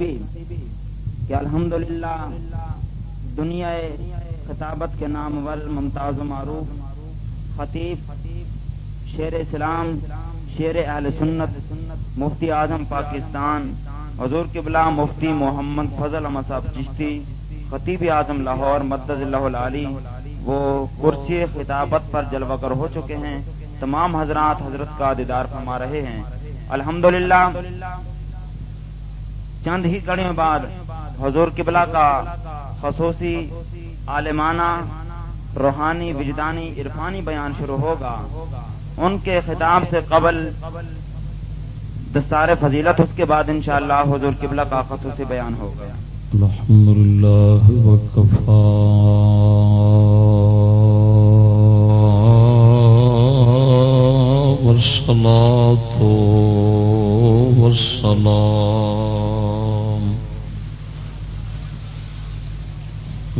نصیبی کہ الحمدللہ دنیا خطابت کے نام ول ممتاز و معروف، خطیب، شیر اسلام، شیر اہل سنت، مفتی اعظم پاکستان، حضور قبلہ مفتی محمد فضل احمد صاحب چشتی، خطیب اعظم لاہور، مدد اللہ علی وہ کرسی خطابت پر جلوگر ہو چکے ہیں، تمام حضرات حضرت کا دیدار فرما رہے ہیں۔ الحمدللہ چند ہی کڑیوں بعد حضور قبلہ کا خصوصی عالمانہ روحانی، وجدانی، عرفانی بیان شروع ہوگا۔ ان کے خطاب سے قبل دستار فضیلت اس کے بعد انشاءاللہ حضور قبلہ کا خصوصی بیان ہوگا الحمد للہ وکفا۔ والصلاة والسلام۔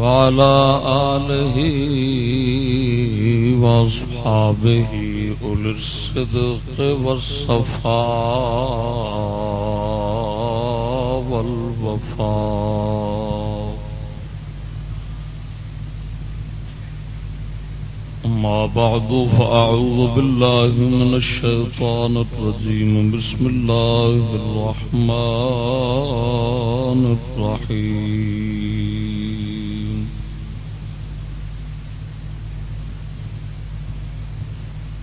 وعلى آله وأصحابه أولي الصدق والصفاء والوفاء. أما بعد، فأعوذ بالله من الشيطان الرجيم. بسم الله الرحمن الرحيم.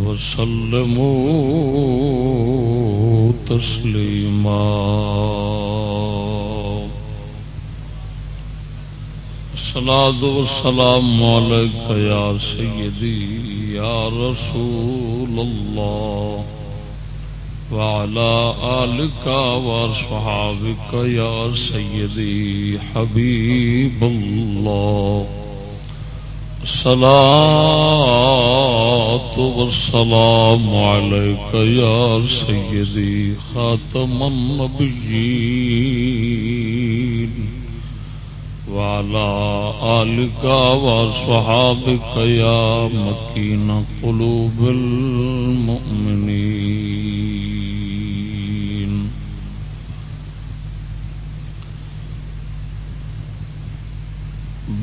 وسلموا تسليما الصلاة والسلام عليك يا سيدي، يا رسول الله. وعلى آلك وصحابك يا سيدي حبيب الله. الصلاة والسلام عليك يا سيدي خاتم النبيين وعلى آلك وصحابك يا مكين قلوب المؤمنين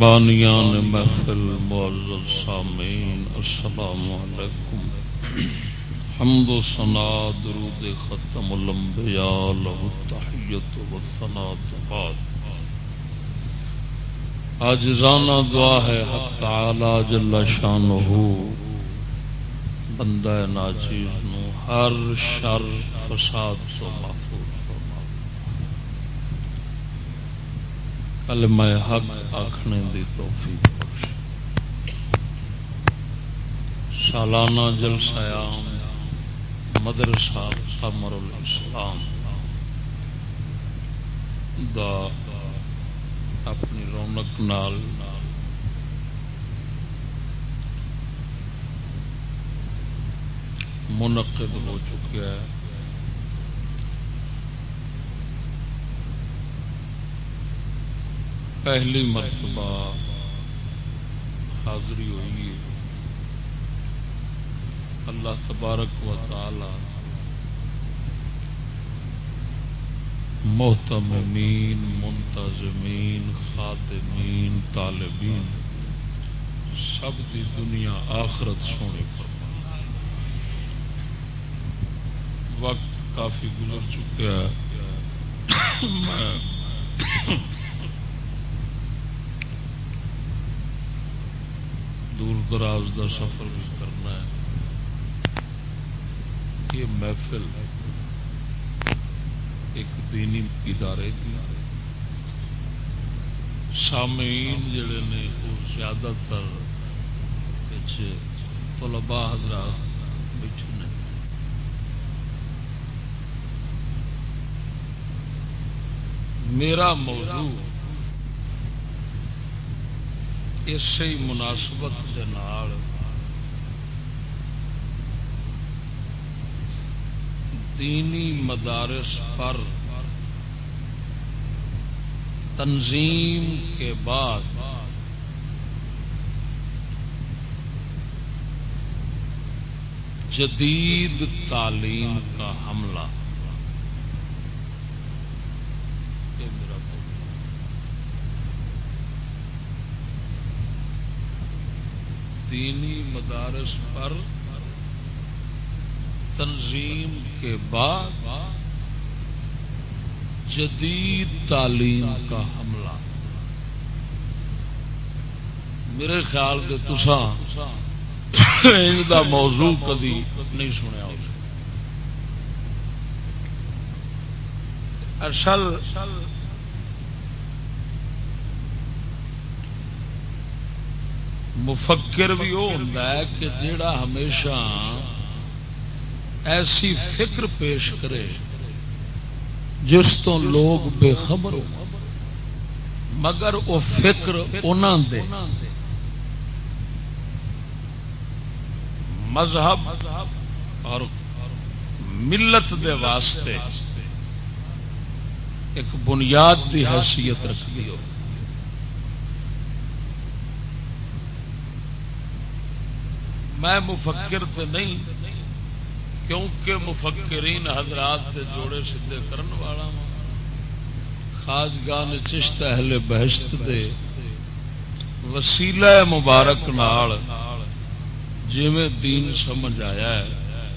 بانیان محفل معزز سامین السلام علیکم۔ حمد و سنا درود ختم الانبیاء له تحیت و ثنا بعد آجزانہ دعا ہے حق تعالی جل شانہ بندہ ناچیز نو ہر شر فساد تو محفوظ کلمہ حق آخنے دی توفیق بخش سالانہ جلسیام مدرسہ سمر الاسلام دا اپنی رونق نال منعقد ہو چکا ہے پہلی مرتبہ حاضری ہوئی ہے۔ اللہ تبارک و تعالی محتمین منتظمین، خاتمین، طالبین، سب دی دنیا آخرت سونے پر۔ وقت کافی گزر چکا ہے۔ میں دور دراز کا سفر بھی کرنا ہے۔ یہ محفل ایک دینی ادارے کی۔ سامعین جڑے نے وہ زیادہ تر طلبا حضرات بیٹھے نے۔ میرا موضوع اسی مناسبت کے نال دینی مدارس پر تنظیم کے بعد جدید تعلیم کا حملہ۔ دینی مدارس پر تنظیم کے بعد جدید تعلیم کا حملہ۔ میرے خیال کے تسا موضوع کدی نہیں سنیا اصل مفکر بھی وہ ہوتا ہے کہ جڑا ہمیشہ ایسی فکر پیش کرے، جس تو لوگ بے خبر ہو مگر وہ فکر انہوں دے۔ مذہب اور ملت دے واسطے ایک بنیاد کی حیثیت رکھتی ہو۔ میں مفکر تو نہیں، کیونکہ مفکرین حضرات کے جوڑے سیدے کرن والا خاص گان چشت اہل بہشت دے وسیلہ مبارک نال جیویں دین سمجھ آیا ہے،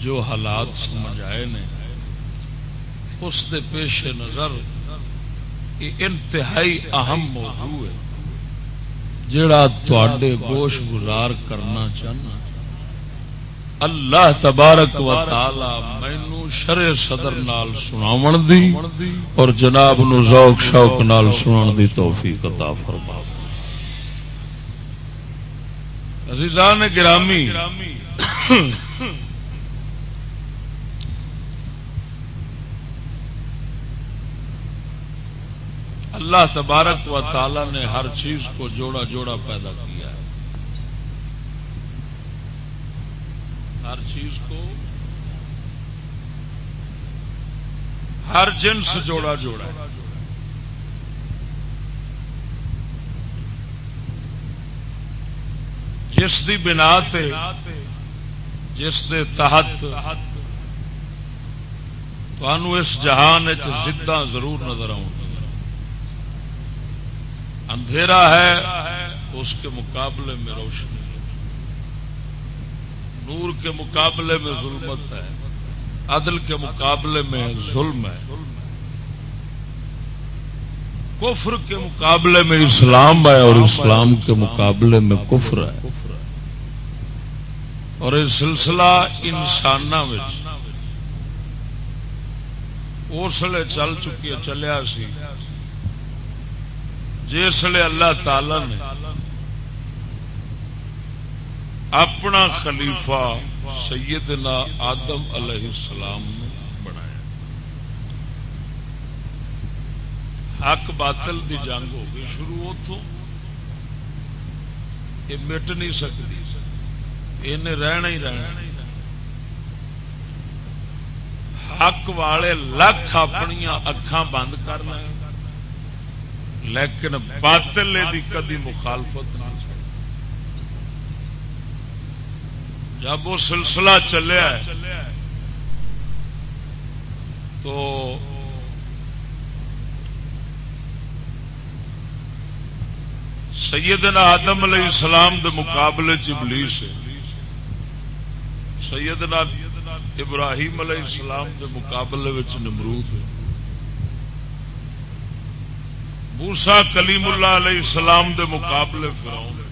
جو حالات سمجھ آئے نے، اس دے پیش نظر یہ انتہائی اہم موضوع ہے۔ جڑا تے گوش گزار کرنا چاہنا اللہ تبارک و تعالی مینو شر صدر نال سناون دی اور جناب نو ذوق شوق نال سنن دی توفیق عطا فرما عزیزان گرامی اللہ تبارک و تعالی نے ہر چیز کو جوڑا جوڑا پیدا کیا ہے۔ ہر چیز کو ہر جنس جوڑا جوڑا ہے۔ جس دی بنا تے، جس دے تحت اس جہان چاں ضرور نظر آؤں اندھیرا ہے، اس کے مقابلے میں روشنی نور کے مقابلے میں ظلمت ہے۔ عدل کے مقابلے میں ظلم ہے۔ کفر کے مقابلے میں اسلام ہے اور اسلام کے مقابلے میں کفر ہے۔ اور یہ سلسلہ انسان اسلے چل چکی ہے، چلیا سی۔ جسے اللہ تعالی نے اپنا خلیفہ سیدنا آدم علیہ السلام بنایا۔ حق باطل دی جنگ ہو گئی شروع اتوں یہ مٹ نہیں سکتی۔ رہنا ہی رہنا۔ حق والے لکھ اپنی اکھان بند کر لیں۔ لیکن باطل دی کدی مخالفت نہ جب وہ سلسلہ چلیا تو سیدنا آدم علیہ السلام دے مقابلے چبلیس سیدنا ابراہیم علیہ السلام دے مقابلے نمرود موسا کلیم اللہ علیہ السلام دے مقابلے فراؤن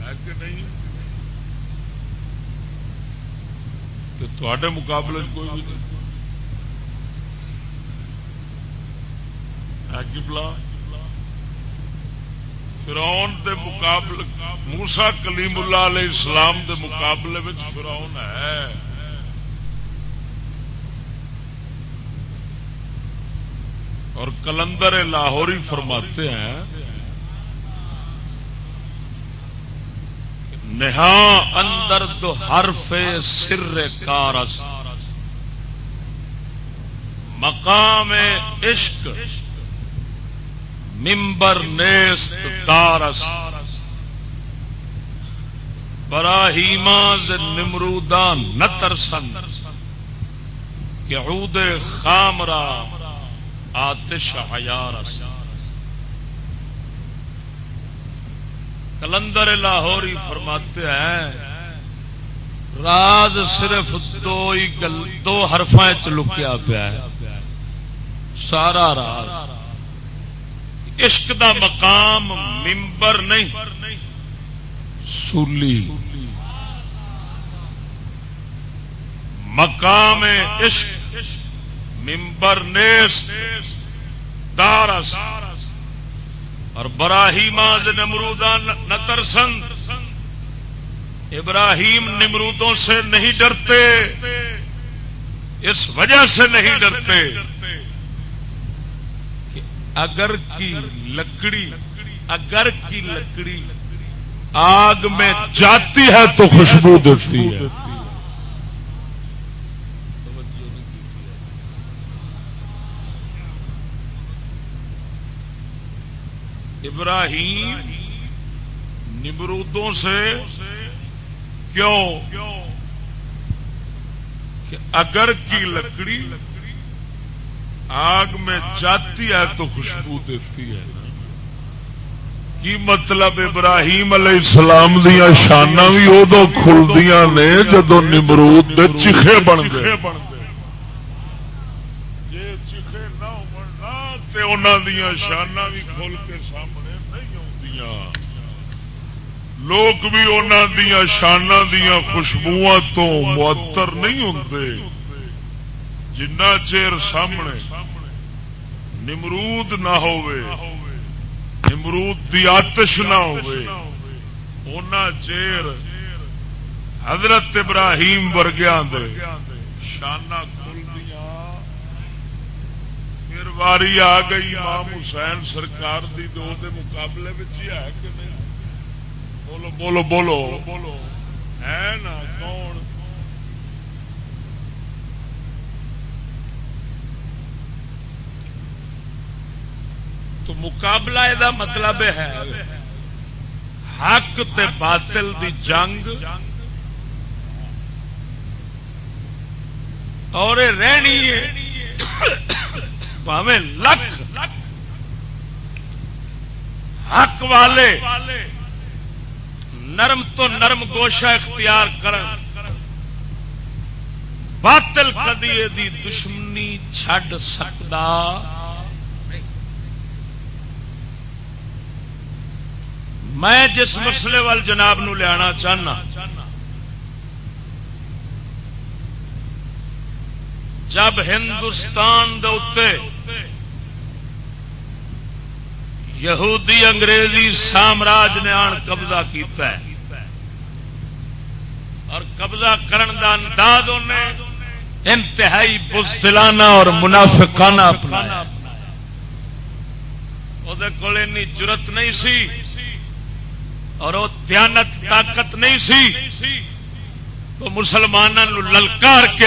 ہے کہ نہیں؟ تھوڑے مقابلے کوئی بھی نہیں۔ بلا؟ فرون دے مقابلے موسا کلیم اللہ علیہ السلام دے مقابلے میں فرون ہے۔ اور کلندر لاہوری فرماتے ہیں، نہا اندر دو حرف سر کارس، مقام عشق ممبر نیست دارس۔ براہیماز نمرودان نترسن، کہ عود خامرا آتش حیارس کلندر لاہوری فرماتے ہیں، راز صرف دو ہی گل دو حرفا چ لکیا پیا سارا راز۔ عشق دا مقام ممبر نہیں۔ سولی۔ مقام عشق ممبر نیس، دارس، اور براہیم نمرودان نترسن۔ ابراہیم نمرودوں سے نہیں ڈرتے، اس وجہ سے نہیں ڈرتے اگر کی لکڑی، اگر کی لکڑی آگ میں جاتی ہے تو خوشبو دیتی ہے۔ ابراہیم نمرودوں سے کیوں؟ کہ اگر کی لکڑی آگ میں جاتی ہے تو خوشبو دیتی ہے کی مطلب ابراہیم علیہ السلام دیا شانہ بھی ادو کھلدیا نے جدو نمرود چیخے بن گئے۔ چیخے نہ بننا دیا شانہ بھی کھل کے لوگ بھی انہوں دیا شانہ دیا خوشبو تو معطر نہیں ہوں جنا چیر سامنے نمرود نہ نمرود دی آتش نہ چیر حضرت ابراہیم ورگیا دے شانہ کھل دیا پھر واری آ گئی امام حسین سرکار دی دو دے مقابلے میں ہی ہے کہ نہیں بولو بولو بولو بولو ہے نا کون تو مقابلہ یہ مطلب ہے حق تے باطل دی جنگ اور رہنی ہے پاوے لکھ حق والے نرم تو نرم گوشا اختیار کر باطل کدی دی دشمنی چھڈ سکتا میں جس مسئلے وال جناب نو لیا چاہنا جب ہندوستان دے یہودی انگریزی سامراج نے آن قبضہ کیتا ہے اور قبضہ کرن دا انداز انہیں انتہائی بزدلانہ اور منافقانہ اپنایا وہ جرت نہیں سی اور وہ دیانت طاقت نہیں سی تو مسلمانوں للکار کے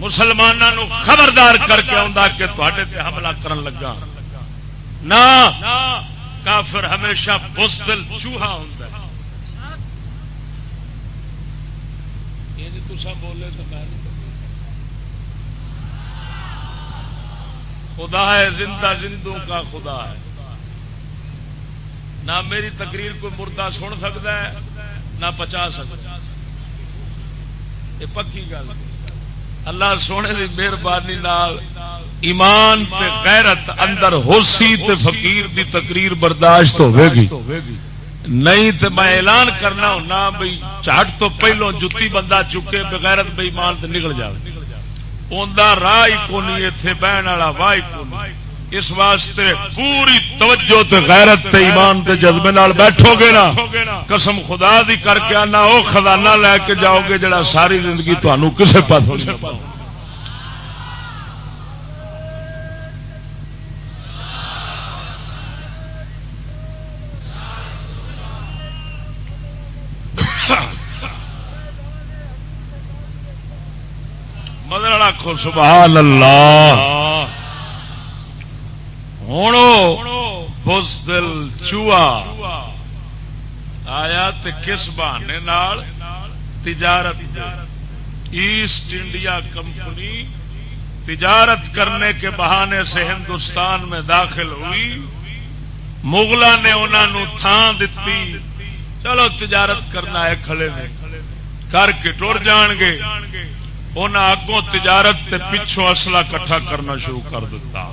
مسلمانوں خبردار کر کے آتا کہ تے حملہ کرن لگا۔ نہ، کافر ہمیشہ بزدل چوہا ہوں جی بولے تو خدا ہے، زندہ زندوں کا خدا ہے۔ نہ میری تقریر کوئی مردہ سن سکتا ہے، نہ پچا سکتا۔ یہ پکی گل۔ اللہ سونے کی مہربانی ایمان تے غیرت اندر ہوسی تے فقیر دی تقریر برداشت ہوے گی نہیں تو میں اعلان کرنا ہونا بھائی چاٹ تو پہلو جتی بندہ چکے بغیرت بے ایمان تے نکل جائے اندر راہ ہی نہیں اتنے بہن والا واہ کونی اس واسطے پوری توجہ تے غیرت تے ایمان تے جذبے نال بیٹھو گے نا۔ قسم خدا دی کر کے آنا، او خزانہ لے کے جاؤ گے جڑا ساری زندگی تمہوں کسے پاس ہو مدر آخو سبحان اللہ۔ ہوں بزدل چوہا۔ آیا تے کس بہانے تجارت ایسٹ انڈیا کمپنی تجارت کرنے کے بہانے سے ہندوستان میں داخل ہوئی۔ مغلوں نے انہوں تھان دیتی چلو تجارت کرنا ہے کھلے میں۔ کر کے ٹر جان گے۔ انہیں اگوں تجارت تے پچھوں اصلا کٹھا کرنا شروع کر دیتا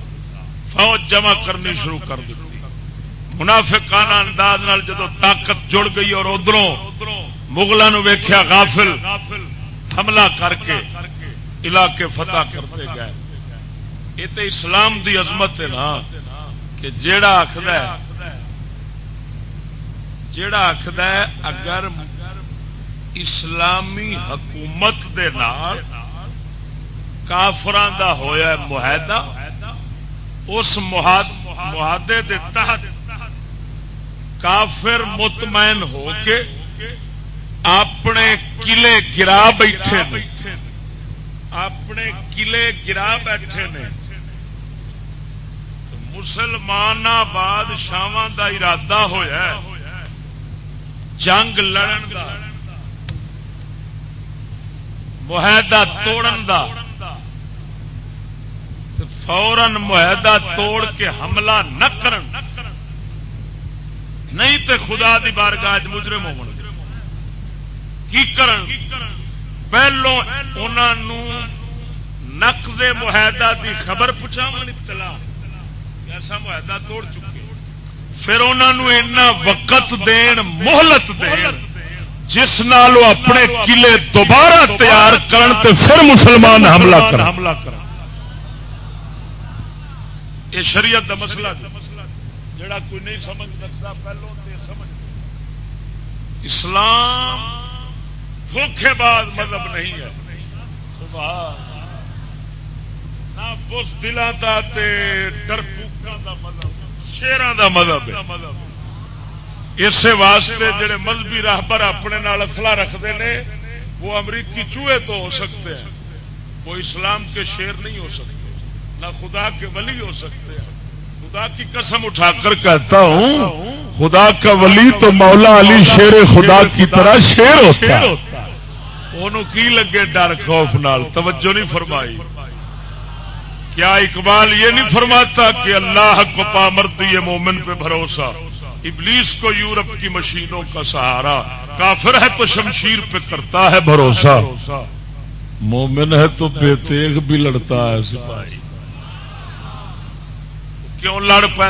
فوج جمع کرنی شروع کر دیتی۔ منافقانہ انداز نال جدو طاقت جڑ گئی اور ادھروں مغلوں ویخیا غافل حملہ کر کے علاقے فتح کرتے گئے۔ یہ تو اسلام دی عظمت ہے نا کہ جیڑا آخر جیڑا آخر اگر اسلامی حکومت دے نال کافران دا ہویا معاہدہ اس معاہدے دے تحت کافر مطمئن ہو کے اپنے قلعے گرا بیٹھے اپنے قلعے گرا بیٹھے نے۔ مسلمان بادشاہ دا ارادہ ہویا جنگ لڑن کا معاہدہ توڑن دا۔ فورن معاہدہ توڑ کے حملہ نہ کرن۔ نہیں تے خدا دی بارگاہ مجرم ہو کی کرن؟ پہلو انہوں نقض معاہدہ دی خبر پوچھا اطلاع۔ ایسا معاہدہ توڑ چکے۔ پھر انہوں اینا وقت دین، مہلت دین۔ جس نال اپنے قلعے دوبارہ تیار کرن تے پھر مسلمان حملہ کر حملہ کر یہ شریعت دا مسئلہ جڑا کوئی نہیں سمجھ سکتا پہلو سمجھ۔ اسلام دھوکھے باز مذہب نہیں ہے۔ نہ بس دلان کا ڈرپوکا دا مذہب شیران دا مذہب اسی واسطے جڑے مذہبی راہبر اپنے نال اصلا رکھتے ہیں وہ امریکی چوہے تو ہو سکتے ہیں۔ وہ اسلام کے شیر نہیں ہو سکتے۔ نہ خدا کے ولی ہو سکتے ہیں۔ خدا کی قسم اٹھا کر کہتا ہوں، خدا کا ولی تو مولا علی شیر خدا کی طرح شیر ہوتا ہے۔ انہوں کی لگے ڈر خوف نال؟ توجہ نہیں فرمائی۔ کیا اقبال یہ نہیں فرماتا کہ اللہ کو پامرتی مومن پہ بھروسہ؟ ابلیس کو یورپ کی مشینوں کا سہارا، کافر ہے تو شمشیر پہ کرتا ہے بھروسہ۔ مومن ہے تو بے تیغ بھی لڑتا ہے سپاہی۔ کیوں لڑ پہ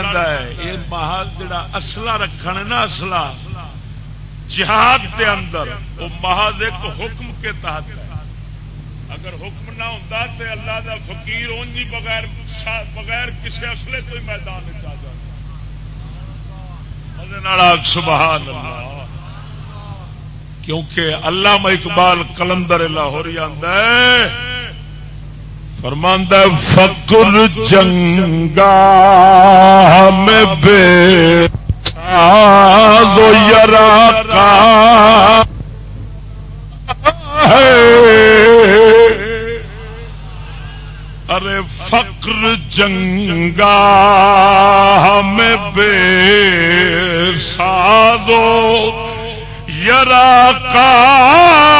یہ محل جڑا اصلا رکھنا نا اصلا جہاد کے اندر، وہ محض ایک حکم کے تحت ہے۔ اگر حکم نہ ہوتا تو اللہ کا فقیر اونجی بغیر بغیر کسی اصلے کوئی میدان نہیں چاہتا سبحان اللہ۔ کیونکہ اللہ اقبال کلندر لاہوری آدھا فرماندہ فکر جنگا میں بے یرا کا ارے فقر جنگا میں بے سادو یرا کا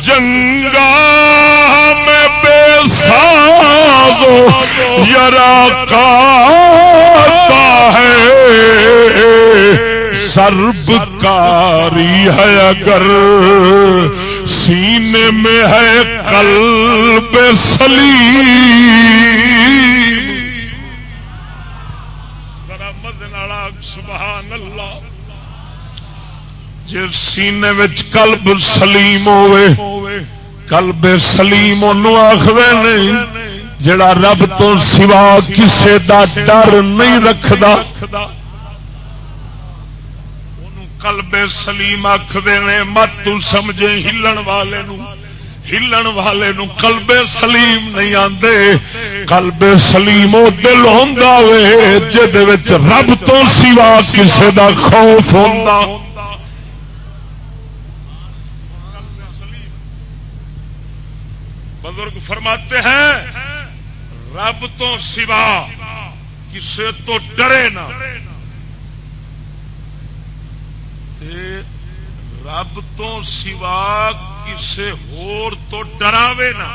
جنگا میں بے سادو یرا کا ہے۔ سرب کاری ہے اگر سینے میں ہے قلب سلیم۔ سبحان اللہ۔ سینے وچ قلب سلیم ہوئے قلب سلیم آخر نہیں جڑا رب تو سوا کسے دا ڈر نہیں رکھدا۔ قلب سلیم آخر مت تو سمجھے ہلن والے نو۔ ہلن والے نو قلب سلیم نہیں آندے۔ قلب سلیم او دل ہوندا وے، جے وچ رب تو سوا کسے دا خوف ہوندا۔ بزرگ فرماتے ہیں، رب تو سوا کسے تو ڈرے نہ۔ رب تو سوا کسے ہور تو ڈراوے نہ۔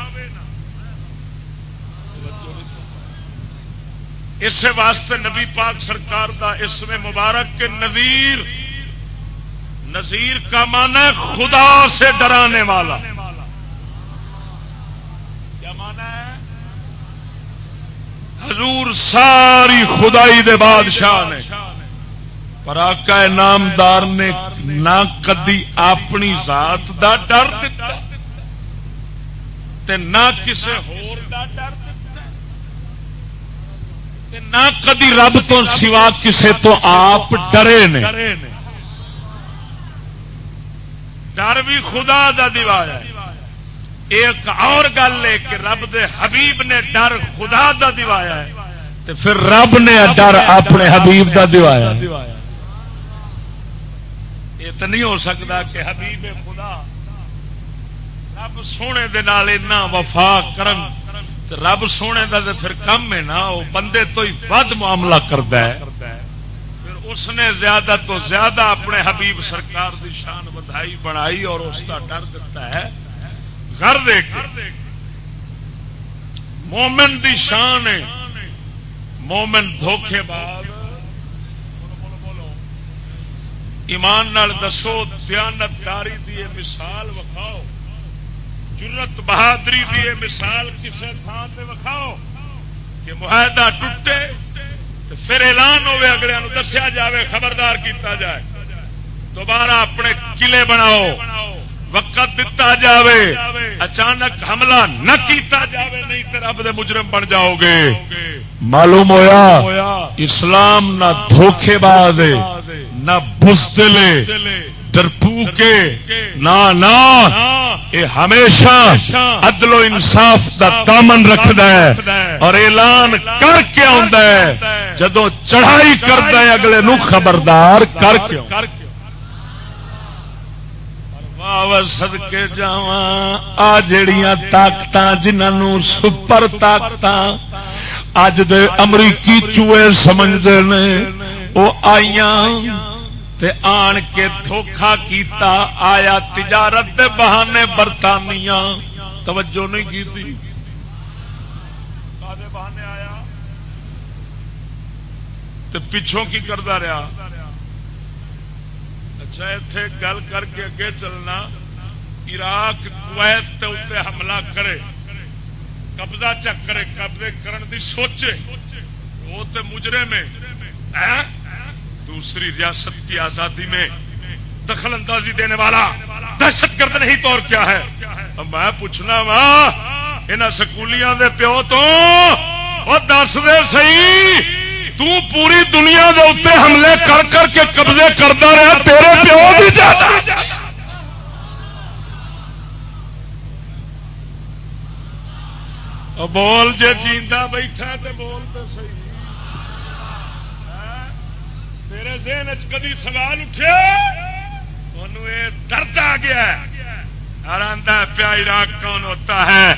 اس واسطے نبی پاک سرکار دا اس میں مبارک کے نذیر نذیر کا مانا خدا سے ڈرانے والا۔ کیا مانا ہے؟ حضور ساری خدائی دے بادشاہ نے پر آقا نامدار نے نہ کدی اپنی ذات دا ڈر دتا تے نہ کسے ہور دا ڈر تے نہ کدی رب تو سوا کسے تو آپ ڈرے نے ڈر بھی خدا دا دیوایا ہے۔ ایک اور گل ہے کہ رب دے حبیب نے ڈر خدا دا دیوایا ہے تے پھر رب نے ڈر اپنے حبیب دا دیوایا ہے۔ یہ تو نہیں ہو سکتا کہ حبیب خدا رب سونے دے نال اتنا وفا کرن رب سونے دا پھر کم ہے نا، وہ بندے تو ہی ود معاملہ کرتا ہے۔ پھر اس نے زیادہ تو زیادہ اپنے حبیب سرکار دی شان بدھائی بنائی اور اس کا ڈر دیتا ہے۔ گھر دے کے۔ مومن دی شان ہے۔ مومن دھوکھے بعد ایمان نال دسو دیانت داری دی مثال وکھاؤ۔ جرت بہادری دی مثال کسی تھان سے وکھاؤ۔ کہ معاہدہ ٹوٹے تو پھر اعلان ہوئے اگلے دسیا جاوے، خبردار کیتا جائے۔ دوبارہ اپنے قلعے بناؤ۔ وقت دتا جاوے اچانک حملہ نہ کیتا جاوے نہیں تو رب دے مجرم بن جاؤ گے معلوم ہویا اسلام نہ دھوکھے باز نہ بزدلے ڈرپو کے نہ یہ ہمیشہ عدل و انصاف دا دامن رکھد ہے اور اعلان کر کے ہے۔ جدو چڑھائی کرتا ہے اگلے نو خبردار کر کے سد کے جا آ جڑیاں طاقت جنہوں سپر طاقت اج دے امریکی چوئے سمجھتے ہیں وہ آئیاں تے آن کے دھوکھا کیتا، آیا تجارت دے بہانے برطانیہ۔ توجہ نہیں کی تھی؟ بہانے آیا۔ تے پچھوں کی کرتا رہا۔ اچھا اتے گل کر کے اگے چلنا، عراق، کویت اتنے حملہ کرے، قبضہ چک کرے، قبضے کرن دی سوچے وہ تے مجرے میں دوسری ریاست کی آزادی میں دخل اندازی دینے والا دہشت گرد نہیں تو اور کیا ہے۔ میں پوچھنا وا ان سکولیاں دے پیو تو دس دے سی تو پوری دنیا دے اتنے حملے کر کر کے قبضے کرتا رہا، تیرے پیو بھی جاتا بول جے جیندا بیٹھا تے بول تو صحیح۔ ہاں، تیرے ذہن کدی سوال اٹھے؟ درد آ گیا اور آندہ پیا عراق کون ہوتا ہے؟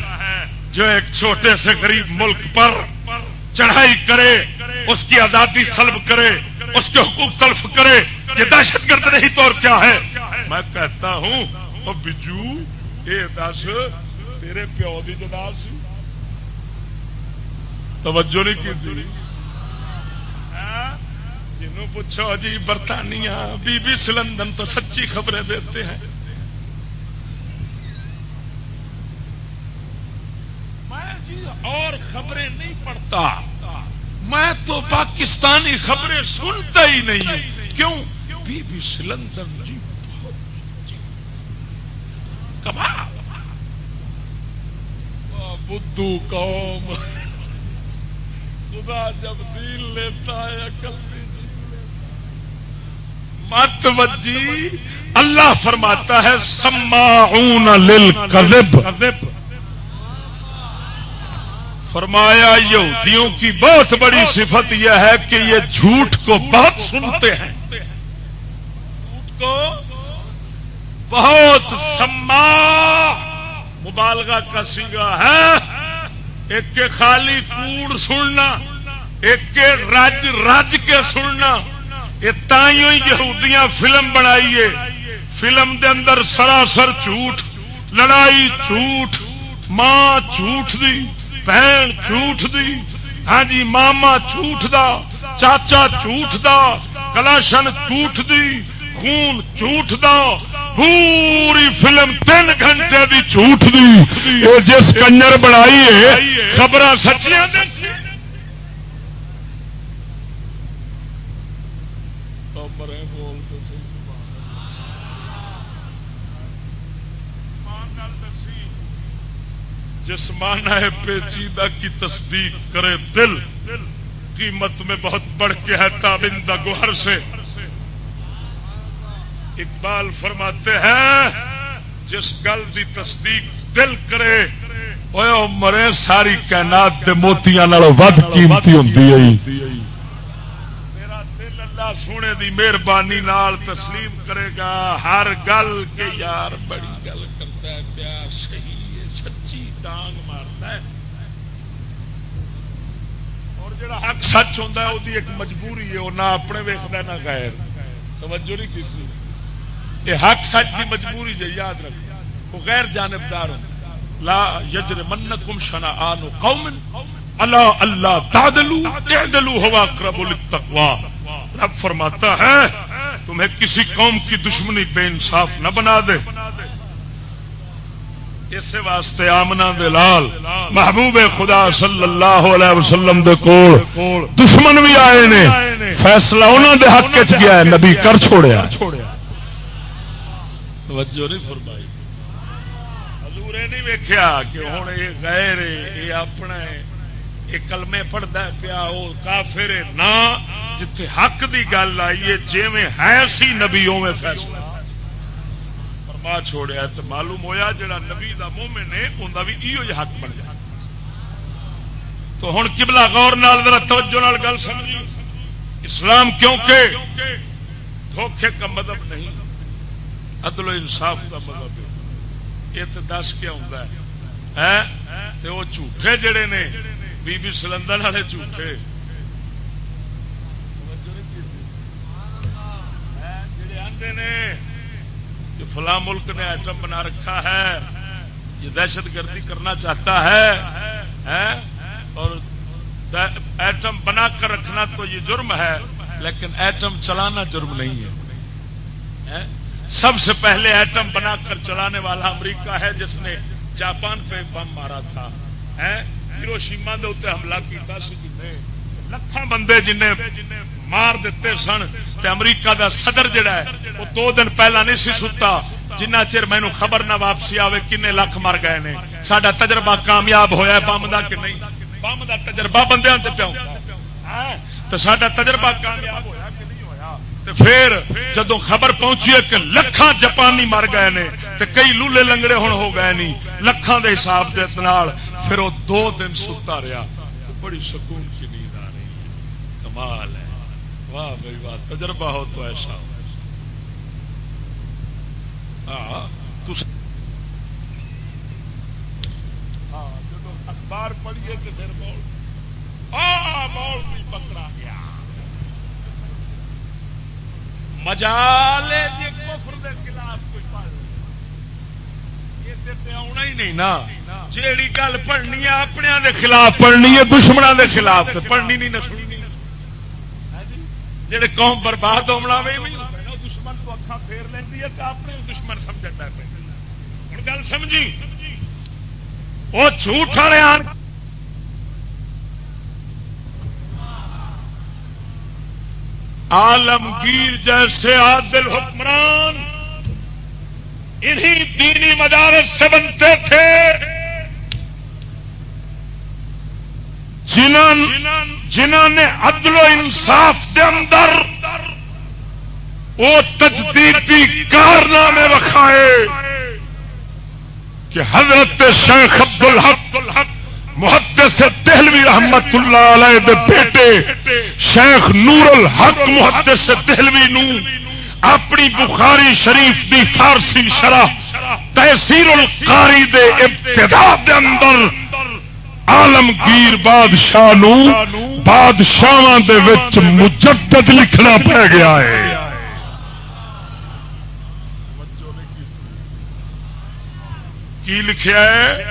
جو ایک چھوٹے سے غریب ملک پر چڑھائی کرے، اس کی آزادی سلب کرے، اس کے حقوق تلف کرے، یہ دہشت گرد نہیں تو اور کیا ہے؟ میں کہتا ہوں وہ بجو یہ دس، تیرے پیو کی جداد سی۔ توجہ نہیں کی تھی؟ ہاں؟ جنوں پوچھو جی برطانیہ، بی بی سلندن تو سچی خبریں دیتے ہیں میں جی اور خبریں نہیں پڑھتا۔ میں تو پاکستانی خبریں سنتا ہی نہیں کیوں؟ بی بی سلندن جی۔ کما بدھو قوم۔ خدا جب دین لیتا ہے، عقل جی۔ مت وجی۔ اللہ فرماتا ہے، سماعون للکذب۔ فرمایا، یہودیوں کی بہت بڑی صفت یہ ہے کہ یہ جھوٹ کو بہت سنتے ہیں۔ جھوٹ کو بہت سما مبالغہ کا سیگا ہے۔ ایک کے خالی کوڑ سننا، ایک کے رج رج کے سننا۔ یہ تائیوں یہودیاں فلم بنائیے۔ فلم دے اندر سراسر جھوٹ، لڑائی جھوٹ، ماں جھوٹ دی۔ بہن جھوٹ دی ہاں جی ماما جھوٹ دا چاچا جھوٹ دا کلاشن جھوٹ دی خون جھوٹ دا پوری فلم تین گھنٹے دی جھوٹ دی جس کنجر بنائی ہے خبر سچیاں جسمان ہے پیچیدہ کی تصدیق کرے دل۔ قیمت میں بہت بڑھ کے ہے تابندہ گوہر سے۔ اقبال فرماتے ہیں، جس گل کی تصدیق دل کرے مرے ساری کائنات کے موتیاں ود قیمتی ہوں میرا دل اللہ سونے دی مہربانی نال تسلیم کرے گا، ہر گل کے یار بڑی گل کرتا ہے پیار صحیح ہے سچی ڈانگ مارتا ہے۔ اور جڑا حق سچ ہوتا ہے وہ ایک مجبوری ہے، وہ نہ اپنے ویختا نہ غیر۔ توجہ نہیں کی یہ حق سچ کی مجبوری ہے یاد رکھ، وہ غیر جانبدار ہوں۔ لا یجر منکم شنا آن قوم اللہ اللہ تعدلو تعدلو ہوا اقرب للتقوا رب فرماتا ہے، تمہیں کسی قوم کی دشمنی بے انصاف نہ بنا دے۔ اس واسطے آمنا دلال، محبوب خدا صلی اللہ علیہ وسلم دے کول دشمن بھی آئے نے، فیصلہ انہوں دے حق چ گیا ہے، نبی کر چھوڑیا۔ توجہ نہیں فرمائی۔ حضور نہیں ویکھیا کہ ہوں یہ غیر ہے، یہ اپنا ہے، یہ کلمے پڑھتا پیا، وہ کافر نہ، جتھے حق دی گل آئی ہے جی ہے سی نبیوں میں فیصلہ۔ فرما چھوڑیا تو معلوم ہویا جڑا نبی دا مومن ہے انہوں بھی یہ حق بن جائے۔ تو ہوں کبلا غور نال ذرا توجہ نال گل سمجھی۔ اسلام کیونکہ دھوکھے کا مذہب نہیں، عدل و انصاف کا مذہب ہے۔ یہ تو دس کیا ہوں وہ جھوٹے جڑے نے، بی بی سلندر والے جھوٹے۔ جڑے آتے نے کہ فلاں ملک نے ایٹم بنا رکھا ہے، یہ دہشت گردی کرنا چاہتا ہے اور ایٹم بنا کر رکھنا تو یہ جرم ہے، لیکن ایٹم چلانا جرم نہیں ہے۔ سب سے پہلے ایٹم بنا کر چلانے والا امریکہ ہے، جس نے جاپان پہ بم مارا تھا۔ ہیروشیما دے اتنے حملہ کیا لکھان بندے جن مار دیتے سن تے امریکہ دا صدر جڑا ہے وہ دو دن پہلا نہیں سی ستا جنہ چر مینو خبر نہ واپسی آئے کنے لکھ مر گئے نے سڈا تجربہ کامیاب ہوا بم کا کہ نہیں بم کا تجربہ بندے پیا تو سڈا تجربہ کامیاب ہوا پھر جدو خبر پہنچی ہے کہ لکھان جاپانی مر گئے نے تو کئی لولے لنگڑے ہوں ہو گئے نہیں لکھان دے حساب کے پھر وہ دو دن ستا رہا بڑی سکون کی نیند آ کمال ہے۔ واہ بھائی، واہ، تجربہ ہو تو ایسا ہو۔ ہاں، ہاں، اخبار پڑھیے تو پھر مول مول بھی پکڑا گیا۔ جی کفر دے خلاف کوئی پڑھ آنا ہی نہیں نا۔ جیڑی گل پڑھنی ہے اپنے خلاف پڑھنی ہے دشمنوں کے خلاف پڑھنی نہیں نہ سننی۔ جہے قوم برباد ہونا دشمن کو اکھا پھیر لینی ہے تو اپنے دشمن سمجھتا ہے ہوں گل سمجھی؟ وہ جھوٹ والے آن عالمگیر جیسے عادل حکمران انہی دینی مدارس سے بنتے تھے۔ جنہوں نے عدل و انصاف کے اندر وہ تجدیدی کارنامے رکھائے کہ حضرت شیخ عبد الحق الحق محدث دہلوی رحمت اللہ علیہ دے بیٹے شیخ نور الحق محدث دہلوی نو اپنی بخاری شریف دی فارسی شرح تحصیل القاری دے ابتدا دے اندر عالمگیر بادشاہ بادشاہ مجدد لکھنا پہ گیا ہے۔ کی لکھیا ہے؟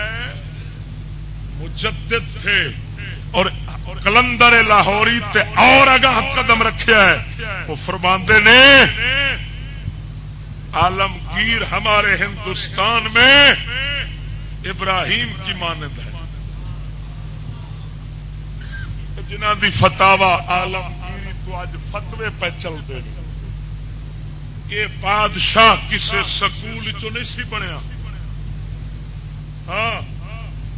مجدد تھے۔ اور کلندر لاہوری تے اور اگاہ قدم رکھیا ہے۔ وہ فرماندے نے، عالمگیر ہمارے ہندوستان میں ابراہیم کی مانند ہے۔ جنہ دی فتوا عالمگیری تو اج فتوے پہ چلتے یہ بادشاہ کسی سکول چ نہیں سی بنیا؟ ہاں۔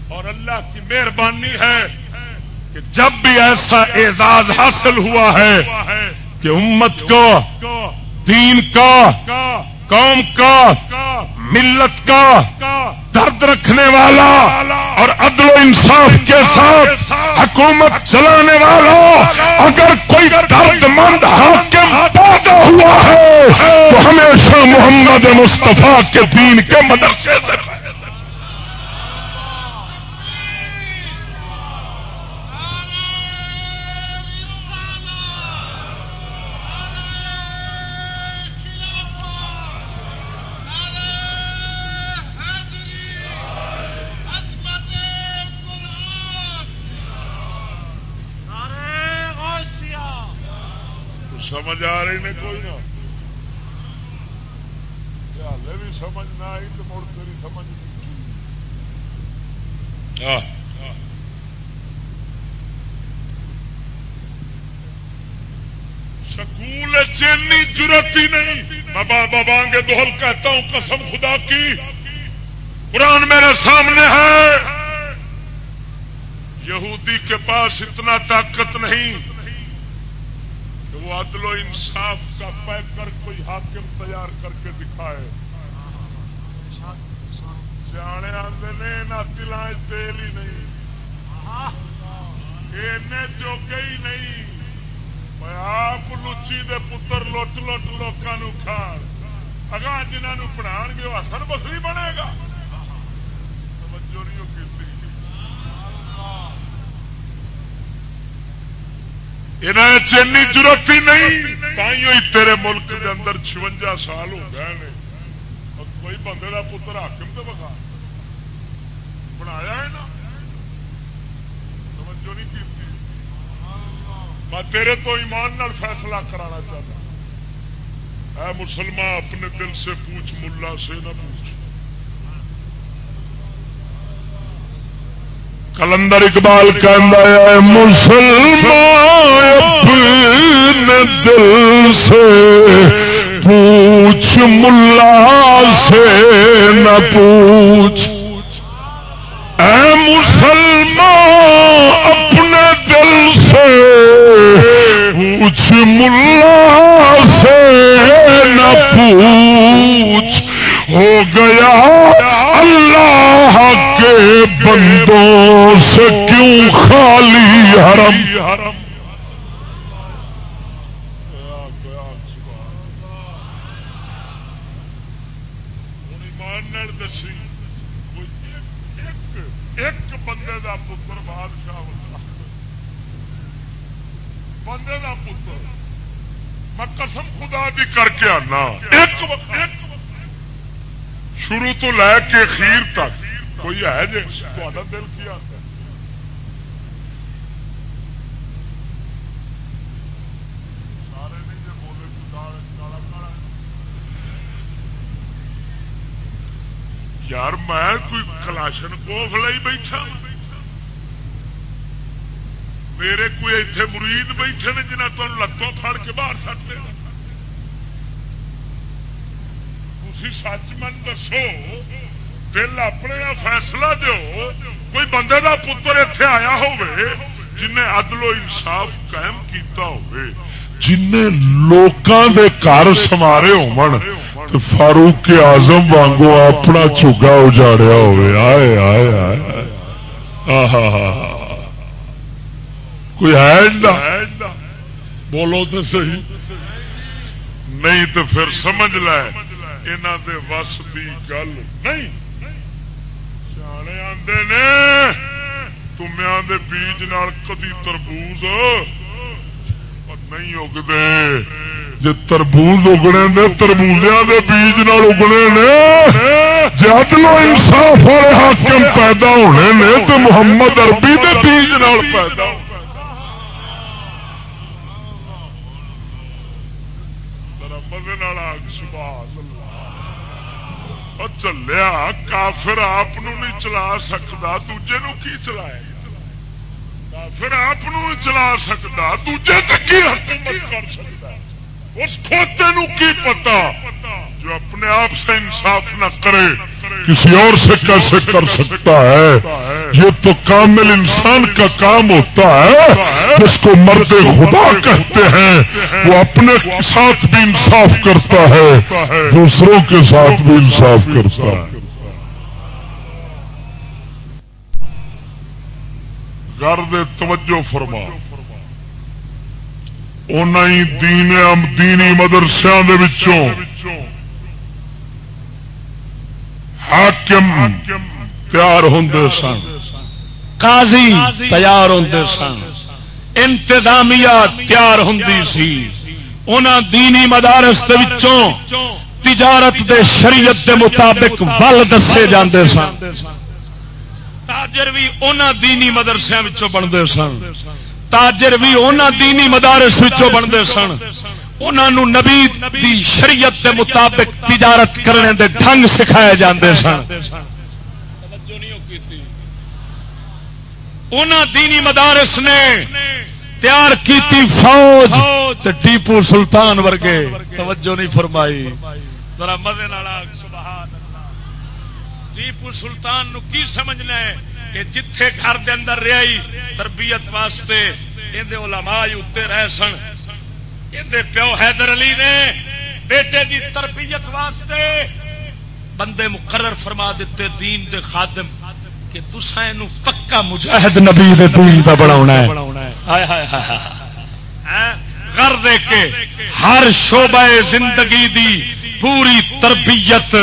اور اللہ کی مہربانی ہے کہ جب بھی ایسا اعزاز حاصل ہوا ہے کہ امت کو دین کا، قوم کا ملت کا درد رکھنے والا اور عدل و انصاف کے ساتھ حکومت چلانے والا اگر کوئی درد مند حاکم پیدا ہوا ہے، تو ہمیشہ محمد مصطفیٰ کے دین کے مدرسے سے رہی نے کوئی نہ بھی سمجھ نہ آئی تو مڑ تیری سمجھ سکول چینی ضرورت ہی نہیں بابا بابا گے دوہل کہتا ہوں قسم خدا کی قرآن میرے سامنے ہے یہودی کے پاس اتنا طاقت نہیں وہ عدل و انصاف کا پیک کر کوئی حاکم تیار کر کے دکھائے۔ سیانے آتے نے نہ تلائیں تیل ہی نہیں۔ چوکے ہی نہیں۔ میں آپ لچی دے پتر لٹ لٹ لوگوں کھان اگاں جنہوں پڑھا گے وہ اثر بسری بنے گا توجہ نہیں یہاں چینی ضرورت ہی نہیں۔ تھی تیرے ملک کے اندر چونجا سال ہو گئے کوئی بندے کا پتر حاکم تو بخا بنایا ہے نا؟ توجہ نہیں کی میں تیرے تو ایمان نال فیصلہ کرانا چاہتا اے مسلمان، اپنے دل سے پوچھ، ملا سے نہ پوچھ۔ کلندر اقبال کہ مسلمان، اپنے دل سے پوچھ، ملا سے نہ پوچھ۔ اے مسلمان، اپنے دل سے پوچھ، ملا سے نہ پوچھ۔ ہو گیا اللہ کے بندوں سے کیوں خالی حرم؟ ایک بندے دا پتر بادشاہ ہوتا بندے پتر، میں قسم خدا دی کر کے آنا، ایک ایک شروع تو لے کے خیر تک کوئی ہے جی؟ تا دل کی آتا جی، یار میں کوئی کلاشن کوف لائی بیٹھا۔ میرے کوئی اتنے مرید بیٹھے نے جنہیں تم لتوں پھڑ کے باہر سکتے تھی سچ من دسو دل اپنے فیصلہ دو کوئی بندے کا پتر اتے آیا ہوئے جنہیں عدل و انصاف قائم کیتا ہوئے جن لوکاں دے گھر سوارے ہون فاروق آزم وانگو اپنا چوگا اجاڑیا ہوئے آئے آئے آئے کوئی ہے بولو تو صحیح۔ نہیں تو پھر سمجھ لے یہاں دے وس کی گل نہیں۔ نے تمیا دے بیج نال کدی تربوز نہیں اگتے جی تربوز اگنے نے تربوزیا کے بیج نال اگنے نے جد لو انصاف والے حاکم پیدا ہونے نے تو محمد اربی کے بیج نال پیدا ہونے چلیا کافر آپ نہیں چلا سکتا دوجے نو کی چلائے کافر آپ چلا سکتا دوجے تک کی حکومت کر سکتا اس کھوتے نو کی پتا جو اپنے آپ سے انصاف نہ کرے کسی اور سے کیسے کر سکتا ہے یہ تو کامل انسان کا کام ہوتا ہے جس کو مرد خدا کہتے ہیں، وہ اپنے ساتھ بھی انصاف کرتا ہے، دوسروں کے ساتھ بھی انصاف کرتا ہے۔ گرد توجہ فرما۔ دین دینی مدرسوں حاکم تیار ہوں سن۔ قاضی تیار ہوں سن۔ انتظامیہ تیار ہوں سی۔ ان دینی مدارس وچوں تجارت دے شریعت دے مطابق ول دسے جاندے سن۔ تاجر بھی ان دینی مدرسے بنتے سن۔ تاجر بھی ان دینی مدارس وچوں بنتے سن۔ انہوں نبی دی شریعت کے مطابق تجارت کرنے دے ڈنگ سکھائے جاندے سن۔ دینی مدارس نے تیار کیتی فوج ٹیپو سلطان ورگے۔ توجہ نہیں فرمائی۔ ذرا مزے ٹیپو سلطان نو کی سمجھنا ہے کہ جتھے گھر دے اندر رہی تربیت واسطے یہ علماء اتنے رہ سن۔ پیو حیدر علی نے بیٹے دی تربیت واسطے بندے مقرر فرما دیتے دین دے خادم۔ کہ تسا پکا مجاہد نبی دے دین دا بنا غر دے کے ہر شعبہ زندگی دی پوری تربیت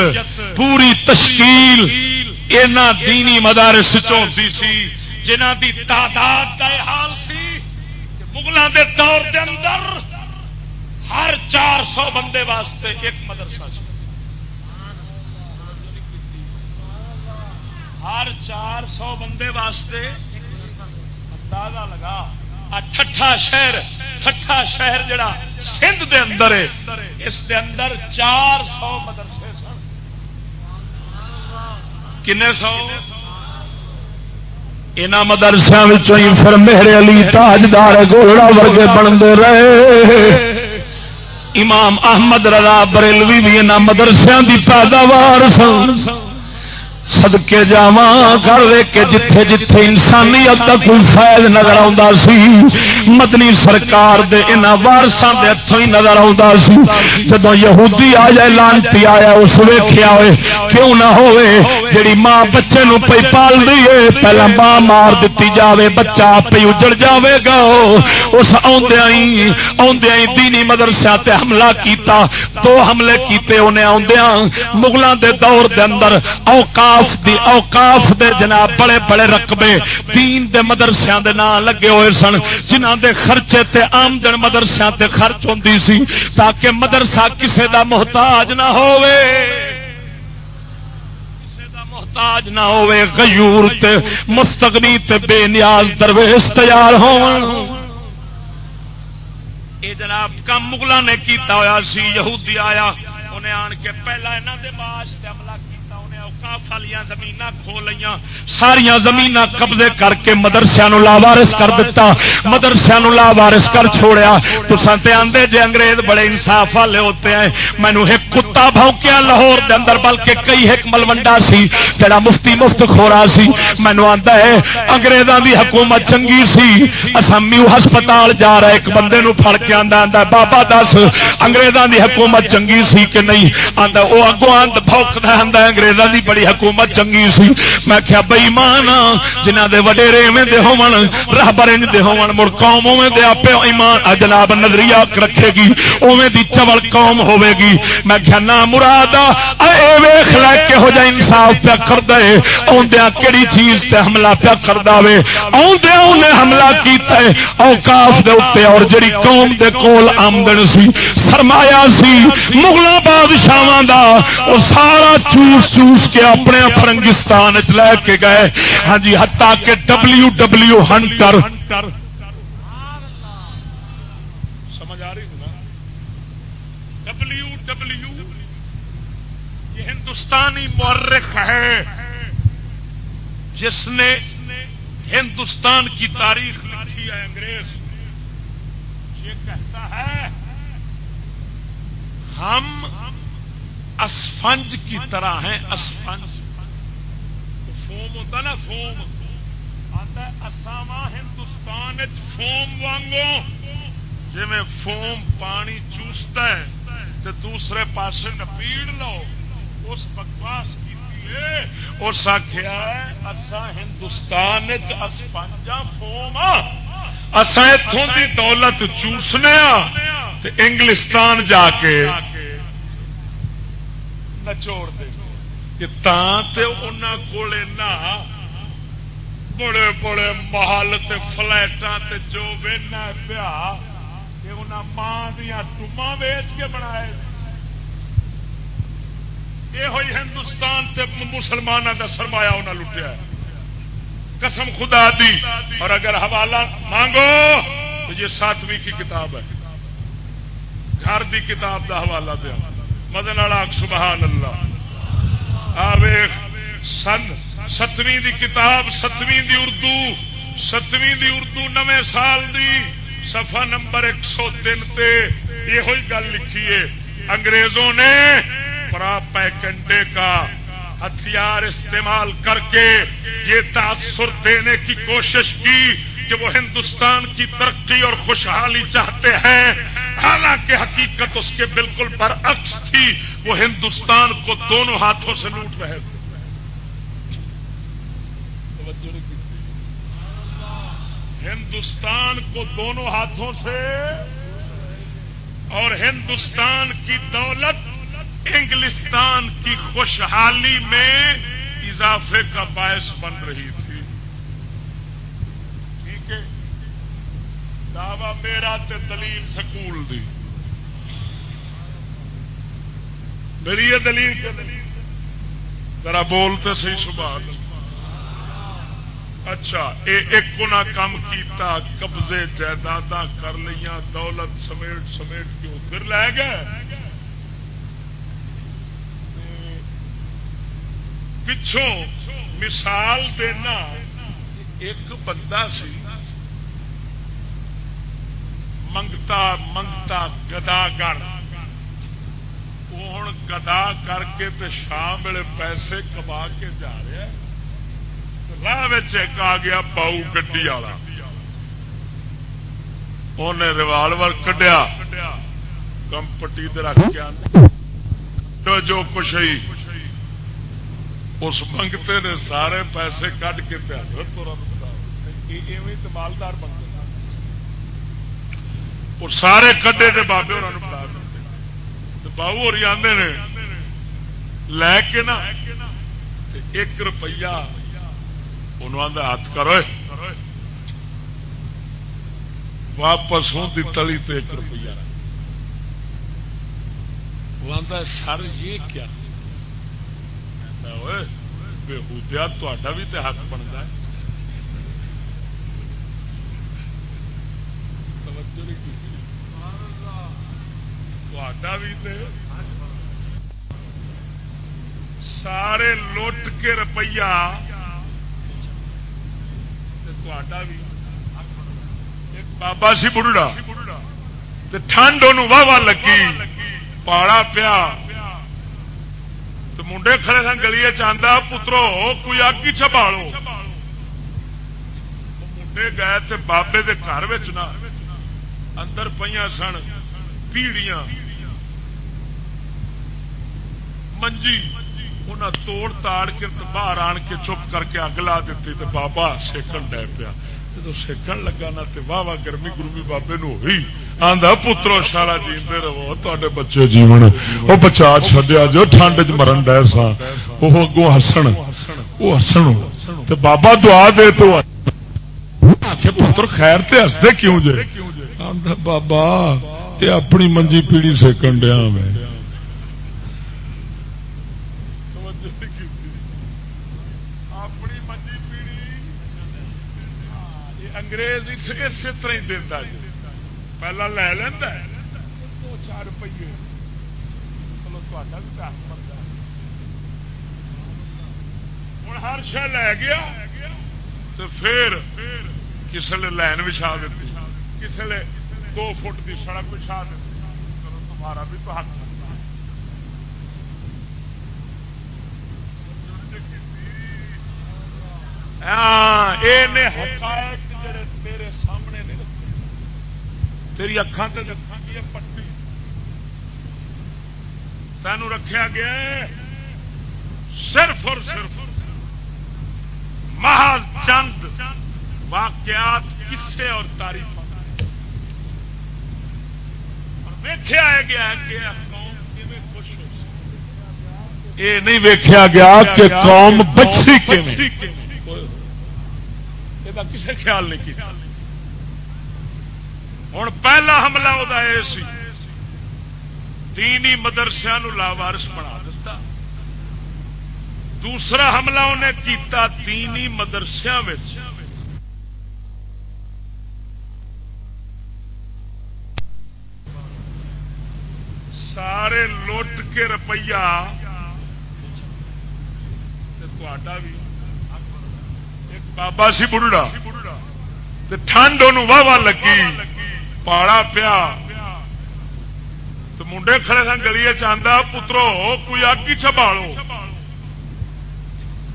پوری تشکیل اینا دینی مدارس چوتی سی جنہ دی تعداد کا حال سی مغلوں دے دور دے اندر ہر چار سو بندے واسطے ایک مدرسہ ہر چار سو بندے واسطے اندازہ لگا۔ ٹھا شہر ٹھا شہر جڑا سندھ دے اندر ہے، اس دے اندر چار سو مدرسے سن۔ کنے سو؟ ان مدرسوں پھر میرے علی تاجدار گوڑا ورگے بنتے رہے۔ امام احمد رضا بریلوی بھی یہاں مدرسوں کی پیداوار سن۔ سدکے جا کر کے جتھے جتھے انسانیت کا کوئی فائد نظر آتا سی مدنی سرکار دے ان وارساں دے ہاتھوں ہی نظر آتا سی۔ جدو یہودی آ جائے لانتی آیا، اس ویخیا ہوئے، کیوں نہ ہوئے؟ جڑی ماں بچے نو پی پال دیے پہلا ماں مار دیتی جاوے، بچہ پی اجڑ جاوے گا۔ اس آدھا ہی آدھا ہی دینی مدرسہ تے حملہ کیتا، دو حملے کیتے انہیں آدھا مغلوں دے دور دے اندر اوقاف دی، اوقاف دے جناب بڑے بڑے رقبے دین دے مدرسیاں دے نام لگے ہوئے سن جنہ دے خرچے تے آمدن مدرسیاں تے خرچ ہوندی سی تاکہ مدرسہ کسے دا محتاج نہ ہوئے محتاج نہ ہوئے غیور تے مستغنی تے بے نیاز درویش تیار ہون۔ اے جناب کم مغلہ نے کیتا ہویا سی، یہودی آیا، انہیں آن کے پہلا انہوں دے معاش تے عملہ کیتا۔ انہیں اوقاف والیاں زمیناں کھو لیاں ساریاں زمیناں قبضے کر کے مدرسیاں نو لاوارس کر دیتا مدرسیاں نو لاوارس کر چھوڑیا۔ تو سانتے آندے جے انگریز بڑے انصاف والے ہوتے ہیں مینو ایک کتا بھونکیا لاہور دے اندر، بلکہ کئی ایک ملوڈا سی، جڑا مفتی مفت خورا سی۔ مینو آندا ہے، انگریزاں دی حکومت چنگی سی۔ اساں میو ہسپتال جا رہا ایک بندے نو پھڑ کے آندا آندا بابا دس، انگریزاں دی حکومت چنگی سی کہ نہیں؟ آندا، او اگوں آند بھوکدا آندا انگریزاں دی بڑی حکومت چنگی سی۔ میں کیا بے ایمان جنہ دے وڈیرے ایویں دے ہون، رہبر انج دے ہون، مڑ قوم اوویں دے اپے ایمان جناب نظریہ رکھے گی، اوویں دی چول قوم ہوے گی۔ میں کیا نا مراد اے ویکھ لے کہ ہو جا انصاف پیا کر دے اوندیاں کیڑی چیز تے حملہ پیا کر داوے اوندیاں اونے حملہ کیتا ہے اوقاف دے اوتے اور جڑی قوم دے کول آمدن سی، سرمایہ سی، مغلاں بادشاہاں دا او سارا چوس چوس کے اپنے فرنگستان لے کے گئے۔ ہاں جی ہتا کہ ڈبلو ڈبلو ہنٹر۔ سمجھ آ رہی ڈبلو ڈبلو یہ ہندوستانی مورخ ہے، جس نے ہندوستان کی تاریخ لکھی ہے انگریز۔ یہ کہتا ہے، ہم اسفنج کی طرح ہیں، اسفنج۔ فوم ہوتا نا، فوم۔ آتا ہے اساوا ہندوستان فوم وانگو۔ جی میں فوم پانی چوستا ہے تو دوسرے پاسے نپیڑ لو۔ اس بکواس کی اس آخیا اسا ہندوستان اسپنجا فوم اسا اتوں کی دولت چوسنے انگلستان جا کے نچوڑ دے۔ کہ کول بڑے بڑے محل تے فلائٹاں تے جو وینا پیا، کہ انہاں ماں دیا ٹوما ویچ کے بنائے۔ یہ ہوئی ہندوستان تے مسلمانوں کا سرمایا انہیں لٹیا قسم خدا دی۔ اور اگر حوالہ مانگو تو یہ ساتویں کی کتاب ہے۔ گھر دی کتاب دا حوالہ دیا۔ مدن والا سبحان اللہ آوے سن، ستویں دی کتاب، ستویں دی اردو، ستویں دی اردو نویں سال دی۔ صفحہ نمبر ایک سو تین تے یہ گل لکھی ہے۔ انگریزوں نے پیکنڈے کا ہتھیار استعمال کر کے یہ تاثر دینے کی کوشش کی۔ کہ وہ ہندوستان کی ترقی اور خوشحالی چاہتے ہیں، حالانکہ حقیقت اس کے بالکل برعکس تھی، وہ ہندوستان کو دونوں ہاتھوں سے لوٹ رہے تھے۔ ہندوستان کو دونوں ہاتھوں سے اور ہندوستان کی دولت، انگلستان کی خوشحالی میں اضافے کا باعث بن رہی تھی ٹھیک ہے دعوی میرا تے دلیل سکول دی۔ میری یہ دلیل ذرا بولتے صحیح صبح اچھا ایک گنا کام کیتا، قبضے جائیداد کر لیا دولت سمیٹ سمیٹ کے پھر لے گئے۔ پچھوں مثال دینا، ایک بندہ سی منگتا منگتا گدا گر ہوں گدا کر کے تے شام ویلے پیسے کما کے جا رہا راہ ایک آ گیا باؤ گڈی والا انہیں ریوالور کڈیا کمپٹی رکھ کے جو کچھ ہی اس منگتے نے سارے پیسے کٹ کے مالدار بن گئے اور سارے کڈے کے بابے انہوں بتا دیں باؤ آدھے نے لے کے نا ایک روپیہ انہوں آدھا ہاتھ کرو واپس ہوں دی تلی تو ایک روپیہ وہ آتا سر یہ کیا بےحودیا تا بھی تو حق بنتا ہے توجہ نہیں بھی سارے لٹ کے روپیہ بھی بابا سی بڑھڑا ٹھنڈ واہ واہ لگی پاڑا پیا تو منڈے کھڑے سن گلی چاہتا پترو کوئی اگ ہی چبالو منڈے گئے تھے بابے کے گھر اندر پہ سن پیڑیاں منجی انہیں توڑ تاڑ کے باہر آن کے چپ کر کے اگ لا دیتی تو بابا سیکن ڈے پیا۔ جب سیکن لگا نا تو واہ واہ گرمی گرمی بابے نو ہوئی۔ آدھا پترو شالا جیتے رہو تے بچے جیون۔ وہ بچا چڈیا جو ٹھنڈ چ مرن ڈے سا وہ اگوں ہسن وہ ہسن بابا دعا دے تو پتر خیر تے ہستے کیوں جے؟ آدھا بابا، تے اپنی منجی پیڑی سیکن ڈیا میں۔ انگریز اسی طرح ہی دینا جی۔ پہلا لے لینا دو چار روپیے۔ چلو تا بھی پیس بنتا ہوں ہر شہ لے گیا تو پھر کسی نے لائن بچھا دیتی۔ کسی نے دو فٹ کی سڑک بچھا دیتی۔ چلو تمہارا بھی تو حق ہاں حقائق تیرے سامنے نہیں رکھے تیری اکھان سے رکھا گیا پٹی۔ تینوں رکھا گیا صرف اور صرف محض چند واقعات کسے اور تاریخ ویخیا گیا کہ یہ نہیں ویخیا گیا کہ قوم بچی یہ کسے خیال نہیں کیا ہوں پہلا حملہ وہ سی۔ دینی مدرسیا لاوارس بنا دیتا دوسرا حملہ انہیں کیتا دینی مدرسیا سارے لٹ کے روپیہ۔ بھی بابا سی بڑھڑا ٹھنڈ واہ واہ لگی پاڑا پیا تو منڈے کھڑے سن گلی چاہتا پترو کوئی اگ ہی چبالو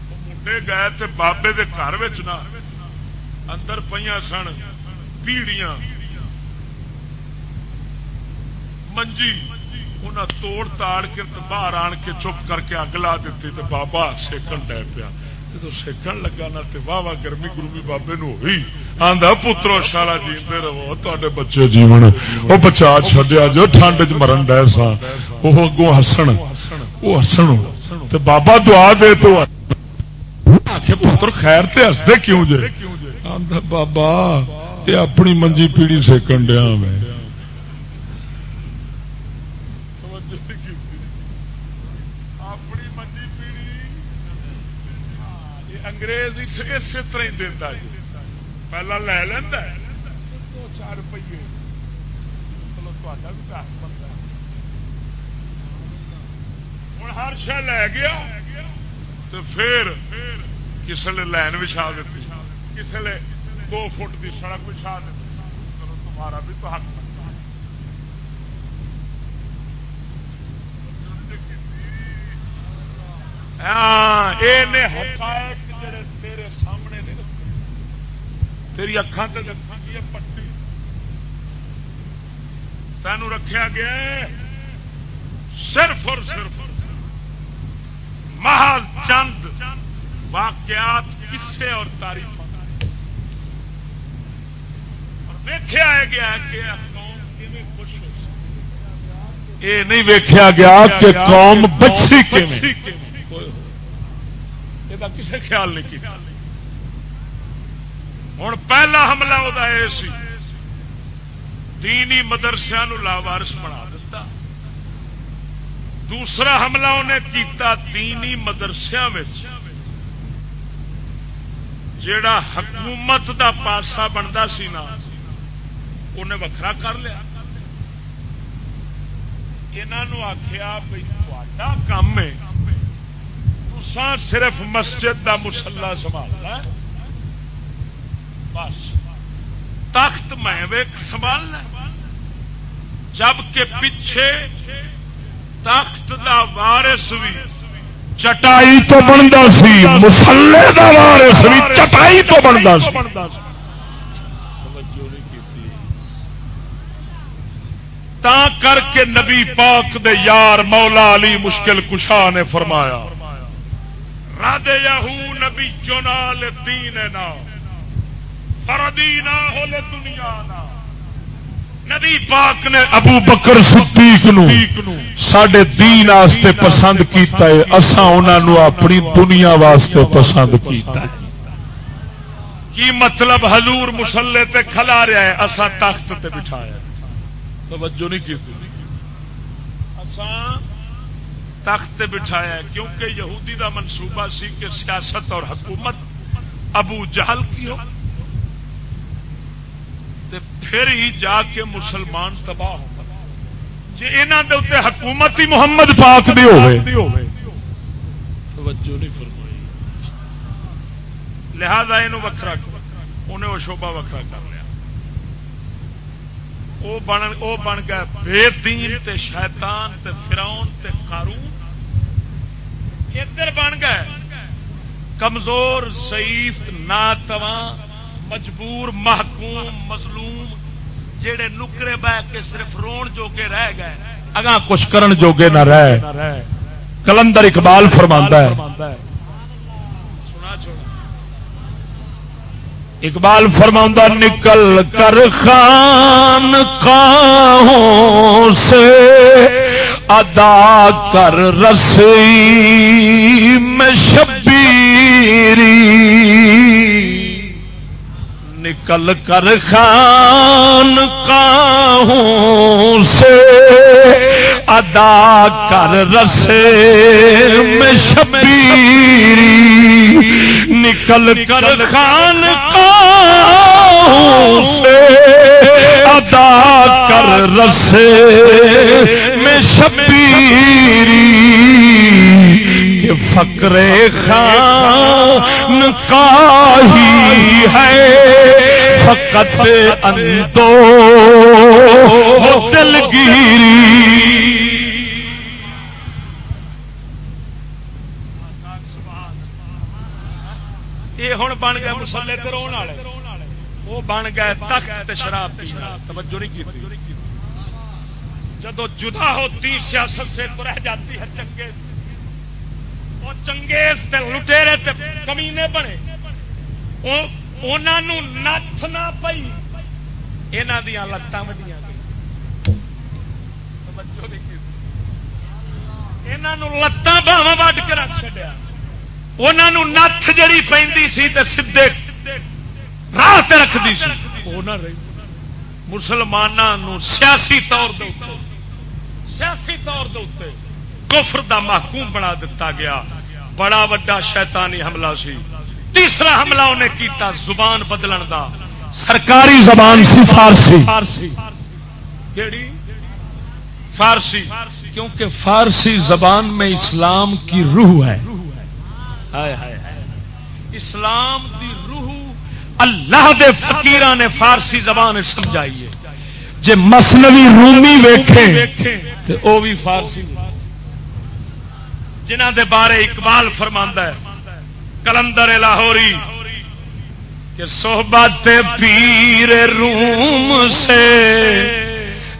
منڈے گئے تھے بابے کے گھر اندر پہ سن پیڑیاں منجی انہیں توڑ تاڑ کے باہر آن کے چپ کر کے اگ لا دیتی تو بابا سیکن ڈے پیا جب سیکن لگا نا تو واہ واہ گرمی گرمی بابے نو ہوئی آدھا پترو شالا جیتے رہو تے بچے جیون وہ بچا چڈیا جو ٹھنڈ چ مرن ڈے سا وہ اگوں ہسن وہ ہسن بابا دعا دے تو پتر خیر تے ہستے کیوں جے آدھا بابا یہ اپنی منجی پیڑی سیکن ڈیا میں انگریز اسی طرح ہی دینا جی۔ پہلا لے لینا دو چار روپیے۔ چلو تا بھی پیس بنتا ہوں ہر شہ لے گیا تو پھر کسی نے لائن بچھا دیتی۔ کسی نے دو فٹ کی سڑک بچھا دیتی۔ چلو تمہارا بھی تو حق بنتا ہاں یہ حقائق جڑے تیرے سامنے نہیں رکھے تیری اکھان سے رکھا گیا پٹی۔ تینوں رکھا گیا صرف اور صرف محض چند واقعات کسے اور تاریخ ویخیا گیا کہ خوش ہو یہ نہیں ویخیا گیا کہ قوم بچی یہ کسے خیال نہیں کیا ہوں پہلا حملہ وہ سی۔ دینی مدرسیا لاوارس بنا دیتا دوسرا حملہ انہیں کیتا دینی مدرسیا جیڑا حکومت دا پاسا بنتا سی نا انہیں وکھرا کر لیا۔ انہوں آخیا بھائی تا کام ہے صرف مسجد دا مسلا سنبھالنا بس۔ تخت میں سنبھالنا جبکہ پیچھے تخت دا وارس بھی چٹائی تو بنتا سی مسلے دا وارس بھی چٹائی تو بنتا تا کر کے نبی پاک دے یار مولا علی مشکل کشا نے فرمایا۔ رد یہو نبی چونال دین نا۔ فردی نہ ہو دنیا نا۔ نبی پاک نے ابو بکر صدیق نو سڈے دین واسطے پسند کیتا ہے۔ اسا انہوں اپنی دنیا واسطے پسند کیتا ہے۔ کی مطلب حضور مسلے تے کھلا رہا ہے؟ اسا تخت تے بٹھایا۔ توجہ نہیں کی۔ تخت بٹھایا کیونکہ یہودی دا منصوبہ سی کہ سیاست اور حکومت ابو جہل کی ہو پھر ہی جا کے مسلمان تباہ ہو۔ جی یہاں کے اتنے حکومت ہی محمد پاک دی ہوئے۔ توجہ نہیں فرمائی۔ لہذا یہ وکرا انہیں وہ شوبا وکرا کر وہ بن وہ بن گیا بے دین تے شیطان تے فراؤن تے قارون۔ ادھر بن گئے۔ کمزور ضعیف ناتواں مجبور محکوم مظلوم جڑے نکرے بہ کے صرف رون جوگے رہ گئے۔ اگاں کچھ کرن جوگے نہ رہ۔ کلندر اقبال فرماندا ہے۔ اقبال فرماندہ نکل کر خان کاہوں سے ادا کر رسی میں شبیری۔ نکل کر خان کاہوں سے ادا کر رسے میں شبیری۔ نکل کر خان ادا کر رسے میں شبیری فکر خان کا ہی ہے۔ فقط اندو دلگیری۔ یہ ہوں بن گئے مسلے رو وہ بن گئے تخت شراب پینا۔ توجہ نہیں کی جدو جدا ہوتی سیاست سے تو رہ جاتی ہے چنگے وہ چنگیز لٹےرے کمینے بنے۔ انہوں نت نہ پی یہاں دیا لتان وڈیا لتان باوا وڈ کے رکھ چڑیا انہوں نت جڑی پہ سیدے راہ سی۔ وہ نہ رہی۔ مسلمانوں سیاسی طور سیاسی طور دے کفر دا محکوم بنا دیتا گیا۔ بڑا وڈا شیطانی حملہ سی۔ تیسرا حملہ انہیں کیتا زبان بدلن دا۔ سرکاری زبان سی فارسی۔ فارسی۔ فارسی۔ کیونکہ فارسی زبان میں اسلام کی روح ہے۔ اسلام دی روح اللہ دے فقیران نے فارسی زبان سمجھائی ہے جی مسنوی رومی ویکھے تو وہ بھی فارسی۔ جنہ دے بارے اقبال فرماندہ ہے کلندر لاہوری کہ صحبت پیر روم سے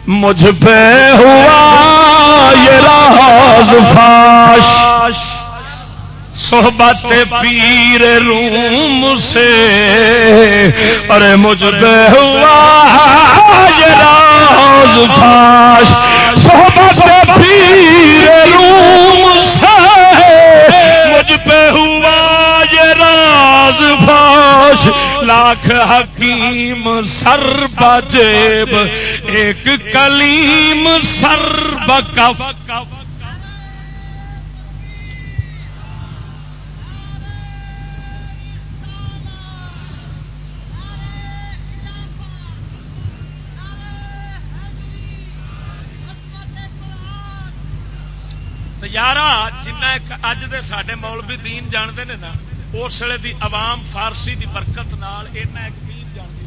مجھ پہ ہوا یہ راز فاش۔ صحبت پیر روم سے۔ ارے مجھ پہ ہوا یہ راز فاش صحبت پیر روم سے۔ مجھ پہ ہوا یہ راز فاش لاکھ حکیم سر بجیب، ایک کلیم سر بکف۔ یار جنا اج دے سڈے مولوی دین جانتے ہیں نا، اس ویلے دی عوام فارسی دی برکت نال اینا ایک دین جانتی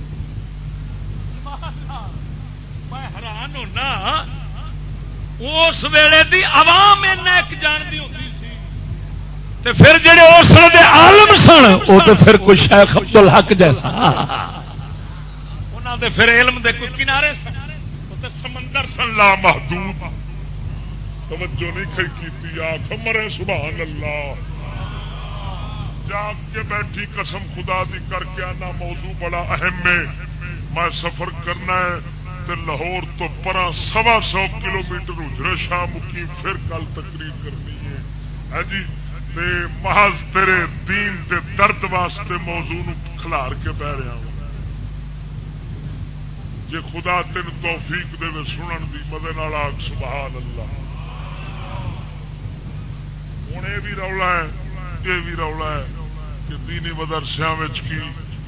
میں حیران ہونا، اس ویلے دی عوام اینا ایک جانتی ہوتی تے پھر جڑے اس ویلے دے عالم سن وہ تو پھر کوئی شیخ عبد الحق جیسا۔ انہوں دے پھر علم دے کوئی کنارے سن وہ تے سمندر سن لا محدود توجہ نہیں کھئی کی آخ مرے سبحان اللہ جاگ کے بیٹھی قسم خدا دی کر کے آنا موضوع بڑا اہم ہے۔ میں سفر کرنا ہے تے لاہور تو پرا سوا سو کلو میٹر اجرے شاہ مکی پھر کل تقریر کرنی ہے۔ ہاں جی تے محض تیرے دین دے درد واسطے موضوع کھلار کے بہ رہا ہوں۔ جی خدا تین توفیق دے سنن دی مدد آگ سبحان اللہ ہوں یہ بھی رولا ہے یہ بھی رولا ہے کہ دینی مدرسیا کی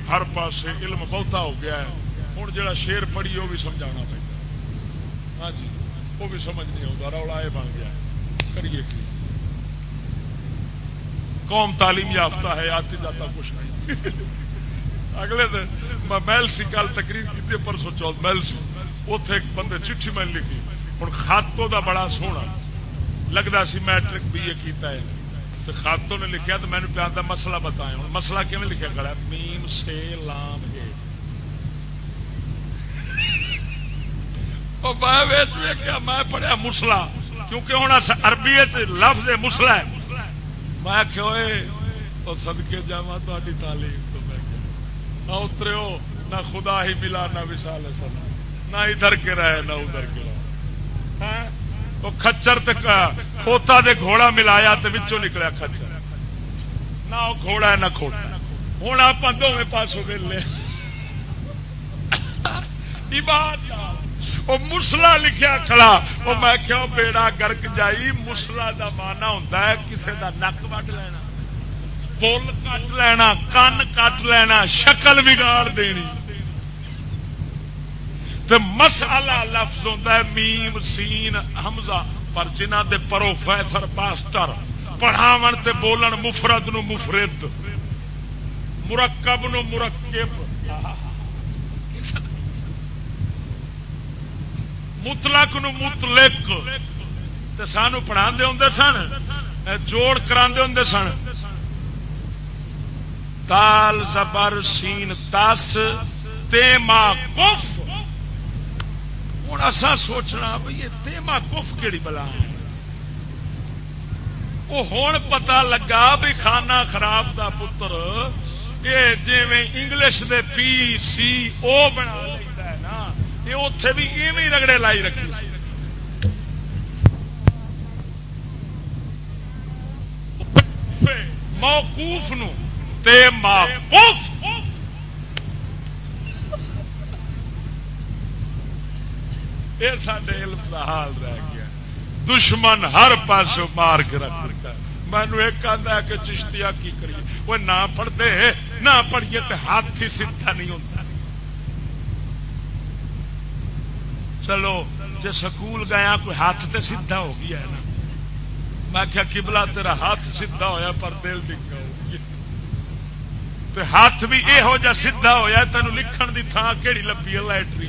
ہر پاسے علم بہتا ہو گیا ہے ہوں جا شیر پڑھی وہ بھی سمجھا پہ ہاں جی وہ بھی سمجھ نہیں آتا رولا یہ بن گیا کریے کی قوم تعلیم یافتہ ہے آتی جاتا کچھ نہیں اگلے دن میں محل سی کل تقریر کی پرسوں چوتھ محل سی اتے ایک بندے چٹھی میں لکھی ہوں خاتوں کا بڑا سونا لگتا سی میٹرک بی اے کیتا ہے۔ تو خاتوں نے لکھا تو مینو پیار کا مسئلہ بتایا ہوں مسئلہ کیون لکھا کھڑا میم سے لام ہے۔ میں پڑھیا مسلا کیونکہ ہوں اربی لفظ مسلا ہے۔ میں کہ سدکے جا تاری تعلیم تو میں اترے ہو، نہ خدا ہی ملا، نہ وشال سنا نہ ادھر کے رہے، نہ ادھر کے رہے۔ ہاں؟ وہ کچر کھوتا دے گھوڑا ملایا تو بچوں نکلیا کچر نہ وہ گھوڑا ہے نہ کھوتا۔ ہوں آپ دونوں پاسوں ویلے۔ وہ مسلا لکھیا کھڑا۔ وہ میں کیوں بیڑا گرک جائی، مسلا دا مانا ہوتا ہے کسے دا نک وڈ لینا۔ بول کٹ لینا، کن کٹ لینا، شکل بگاڑ دینی۔ تو مسالا لفظ ہوتا ہے میم، سین، حمزہ، پر جنہ دے پروفیسر، پاسٹر پڑھاو تے بولن مفرد نو مفرد، مرکب نو مرکب۔ مطلق نو مطلق۔ تے سانو پڑھا ہوں سن جوڑ کرا ہوں سن۔ تال، زبر، سین، تس تے ماں کف۔ ہوں اصا سوچنا بھائی یہ تیما کف کہڑی بلا وہ ہوں پتا لگا بھی کھانا خراب دا پتر یہ جی انگلش دے پی سی او بنا لینا ہے نا، یہ اتے بھی ایویں رگڑے لائی رکھی موقوف نو تے موقوف یہ سارے علم کا حال رہ گیا۔ دشمن ہر پاس مار کے رکھ مینو ایک آدھا کہ چشتیا کی کریے؟ وہ نہ پڑھتے نہ پڑھیے تو ہاتھ ہی سیدھا نہیں ہوتا۔ چلو جی سکول گیا، کوئی ہاتھ تے سیدھا ہو گیا ہے نا۔ میں کیا کبلا تیرا ہاتھ سیدھا ہویا، پر دل ڈگا ہو گیا۔ ہاتھ بھی یہو جا سیدھا ہوا تینوں لکھن کی تھان کہڑی لبی ہے لائٹری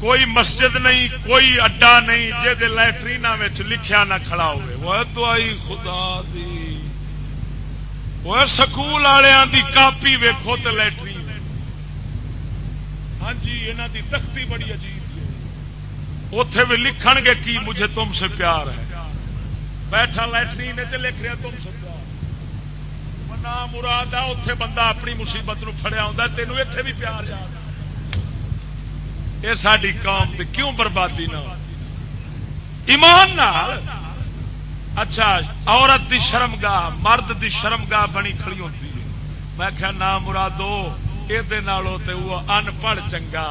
کوئی مسجد نہیں، کوئی اڈا نہیں جہد لٹرین لکھیا نہ کھڑا ہوئے۔ وہ تو آئی خدا دی۔ وہ سکول والوں کی کاپی ویکو تو لٹرین ہاں جی یہاں کی تختی بڑی عجیب ہے۔ اتے بھی لکھن گے کی مجھے تم سے پیار ہے۔ بیٹھا لٹرین لکھ رہا تم سمجھا نام مراد آ اتے بندہ اپنی مصیبت نو فڑیا ہوں تینوں اتے بھی پیار یاد یہ ساری قوم کی کیوں بربادی نہ ایمان اچھا عورت دی شرم گاہ مرد دی شرم گاہ بنی کھڑی ہوتی ہے۔ میں کیا نام مرادو یہ ان پڑھ چنگا،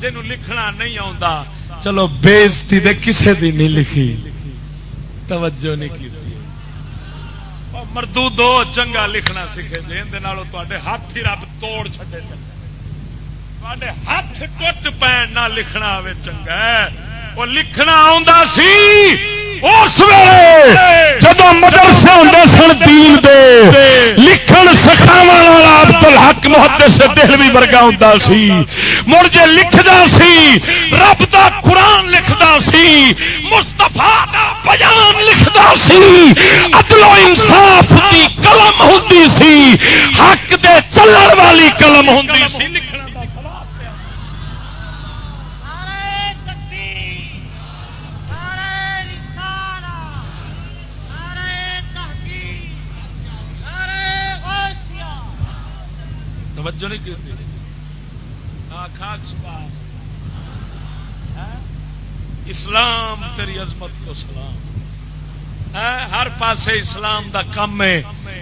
جنوں لکھنا نہیں آتا چلو، بےزتی دے کسے دی نہیں لکھی۔ توجہ نہیں کی مردو دو چنگا لکھنا سیکھے جی اندر ہاتھ ہی رب توڑ چھڈے تے ہاتھ ٹوٹ پے نہ لکھنا آئے چنگا وہ لکھنا آ اس ویلے جب مدرسے ہوں سن دین دے، لکھن سکھاو والا عبد الحق محدث دہلوی ورگا ہوں سی۔ مڑ جے لکھدا سی، رب دا قرآن لکھدا سی مستفا دا بیان لکھدا سی، عدل و انصاف دی قلم ہوندی سی، حق دے چلن والی قلم ہوندی سی۔ توجہ نہیں کی اسلام تیری عظمت کو سلام۔ ہر پاسے اسلام دا کم ہے۔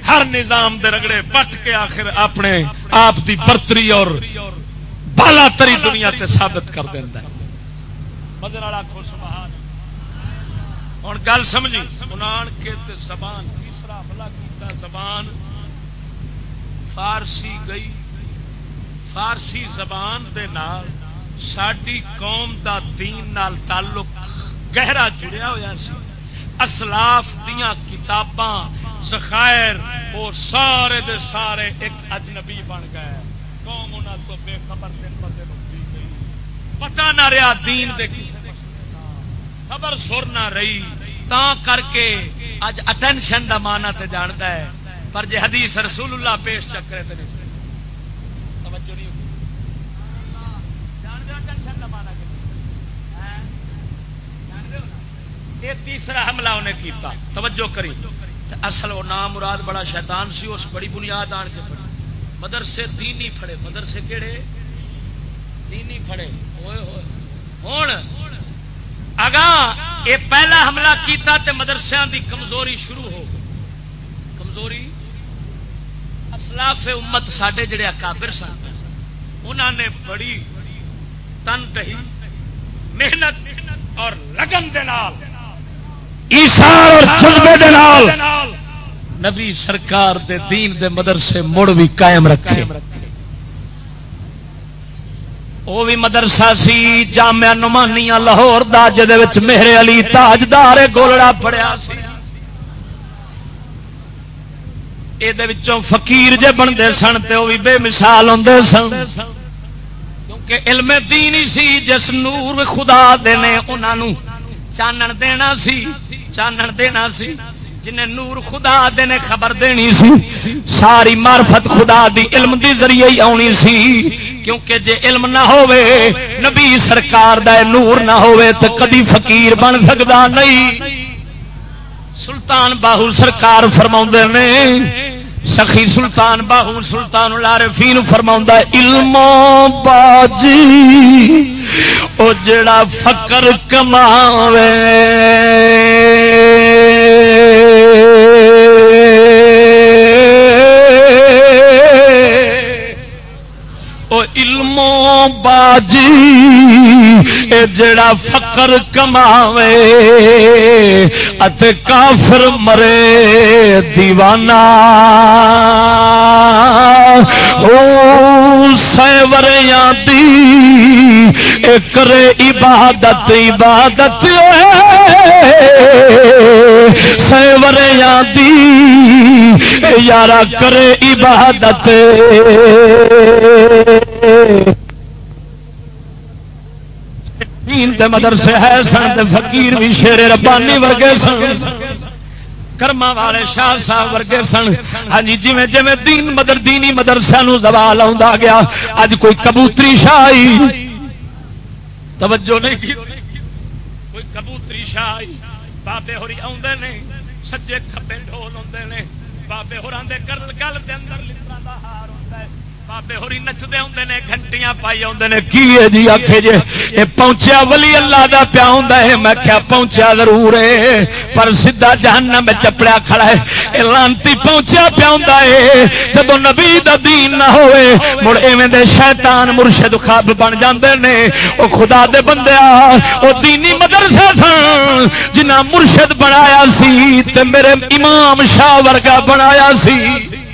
ہر نظام دے رگڑے پٹ کے آخر اپنے آپ دی برتری اور بالا تری دنیا تے ثابت کر دینا مدر والا خوش بہان ہوں گل سمجھی؟ انان کے تے زبان، تیسرا حملہ کیتا، زبان فارسی گئی۔ فارسی زبان دے نال ساری قوم دا دین نال تعلق گہرا جڑیا ہوا سی۔ اسلاف دیا کتاباں، ذخائر وہ سارے دے سارے ایک اجنبی بن گئے۔ قوم انہوں تو بے خبر دن پتے بندے گئی۔ پتا نہ رہا دین دے کسی خبر سر نہ رہی۔ تا کر کے اج اٹینشن دا مانا تے جانتا ہے۔ پر جی حدیث رسول اللہ پیش چکرے تو نہیں یہ تیسرا حملہ انہیں کیتا۔ توجہ کری۔ اصل وہ نام مراد بڑا شیطان سی، اس بڑی بنیاد آن کے پڑی۔ مدرسے دینی پھڑے۔ مدرسے کہڑے دینی پھڑے۔ ہوں اگاں یہ پہلا حملہ کیتا تے مدرسے دی کمزوری شروع ہو کمزوری؟ اسلاف امت سڈے جڑے اکابر سن انہوں نے بڑی تن دہی محنت اور لگن دے نال نبی سرکار دے دین دے مدرسے مڑ بھی قائم رکھے۔ وہ بھی مدرسہ سی جامع نمانیاں لاہور دا جہد میرے علی تاجدار گولڑا پڑیا سی۔ یہ فقیر جے بنتے سن تو وہ بھی بے مثال ہوں سن۔ کیونکہ علم دین ہی سی جس نور خدا دے انہوں چانن دینا سی چانن دینا سی جنہیں نور خدا دینے خبر دینی سی ساری معرفت خدا دی علم دی ذریعے ہی آنی سی کیونکہ جے علم نہ ہوئے نبی سرکار دا نور نہ ہوئے تو کدی فقیر بن سکتا نہیں سلطان باہو سرکار فرما نے سخی سلطان باہو سلطان العارفین فرما علم باجی او جڑا فکر کماوے۔ باجی، اے جڑا فقر کماوے ات کافر مرے، دیوانہ۔ او سیوریاں دی اے کرے عبادت عبادت سیوریاں دی یارا کرے عبادت۔ مدرسے ہے سن تے فقیر بھی شیر ربانی ورگے سن۔ کرما والے شاہ صاحب ورگے سن۔ ہاں جی جی جی دین مدر دینی مدرسہ نو زوال آ گیا، اج کوئی کبوتری شاہی۔ توجہ نہیں کی؟ کوئی کبوتری شاہی۔ بابے ہوری آدھے نہیں سجے کبے ڈول ہوں نے۔ بابے ہور گل گل کے اندر لطرا ہار بابے ہوری نچتے ہوں نے گھنٹیاں پائی آتے نے کی ہے جی آخ جی یہ پہنچیا ولی اللہ دا پیا ہوں میں کیا پہنچیا ضرور ہے پر سیدا جہنم میں چپڑیا کھڑا ہے یہ لانتی پہنچیا پیا ہوں جب نبی دا دین نہ ہوئے مڑ ایویں دے شیطان مرشد خواب بن جاندے نے او خدا دے بندے او دینی مدرسے سن جنہ مرشد بنایا سی تے میرے امام شاہ ورگا بنایا سی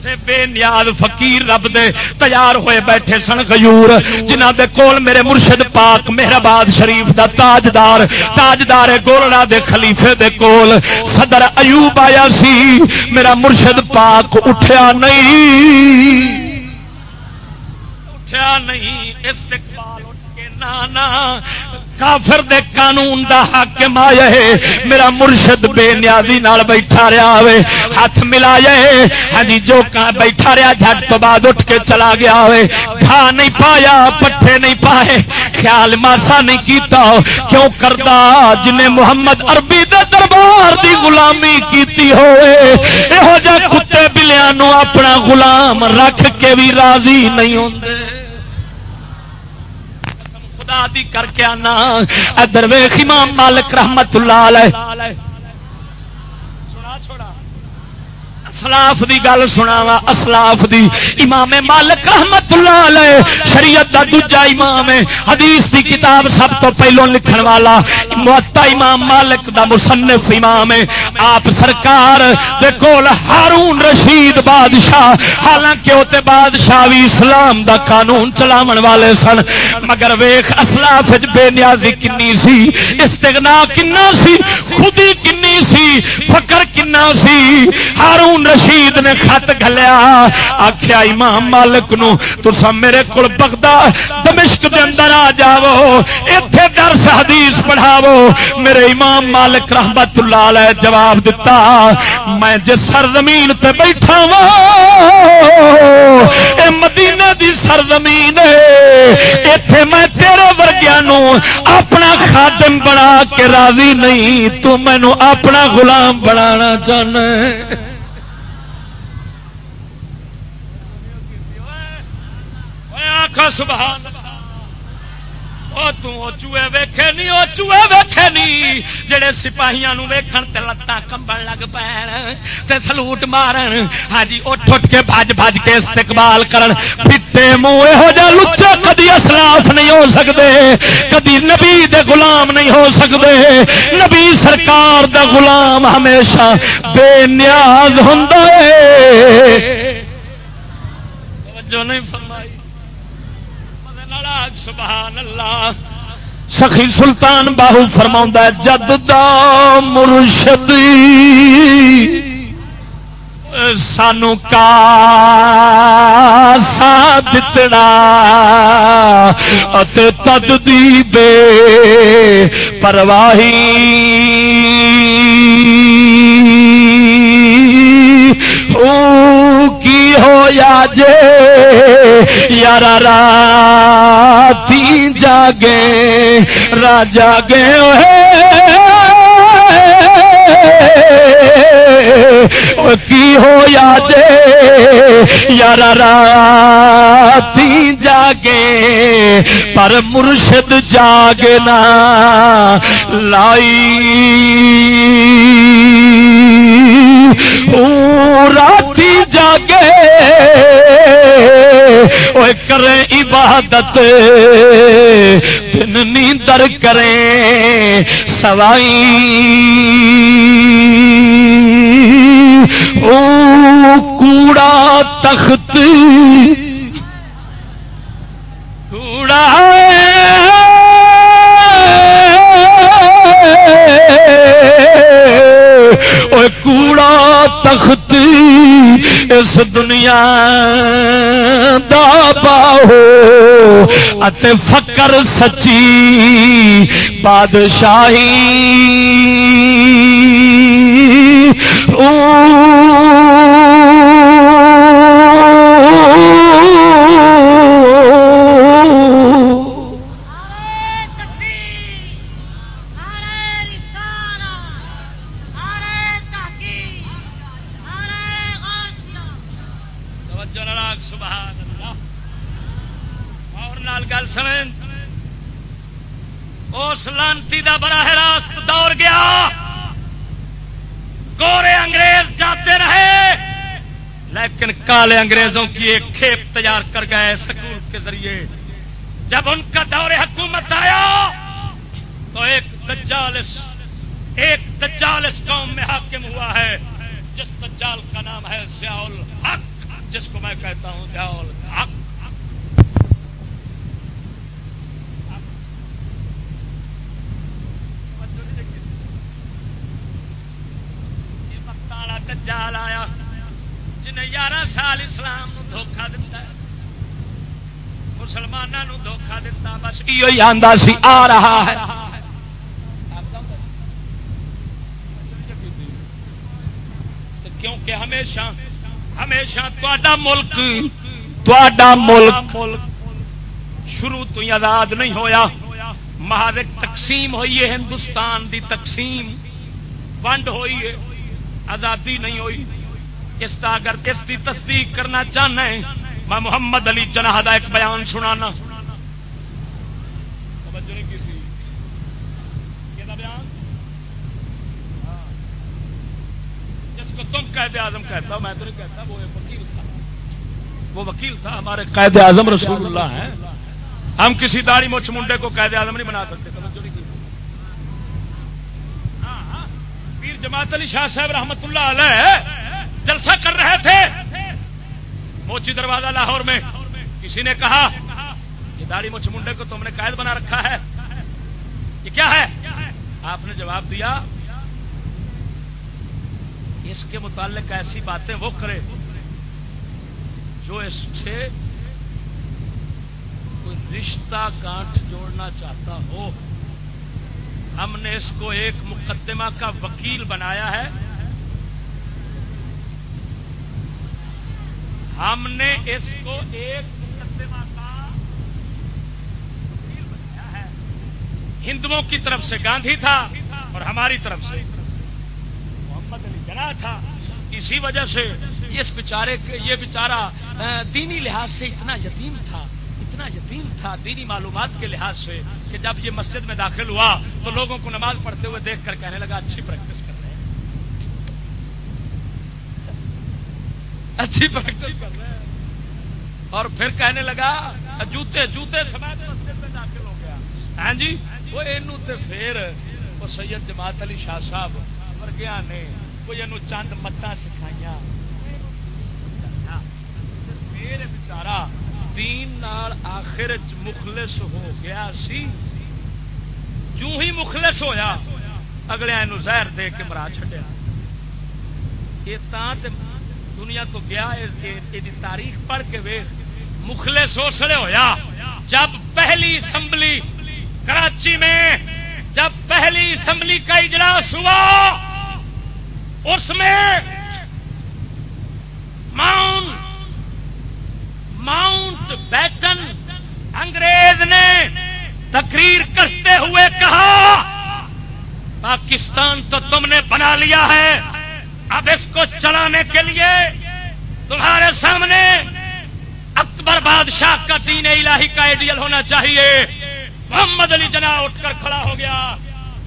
ایسے بے نیاز فقیر رب دے تیار ہوئے بیٹھے سن غیور جنہ دے کول میرے مرشد پاک مہرباد شریف دا تاجدار تاجدار گولڑا دے خلیفے دے کول۔ صدر ایوب آیا سی، میرا مرشد پاک اٹھیا نہیں۔ اٹھیا نہیں، استقبال اٹھ نانا، کافر دے قانون دا حاکم آیا ہے میرا مرشد بے نیازی نال بیٹھا رہا ہوئے، ہاتھ ملا جائے ہاں جی جو بیٹھا رہا، جھٹ تو بعد اٹھ کے چلا گیا ہوئے کھا نہیں پایا، پٹھے نہیں پائے، خیال ماسا نہیں کیتا، کیوں کردا؟ جنہیں محمد عربی دے دربار دی غلامی کیتی ہوئے، یہو جا کتے بلیاں اپنا غلام رکھ کے بھی راضی نہیں ہوندے۔ خدا دی کر کے آنا۔ ادھر ویخ امام مالک رحمت اللہ علیہ۔ اسلاف دی گل سناوا اسلاف دی۔ امام مالک رحمت اللہ علیہ، شریعت دا دوجا امام ہے۔ حدیث دی کتاب سب تو پہلو لکھن والا، معطا امام مالک دا مصنف امام ہے۔ آپ سرکار دے کول ہارون رشید بادشاہ، حالانکہ وہ بادشاہ بھی اسلام دا قانون چلاون والے سن۔ مگر ویخ اسلاف بے نیازی کنی سی، استغنا کنا سی، خودی کنی سی فکر کنا سی۔ ہارون رشید نے خط گلیا آخیا امام مالک نو تسا میرے کو بگدا دمشق دے اندر آ جاو اتے درس حدیث پڑھاو میرے امام مالک رحمت اللہ علیہ جواب دیتا میں جس سرزمین تے بیٹھا وا اے مدینہ دی سرزمین اتے میں تیرے ورگیا نو اپنا خادم بنا کے راضی نہیں، تو مینو اپنا غلام بنانا چاہنا سبحان چوہے نہیں وہ چوہے نہیں جڑے سپاہیاں ویکھن تے کمبن لگ پین تے سلوٹ مارن۔ ہاں جی اٹھ اٹھ کے بج بج کے استقبال کرن۔ منہ یہو جہ لچا کدی اسلاف نہیں ہو سکتے کدی نبی دے غلام نہیں ہو سکتے نبی سرکار دا غلام ہمیشہ بے نیاز ہوں جو نہیں فرمائی۔ سبحان اللہ۔ سخی سلطان باہو فرما جد دا سانو کا سا دتنا۔ تد دی بے پرواہی۔ او کی ہو یا جے یار راتی جاگے راجا گے کی ہو یا جے یار راتی جاگے، پر مرشد جاگنا لائی۔ راتی جاگے۔ وہ کریں عبادت، دن نیندر کریں۔ سوائی او کوڑا تخت۔ کوڑا کوڑا تخت اس دنیا دا باہو۔ اتے فکر سچی بادشاہی۔ راست دوڑ گیا۔ گورے انگریز جاتے رہے۔ لیکن کالے انگریزوں کی ایک کھیپ تیار کر گئے سکول کے ذریعے۔ جب ان کا دور حکومت آیا، تو ایک دجال اس ایک دجال قوم میں حاکم ہوا ہے، جس دجال کا نام ہے ضیاء الحق جس کو میں کہتا ہوں ضیاء الحق دجال آیا، جنہیں یارہ سال اسلام دھوکھا دتا مسلمانوں دھوکھا دتا، بس یہ سی، آ رہا ہے۔ کیونکہ ہمیشہ ہمیشہ تا ملک تا ملک شروع تو آزاد نہیں ہویا۔ مہارک تقسیم ہوئی ہے، ہندوستان دی تقسیم، ونڈ ہوئی ہے۔ آزادی نہیں ہوئی۔ اس کا اگر کس کی تصدیق کرنا چاہنا ہے، میں محمد علی جناح کا ایک بیان سنانا۔ ہاں۔ جس کو تم قید اعظم کہتا میں تو نہیں کہتا، وہ وکیل تھا۔ وہ وکیل تھا، ہمارے قید اعظم رسول اللہ ہیں۔ ہم کسی داڑھی مچھ منڈے کو قید اعظم نہیں بنا سکتے۔ پیر جماعت علی شاہ صاحب رحمت اللہ علیہ جلسہ کر رہے تھے۔ موچی دروازہ لاہور میں۔ کسی نے کہا، یہ داڑھی مچھ منڈے کو تم نے قائد بنا رکھا ہے۔ یہ کیا ہے؟ آپ نے جواب دیا، اس کے متعلق ایسی باتیں وہ کرے جو اس سے کوئی رشتہ گانٹھ جوڑنا چاہتا ہو۔ ہم نے اس کو ایک مقدمہ کا وکیل بنایا ہے۔ ہم نے اس کو ایک مقدمہ کا وکیل بنایا ہے۔ ہندوؤں کی طرف سے گاندھی تھا اور ہماری طرف سے۔ محمد علی جنا تھا۔ اسی وجہ سے اس بیچارے یہ بیچارہ دینی لحاظ سے اتنا یتیم تھا۔ اتنا یتیم تھا دینی معلومات کے لحاظ سے کہ جب یہ مسجد میں داخل ہوا تو لوگوں کو نماز پڑھتے ہوئے دیکھ کر کہنے لگا، اچھی پریکٹس کر رہے ہیں۔ اچھی پریکٹس کر رہے ہیں۔ اور پھر کہنے لگا، جوتے جوتے سمیت مسجد میں داخل ہو گیا۔ ہاں جی وہ پھر، وہ سید جماعت علی شاہ صاحب ورگیا نے وہ یہ چند متا سکھائیاں۔ ہاں۔ میرے بچارا دین نال آخر مخلص ہو گیا سی۔ جو ہی مخلص ہویا، اگلے زہر دے کے مرا چڈیا یہ دنیا تو گیا یہ تاریخ پڑھ کے وے مخلص سڑے ہویا۔ جب پہلی اسمبلی کراچی میں، جب پہلی اسمبلی کا اجلاس ہوا، اس میں ماؤنٹ ماؤنٹ بیٹن انگریز نے تقریر کرتے ہوئے کہا، پاکستان تو تم نے بنا لیا ہے، اب اس کو چلانے کے لیے تمہارے سامنے اکبر بادشاہ کا دین الہی کا آئیڈیل ہونا چاہیے۔ محمد علی جنا اٹھ کر کھڑا ہو گیا۔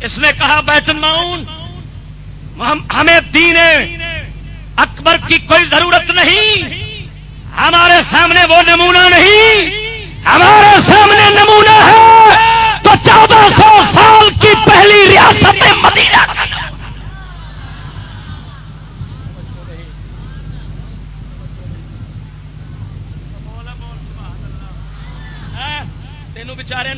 اس نے کہا بیٹن ماؤن ہمیں دین اکبر کی کوئی ضرورت نہیں۔ ہمارے سامنے وہ نمونہ نہیں۔ ہمارے سامنے نمونہ ہے تو چودہ سو سال کی پہلی ریاست مدینہ۔ تینوں بچارے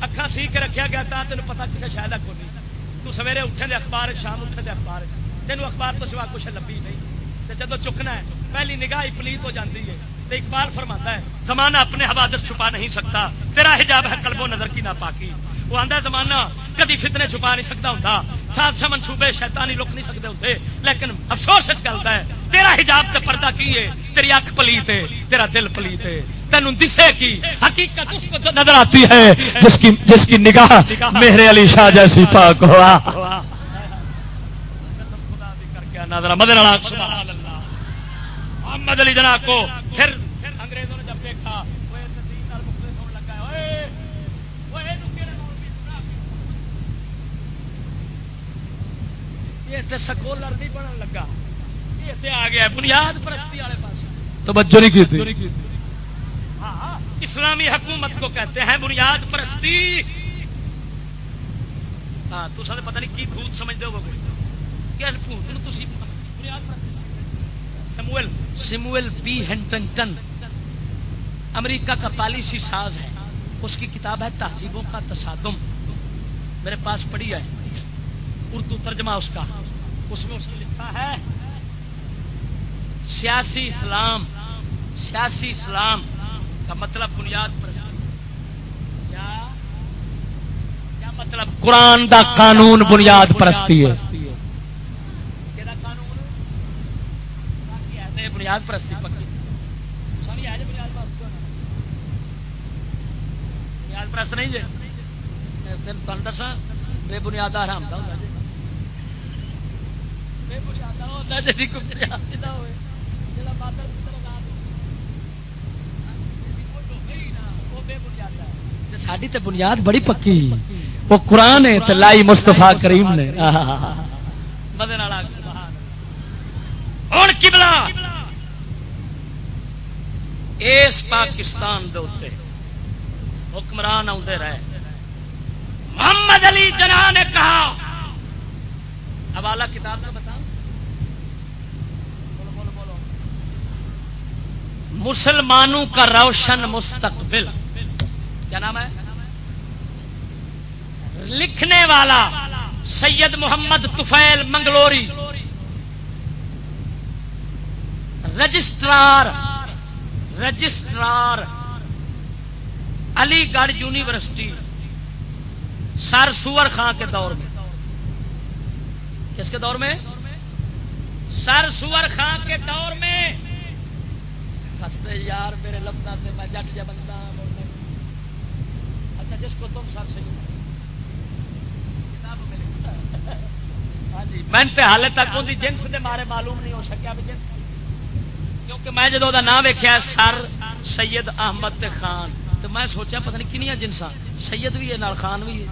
اکھا سی کے رکھا گیا تھا تین پتا کسی شاید کو نہیں۔ تو سویرے اٹھے دے اخبار شام اٹھے دے اخبار تینوں اخبار تو سوا کچھ لبھی نہیں۔ جب چکنا ہے پہلی نگاہ پلیت ہو جاتی ہے تو اقبال فرماتا ہے زمانہ اپنے حوادث چھپا نہیں سکتا تیرا حجاب ہے قلب و نظر کی ناپاکی۔ وہ آدھا زمانہ کدی فتنے چھپا نہیں سکتا ہوں ساتھ سے منصوبے شیطانی رک نہیں سکتے ہوتے لیکن افسوس اس گل ہے تیرا حجاب تے پردہ کی ہے؟ تیری اکھ پلیت ہے تیرا دل پلیت ہے۔ تین دسے کی حقیقت اس کو نظر آتی ہے جس کی جس کی نگاہ میرے علی شاہ جیسی پاک ہوا۔ محمد علی جناب کو پھر انگریزوں نے جب دیکھا یہ سکولر نہیں بنن لگا۔ یہ آ گیا بنیاد پرستی والے پاس توجہ نہیں کی ہاں اسلامی حکومت کو کہتے ہیں بنیاد پرستی۔ ہاں تو سارے پتہ نہیں کی بھوت سمجھتے ہو کیا بھوت بی ہینٹنگٹن امریکہ کا پالیسی ساز ہے۔ اس کی کتاب ہے تہذیبوں کا تصادم۔ میرے پاس پڑھی ہے۔ اردو ترجمہ اس کا۔ اس میں اس نے لکھا ہے، سیاسی اسلام سیاسی اسلام کا مطلب بنیاد پر کیا مطلب؟ قرآن دا قانون بنیاد پرستی ہے۔ بنیاد پرستی پکی۔ بنیاد پرست نہیں جی۔ تین دسا بے آرام ہوتا جی۔ کوئی بنیاد ہوئے ساری تو بنیاد بڑی پکی۔ وہ قرآن ہے لائی مستفا کریم نے۔ اس پاکستان دے حکمران آتے رہے۔ محمد علی جناح نے کہا، حوالہ کتاب کا بتا مسلمانوں کا روشن مستقبل۔ کیا نام ہے؟ لکھنے والا سید محمد تفیل منگلوری۔ رجسٹرار رجسٹرار، علی گڑھ یونیورسٹی، سر سور خان کے دور میں۔ کس کے دور میں؟ سر سور خان کے دور میں۔ یار، میرے لفظ سے میں جٹ جا بندہ ہاں، اچھا جس کو تم سب صحیح ہاں جی میں حال تک وہ جنس کے مارے معلوم نہیں ہو سکیا، بھی جنس۔ کیونکہ میں جدو نام ویکیا سر سید احمد خان تو میں سوچا پتہ نہیں کنیا جنسا سید بھی ہے، نال خان بھی ہے۔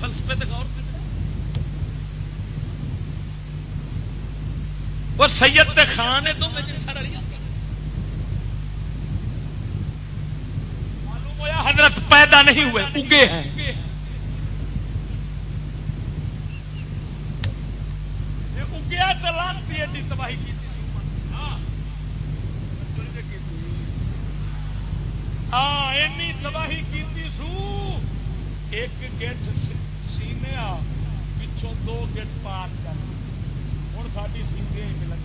فلسفے غور وہ سید تے خان ہے تو معلوم ہوا حضرت پیدا نہیں ہوئے، اگے ہیں۔ تباہی کی ہاں۔ اینی تباہی کی سو۔ ایک گیٹ سینے پچھوں دو گیٹ پار کر۔ ہوں ساری سیندے ملن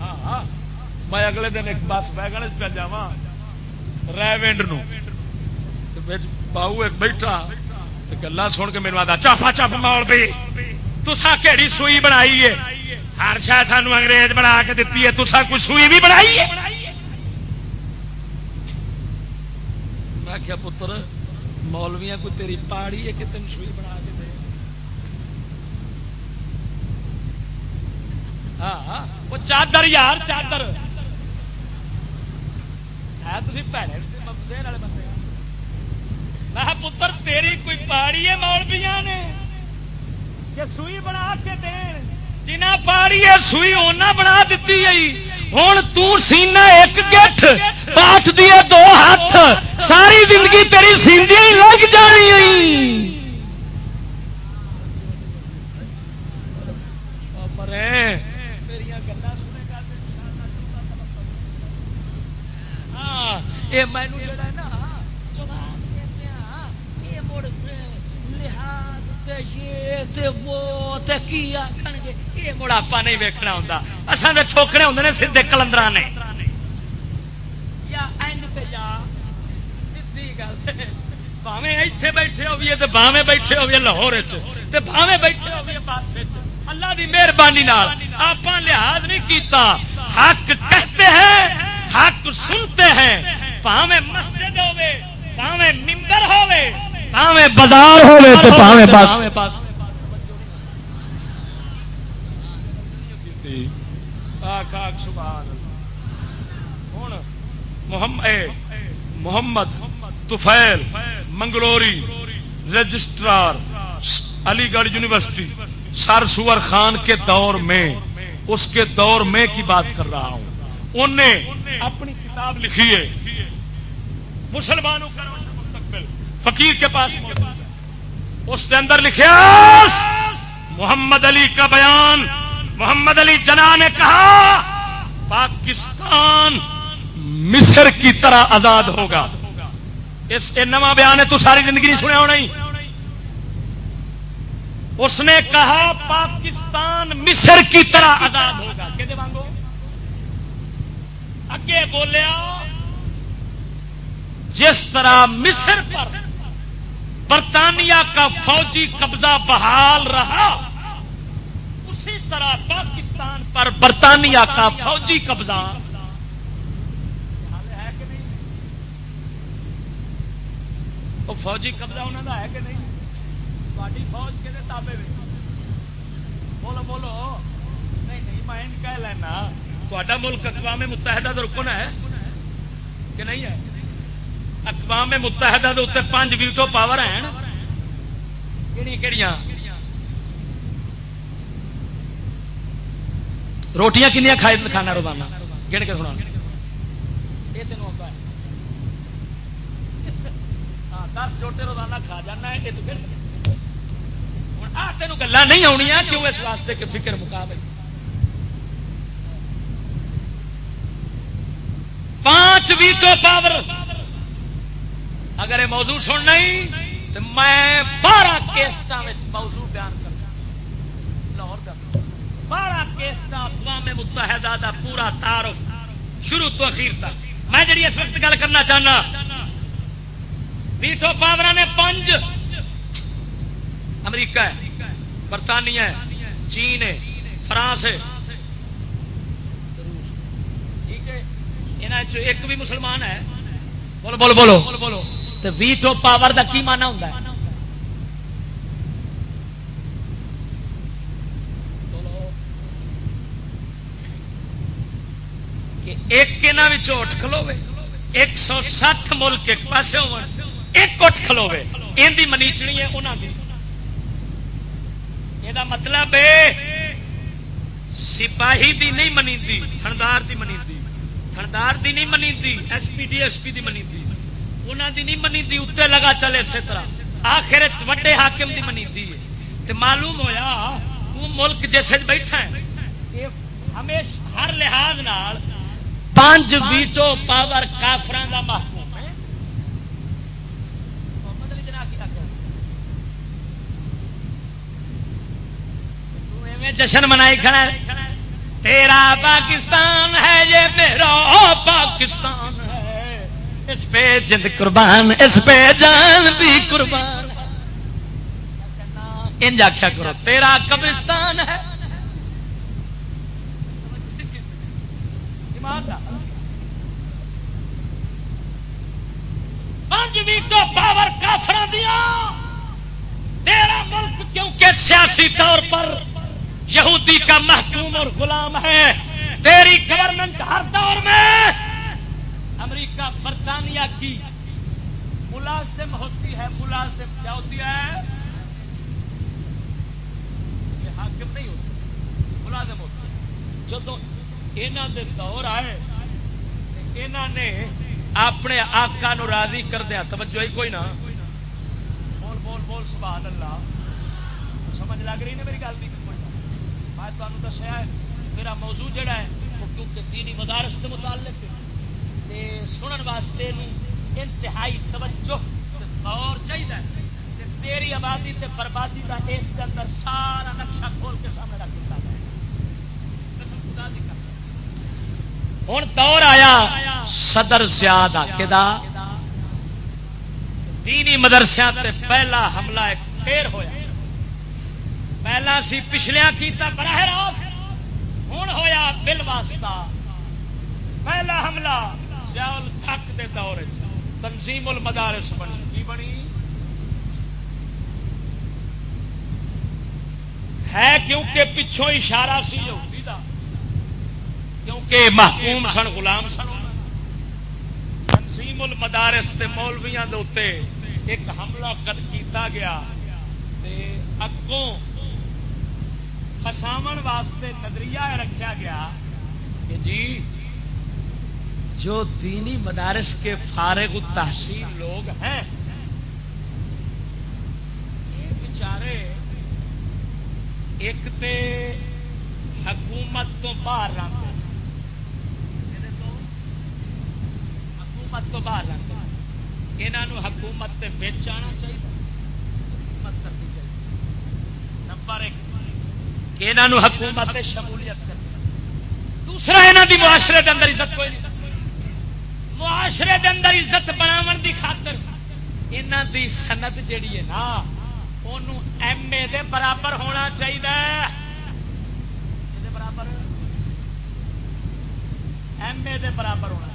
ہاں ہاں۔ میں اگلے دن ایک بس ویگن پہ جا ریونڈ باؤ ایک بیٹھا۔ گلا سن کے میرے آتا چاپا چپ مول بھی۔ تسا کہڑی سوئی بنائی ہے؟ ہر شاید سانو انگریز بنا کے دیتی ہے تسا کوئی سوئی بھی بنائی ہے؟ میں کیا پتر مولویا کوئی تیری پاڑی ہے کہ تین سوئی بنا کے دے؟ ہاں،, ہاں, وہ چادر یار چادر۔ ہے تھی پیڑے والے بندے۔ میں پتر تیری کوئی پاڑی ہے مولویا نے کہ سوئی بنا کے دین جنا پاڑی ہے سوئی اونا بنا دیتی ہے ہوں تینا ایک گٹھ پاٹ دیے دو ہاتھ ساری زندگی تیری سیندی لگ جانی یہ مینو جڑا نا یہ مڑ آپ نہیں ویکنا ہوں اصل تو ٹھوکنے ہوں سیدے کلندر نے۔ باوے اتنے بیٹھے ہوئے تو باوے بیٹھے ہوئے لاہور باوے بیٹھے ہوئے پاس اللہ کی مہربانی آپ لحاظ نہیں کیتا۔ حق کہتے ہیں، حق سنتے ہیں۔ پاوے مسجد ہوے پاوے ممبر ہوے پاوے بازار ہوے تو پاوے بس محمد محمد تفیل منگلوری رجسٹرار، علی گڑھ یونیورسٹی، سر سور خان کے دور میں، اس کے دور میں کی بات کر رہا ہوں۔ انہیں اپنی کتاب لکھی ہے۔ مسلمانوں کا مستقبل، فقیر کے پاس اس کے اندر لکھے محمد علی کا بیان۔ محمد علی جنا نے کہا، پاکستان مصر کی طرح آزاد ہوگا۔ اس نواں بیان ہے، تو ساری زندگی نہیں سنیا ہونا ہی۔ اس نے کہا، پاکستان مصر کی طرح آزاد ہوگا۔ اگے بولیا، جس طرح مصر پر برطانیہ کا فوجی قبضہ بحال رہا طرح پاکستان پر برطانیہ کا فوجی قبضہ۔ وہ فوجی قبضہ انہوں کا ہے کہ نہیں؟ تاری فوج کے تابے میں بولو بولو۔ نہیں نہیں، میں کہہ لینا۔ تا ملک اقوام متحدہ تو رکن ہے؟ کہ نہیں ہے؟ اقوام متحدہ کے اتنے پانچ ویٹو پاور ہیں۔ کہڑی کہڑی روٹیاں کنیا کھائے کھانا روزانہ؟ گن کے سنا یہ تینوں آتا ہے۔ ہاں، دس چھوٹے روزانہ کھا جانا یہ تو ہوں آ، تینوں گلا نہیں آنی کیوں اس واسطے کہ فکر مقابل؟ پانچ ویٹو پاور۔ اگر یہ موضوع سننا ہی، تو میں بارہ کیسٹ موضوع بیان بارہ کیسٹ اقوام متحدہ دا پورا تعارف شروع تو اخیر تک میں جی اس وقت گل کرنا چاہنا ویٹو پاور نے پنج امریکہ ہے برطانیہ ہے چین ہے فرانس ہے ٹھیک ہے ایک بھی مسلمان ہے بولو بولو بولو بولو تو ویٹو پاور کا کی مانا ہوں ایک اٹھ کھلوے ایک سو سٹھ ملک ایک پاس ہو ایک اٹھ کھلوے یہ منیچنی ہے انہوں کی یہ مطلب سپاہی دی نہیں منی تھندار دی منی تھندار دی نہیں منی S P D S P دی منی انہوں دی نہیں منی اتنے لگا چلے اسی طرح۔ آخر وڈے حاکم دی منی تے معلوم ہویا، تو ملک جیسے بیٹھا ہے۔ ہمیشہ ہر لحاظ نال پانچ ویٹو پاور کافران کا محکوم ہے۔ جشن منائی کھڑا تیرا پاکستان ہے یہ میرا پاکستان ہے۔ اس پہ جد قربان اس پہ جان بھی قربان۔ ان آخیا کرو تیرا قبرستان ہے۔ پانچ ویٹو پاور کافر دیا تیرا ملک کیونکہ سیاسی طور پر یہودی کا محکوم اور غلام ہے، تیری گورنمنٹ ہر دور میں امریکہ، برطانیہ کی ملازم ہوتی ہے، ملازم کیا ہوتی ہے؟ یہ حاکم نہیں ہوتی، ملازم ہوتی ہے۔ جب یہاں دے دور آئے۔ یہاں نے اپنے آقا نو راضی کردیا توجہ ہی کوئی نہ۔ بول بول بول، سبحان اللہ۔ سمجھ لگ رہی نا میری گل بھی؟ میں تمہیں دسیا ہے، میرا موضوع جڑا ہے، وہ کیونکہ دینی مدارس کے متعلق سنن واسطے انتہائی توجہ اور چاہیے تیری آبادی تے بربادی کا اس کے اندر سارا نقشہ کھول کے سامنے رکھ دیتا ہے ہوں دور آیا، صدر زیادہ کدا دینی مدرسے پہلا حملہ ایک پھر ہویا۔ پہلا سی پچھلیا کیتا براہ راست ہوں ہویا بل واسطہ۔ پہلا حملہ سیال تھک دے دور تنظیم المدارس بنی۔ کی بنی؟ ہے کیونکہ پچھوں اشارہ سی یہودی دا کیونکہ محکوم سن، غلام سن۔ تنظیم المدارس تے مولویاں دے ایک حملہ کر کیتا گیا تے اگوں فساو واسطے نظریہ رکھا گیا کہ جی جو دینی مدارس کے فارغ التحصیل لوگ ہیں، یہ بیچارے ایک تے حکومت تو باہر رنگ حکومت تو باہر رنگ یہاں حکومت کے بچ آنا چاہیے حکومت کرنی چاہیے نمبر ایک یہاں حکومت سے شمولیت کرنی۔ دوسرا یہاں کی معاشرے کے اندر عزت کوئی نہیں۔ معاشرے کے اندر عزت بناو کی خاطر یہاں کی سنت جیڑی ہے نا انہوں ایم اے دے برابر ہونا چاہیے برابر؟ ایم اے دے برابر ہونا۔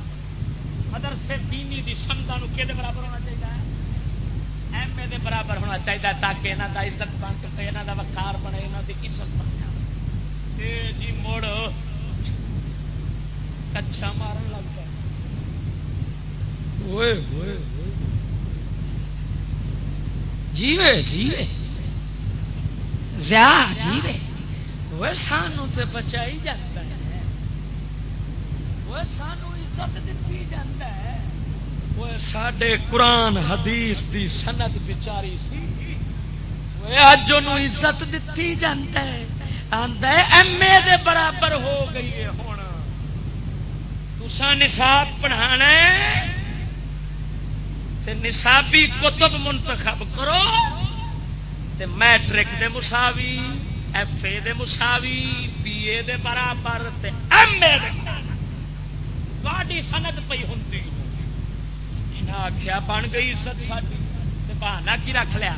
مدرسے دینی دی سنتا کہ برابر ہونا چاہیے ایم اے دے برابر ہونا چاہیے تاکہ یہاں کا عزت بن کے یہاں کا وقار بنے یہاں کی عزت بن جائے۔ جی مڑ کچھا مارن لگ پائے جیوے جیوے۔ جیوے۔ وہ سانو تے بچائی جاتا ہے۔ وہ سانو عزت دیتی جاتا ہے۔ وہ ساڈے قرآن حدیث دی سنت بچاری سی۔ اج عزت دیتی جاتا ہے۔ آدھا ایم اے دے برابر ہو گئی ہے ہوں تسا نصاب پڑھا نصابی کتب منتخب کرو۔ تے میٹرک دے مساوی، ایف اے دے مساوی، بی اے دے برابر، تے ایم اے دے باڈی سند پی ہوں آخیا بن گئی عزت ساری بہانا کی رکھ لیا؟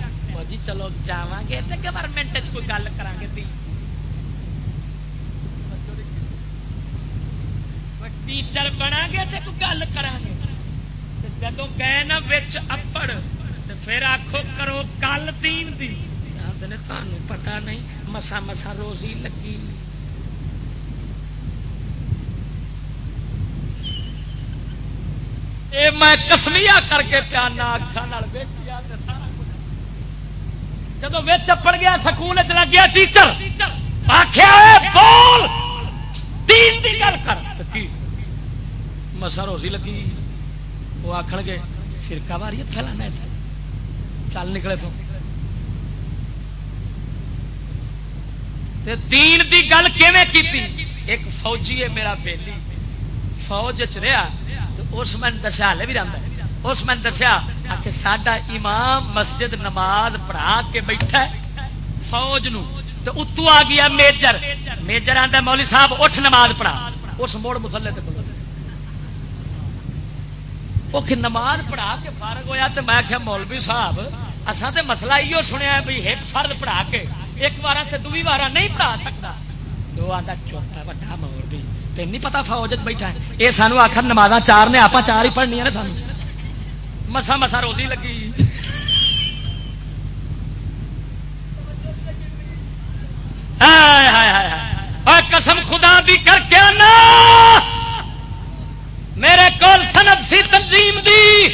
جی چلو جا گے تو گورنمنٹ کوئی گل کرا گے ٹیچر بنا گے تو کوئی گل کرا گے۔ جدو گئے نا بچ اپڑ پھر آخو کرو کل تین دی۔ تمہیں پتا نہیں مسا مسا روزی لگی۔ اے میں کسمیا کر کے پیانا اکھان جب چپڑ گیا سکول لگ گیا ٹیچر۔ آخیا بول تین دی گل کر۔ مسا روزی لگی۔ وہ آخر گے، فرقہ واریت پھیلانا چل نکلے تو۔ دین دی گل کی ایک فوجی ہے میرا بیلی۔ فوج چ رہا اس میں دسیا ہلے بھی رہتا اس میں دسیا کہ سڈا امام مسجد نماز پڑھا کے بیٹھا ہے فوج نو۔ تو اتو آ گیا میجر۔ میجر آتا مولی صاحب، اٹھ نماز پڑھا۔ اس موڑ مسلے تے بولو وہ نماز پڑھا کے فارغ ہوا تو میں کیا مولوی صاحب اصا تو مسئلہ یہ سنیا بھی ایک فرد پڑھا کے ایک بار سے دوی بار نہیں پڑھا سکتا۔ تو آتا چوتھا وا مور بھی تین نہیں پتا فوج بیٹھا ہے۔ یہ سانو آخر نماز چار نے آپ چار ہی پڑھنی نا سان مسا مسا روزی لگی۔ قسم خدا بھی کر کے آنا۔ میرے کول سند سی تنظیم دی۔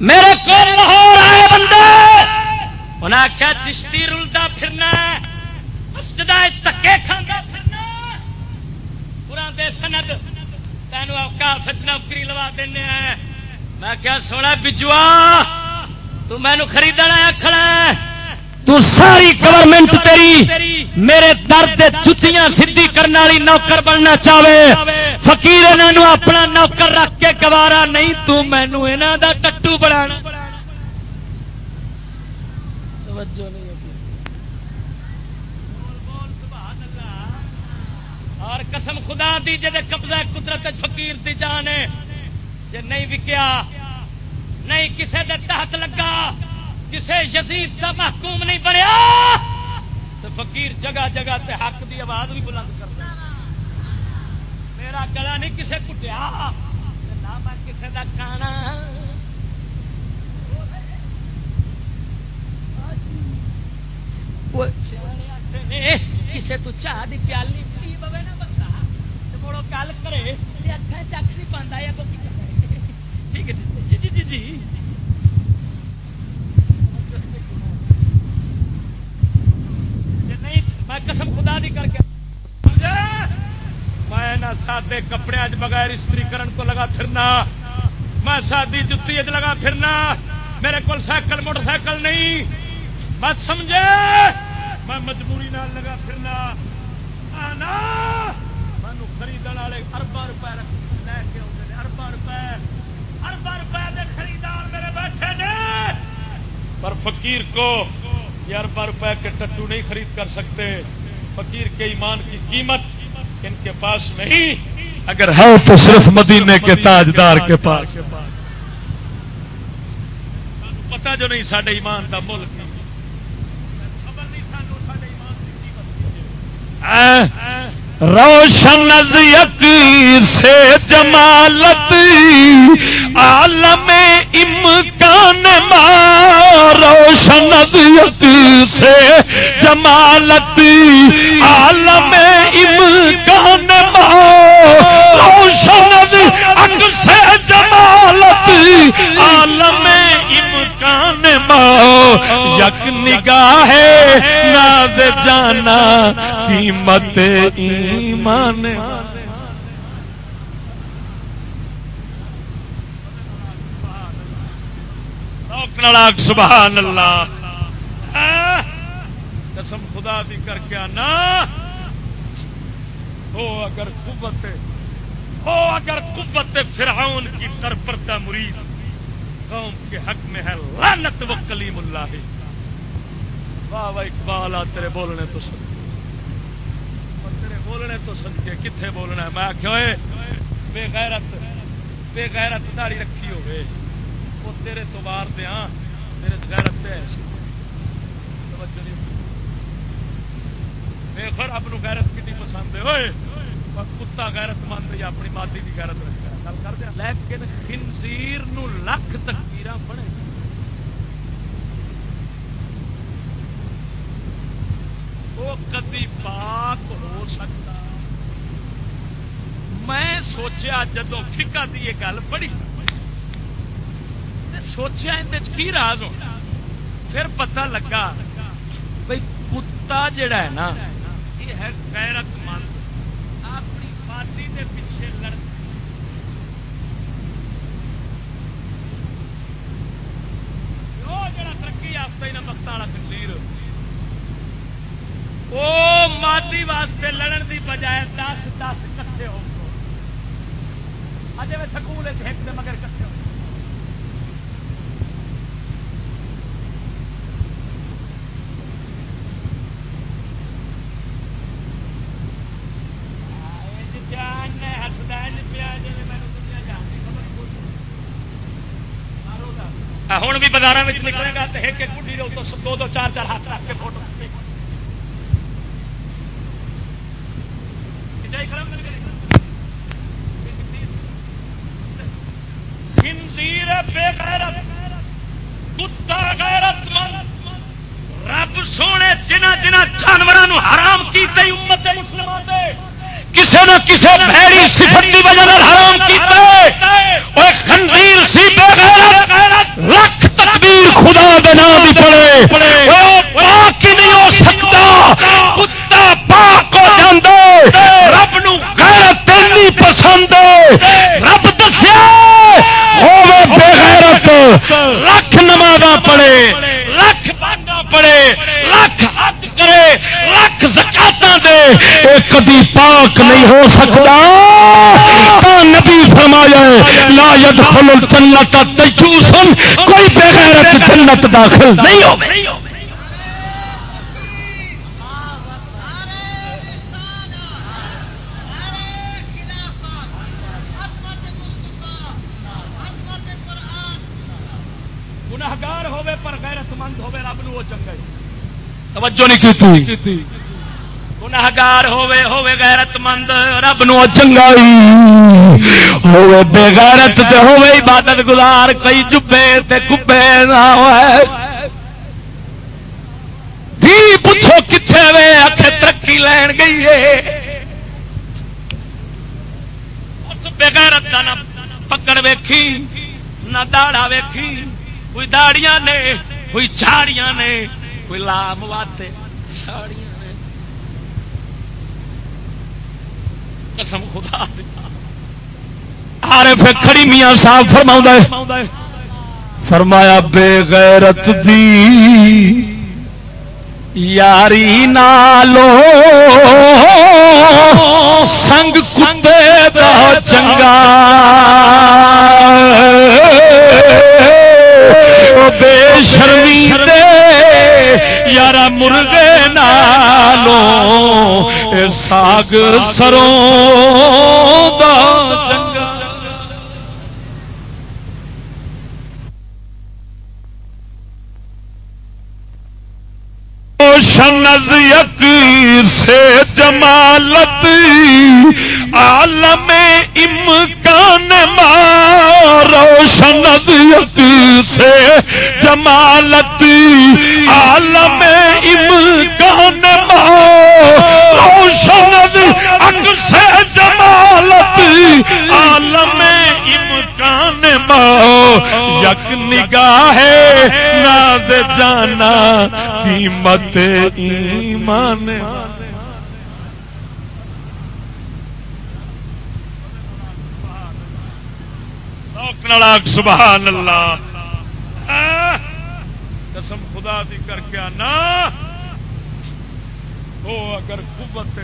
میرے کول لاہور آئے بندے۔ انہیں آخیا چشتی رلتا پھرنا مسجد تکے کھانا پھرنا پورا دے سند۔ تینوں اوکاف نوکری لوا دینا میں کیا سونا بجوا تو مینو خریدنا کھڑا تو ساری گورنمنٹ تیری میرے درد جتیاں سدھی کرنے والی نوکر بننا چاہے۔ فکیر انہوں اپنا نوکر رکھ کے گوارا نہیں تو مینو یہاں کا ٹٹو بنا اور قسم خدا دی جی قبضہ قدرت فقیر دی جان ہے۔ جی نہیں وکیا، نہیں کسے دے تحت لگا، کسے یزید کا محکوم نہیں بنیا تو فقیر جگہ جگہ تے حق دی آواز بھی بلند کرتا میرا گلا نہیں کسے کٹیا نہ میں کسے دا کھانا۔ کسے تو چاہ دی پیالی پی پوے نا۔ کو گل کرے چک نہیں ٹھیک ہے جی جی جی جی میں قسم خدا دی کر کے میں سادے کپڑے بغیر استری کرن کو لگا پھرنا میں سادی جتی لگا پھرنا میرے کو سائیکل موٹر سائیکل نہیں بس سمجھے میں مجبوری نال لگا پھرنا آنا والے اربا روپے رکھ- لے کے آتے ہیں اربا روپے اربا روپے دے خریدار میرے بیٹھے نے۔ پر فقیر کو یہ اربا روپے کے ٹٹو نہیں خرید کر سکتے۔ فقیر کے ایمان کی قیمت ان کے پاس نہیں۔ اگر ہے تو صرف مدینے کے تاجدار کے پاس۔ پتا جو نہیں سڈے ایمان کا مل کی خبر نہیں سانو سڈے ایمان کی قیمت۔ کی ہے۔ روشن از سے جمالت، عالم امکان ما روشن از سے جمالت، عالم امکان ما روشن از جمالت عالم امکان ما یک نگاہ ناز جانا، قیمت ایمان۔ سبحان اللہ۔ ہاں؟ قسم خدا دی کر کے آنا۔ ہو، اگر قوت ہو اگر قوت فرعون کی در پردہ مرید، قوم کے حق میں ہے لعنت و کلیم اللہ۔ واہ واہ اقبال آ تیرے بولنے تو سن۔ تیرے بولنے تو سن کے کتنے بولنا ہے؟ میں آخیا بے غیرت بے غیرت داڑی رکھی ہوئے۔ وہ تیرے تو بار دیا ہاں، میرے غیرت تے ہے سی۔ توجہ نہیں۔ نو غیرت کتنی پسند ہے اوئے۔ کتا غیرت مند یا اپنی مادی کی غیرت رکھتا گل کر دیا لیکن خنزیر نو لکھ تکبیراں پڑے وہ کدی پاک ہو سکتا میں سوچیا جدو فکا دی یہ گل پڑھی سوچیا اندر کی راز ہونا پھر پتہ لگا بھائی کتا جڑا ہے نا یہ ہے غیرت مند اپنی مادی دے پیچھے لڑ وہ جڑا ترقی یافتہ ہی نہ بخت والا کنیر وہ مادی واسطے لڑن دی بجائے دس دس کٹھے ہو اجے میں سکول ایک مگر کٹھے ہو ہوں بھی بازار نکلے گا تو ایک ایک گڈی دو دو چار چار ہاتھ رکھ کے فوٹو خنزیر بے غیرت کتا غیرت مند رب سونے جنہ جنہ جانوروں حرام کیتے امت مسلمان دے نہ کسے بھیڑی صفت دی وجہ حرام کیتا ہے خنزیر سی بے غیرت لکھ تکبیر خدا دے نام دی پڑے۔ او پاک ہی نہیں ہو سکتا۔ کتا پاک ہو جاندے۔ رب نو غیرت اتنی پسند ہے۔ رب دسیا ہوے بے غیرت لکھ نمازاں پڑھے۔ لکھ باندھا پڑھے۔ لکھ کرے، رکھ زکاتا دے۔ اے کبھی پاک نہیں ہو سکتا۔ تا نبی فرمایا ہے، لا يدخل الجنت تجوس کوئی بے غیرت جنت داخل نہیں ہو گناہگار ہوے پر غیرت مند ہوے رب نو وہ چنگا ہے توجہ نہیں کی گناہگار ہوے ہوے غیرت مند رب نو چنگائی۔ ہوے بے غیرت تے ہوے عبادت گزار، کئی جبے تے کبے نہ ہوئے۔ بھی پوچھو کتنے وے آخے ترقی لین گئی ہے۔ اس بغیرت دا نہ پکڑ ویکھی، نہ داڑا ویکھی۔ کوئی داڑیاں نے، کوئی چاڑیاں نے۔ کوئی لام واتے ساڑیاں نے قسم خدا پھر کھڑی میاں صاحب فرما فرمایا بے غیرت دی یاری نالو سنگ کتے دا چنگا۔ بے شرمی دے یارا مرغے نالو ساگ سروں دا چنگا۔ روشن یک سے جمالت عالم امکان ما روشن سے جمالت، عالم امکان ما روشن سے جمالت، عالم امکان ما یک نگاہ ناز جانا، قیمت ایمان شوق سبحان اللہ۔ قسم خدا دی کر کے آنا۔ ہو اگر قوت،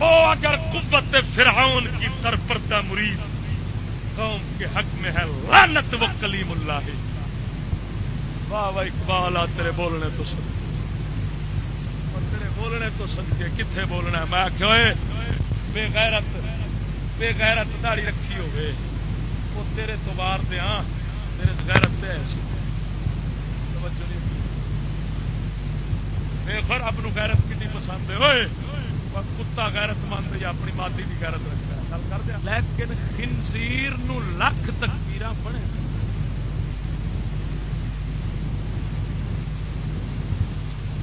ہو اگر قوت فرعون کی ترپردہ مرید، قوم کے حق میں ہے لعنت و کلیم اللہ۔ واہ واہ اقبال آ تیرے بولنے تو سن۔ تیرے بولنے تو سن کے کتنے بولنا ہے؟ میں آخر بے غیرت بے غیرت داڑی رکھی ہوئے۔ وہ تیرے تو بار دیا تیرے غیرت دے خر اپنی غیرت کی پسند ہے۔ ہوئے کتا غیرت مند یا اپنی مادی کی غیرت رکھتا ہے۔ کر دیا لیکن خنزیر نو لکھ تکبیر بنے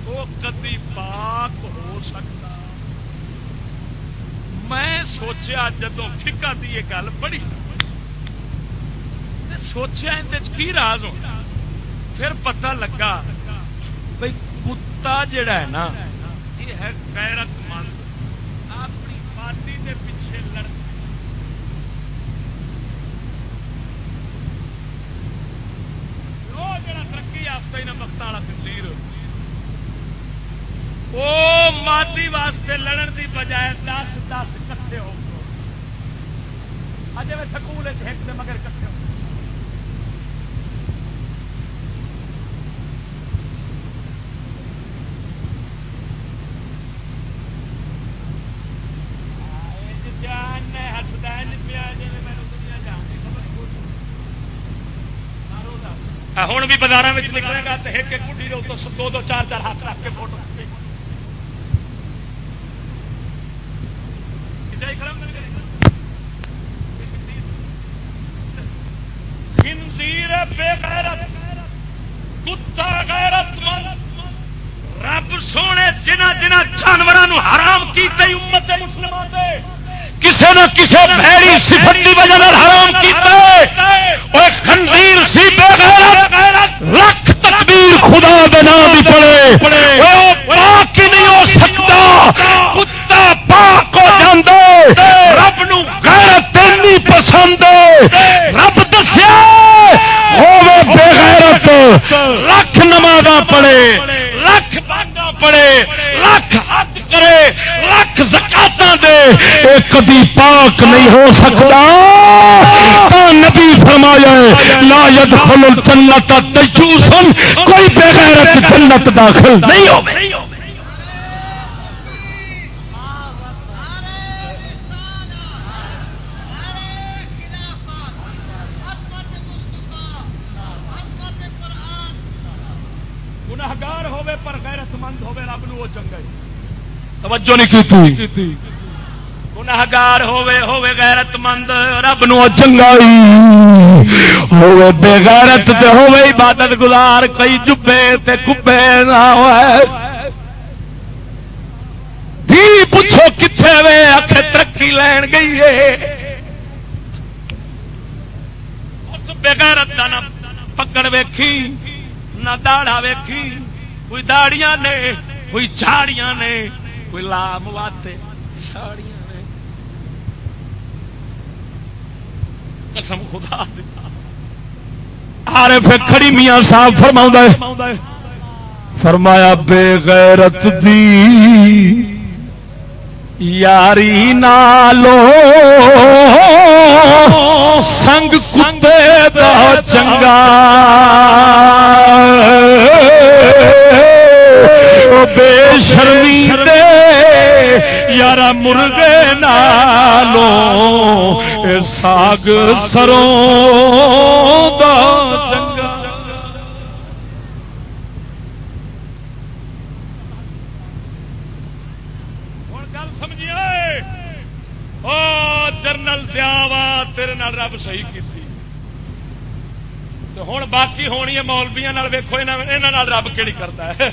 وہ کدی پاک ہو سکتا۔ میں سوچیا جدو فکا دی یہ گل پڑھی۔ سوچیا اندر کی راز ہونا پھر پتہ لگا بھائی کتا جڑا ہے نا، یہ ہے غیرت مند۔ اپنی مادی کے پیچھے لڑ جڑا ترقی یافتہ ہی نہ وقت والا تنظیر وہ مادی واسطے لڑن دی بجائے دس دس کٹھے ہو اجے میں سکول ایک مگر کٹھے ہوں بھی بازار میں نکلے گا تو ایک ایک کٹی دو دو چار چار ہاتھ رکھ کے فوٹو بے غیرت کتا غیرت رب سونے جنہ جنہ جانوروں حرام کیتے امت مسلمان دے کسی نہ کسی بھڑی صفت کی وجہ حرام کیتا خنزیر سی بے غیرت لکھ تکبیر خدا دے نام بھی پڑے۔ پاک ہی نہیں ہو سکتا، کتا پاک ہو جاندے۔ رب نو غیرت تینی پسند رب دسیا ہوے بے غیرت لکھ نمازاں پڑے لکھ بانگا پڑے لکھ حج کرے لکھ ایک زکاتا دے، اے کدی پاک نہیں ہو سکتا۔ تا نبی فرمایا ہے، لا يدخل الجنت تجوسن کوئی بے غیرت جنت داخل نہیں ہو گناہگار ہوے پر غیرت مند ہوے رب نو وہ چنگا توجہ نہیں کی گناہگار ہوے ہوے غیرت مند رب نو چنگائی ہوے بے غیرت تے ہوے عبادت گزار، کئی جبے تے کبے نہ ہوئے۔ بھی پوچھو کتنے وے آخ ترقی لین گئی ہے۔ اس بے غیرت دا نہ پکڑ ویکھی، نہ داڑا ویکھی۔ کوئی داڑیاں نے، کوئی جھاڑیاں نے۔ کوئی لام واتے ساڑیاں قسم خدا آرف کھڑی میاں صاحب فرما ہے فرمایا بے غیرت دی یاری نالو۔ سنگ کتے دا چنگا۔ بے شرمی دے یارا مرغے نالو ساگ سروں دا چنگا جرنل سیاوا تیرے رب صحیح ہوں باقی ہونی ہے مولبیا ویکو یہاں رب کہڑی کرتا ہے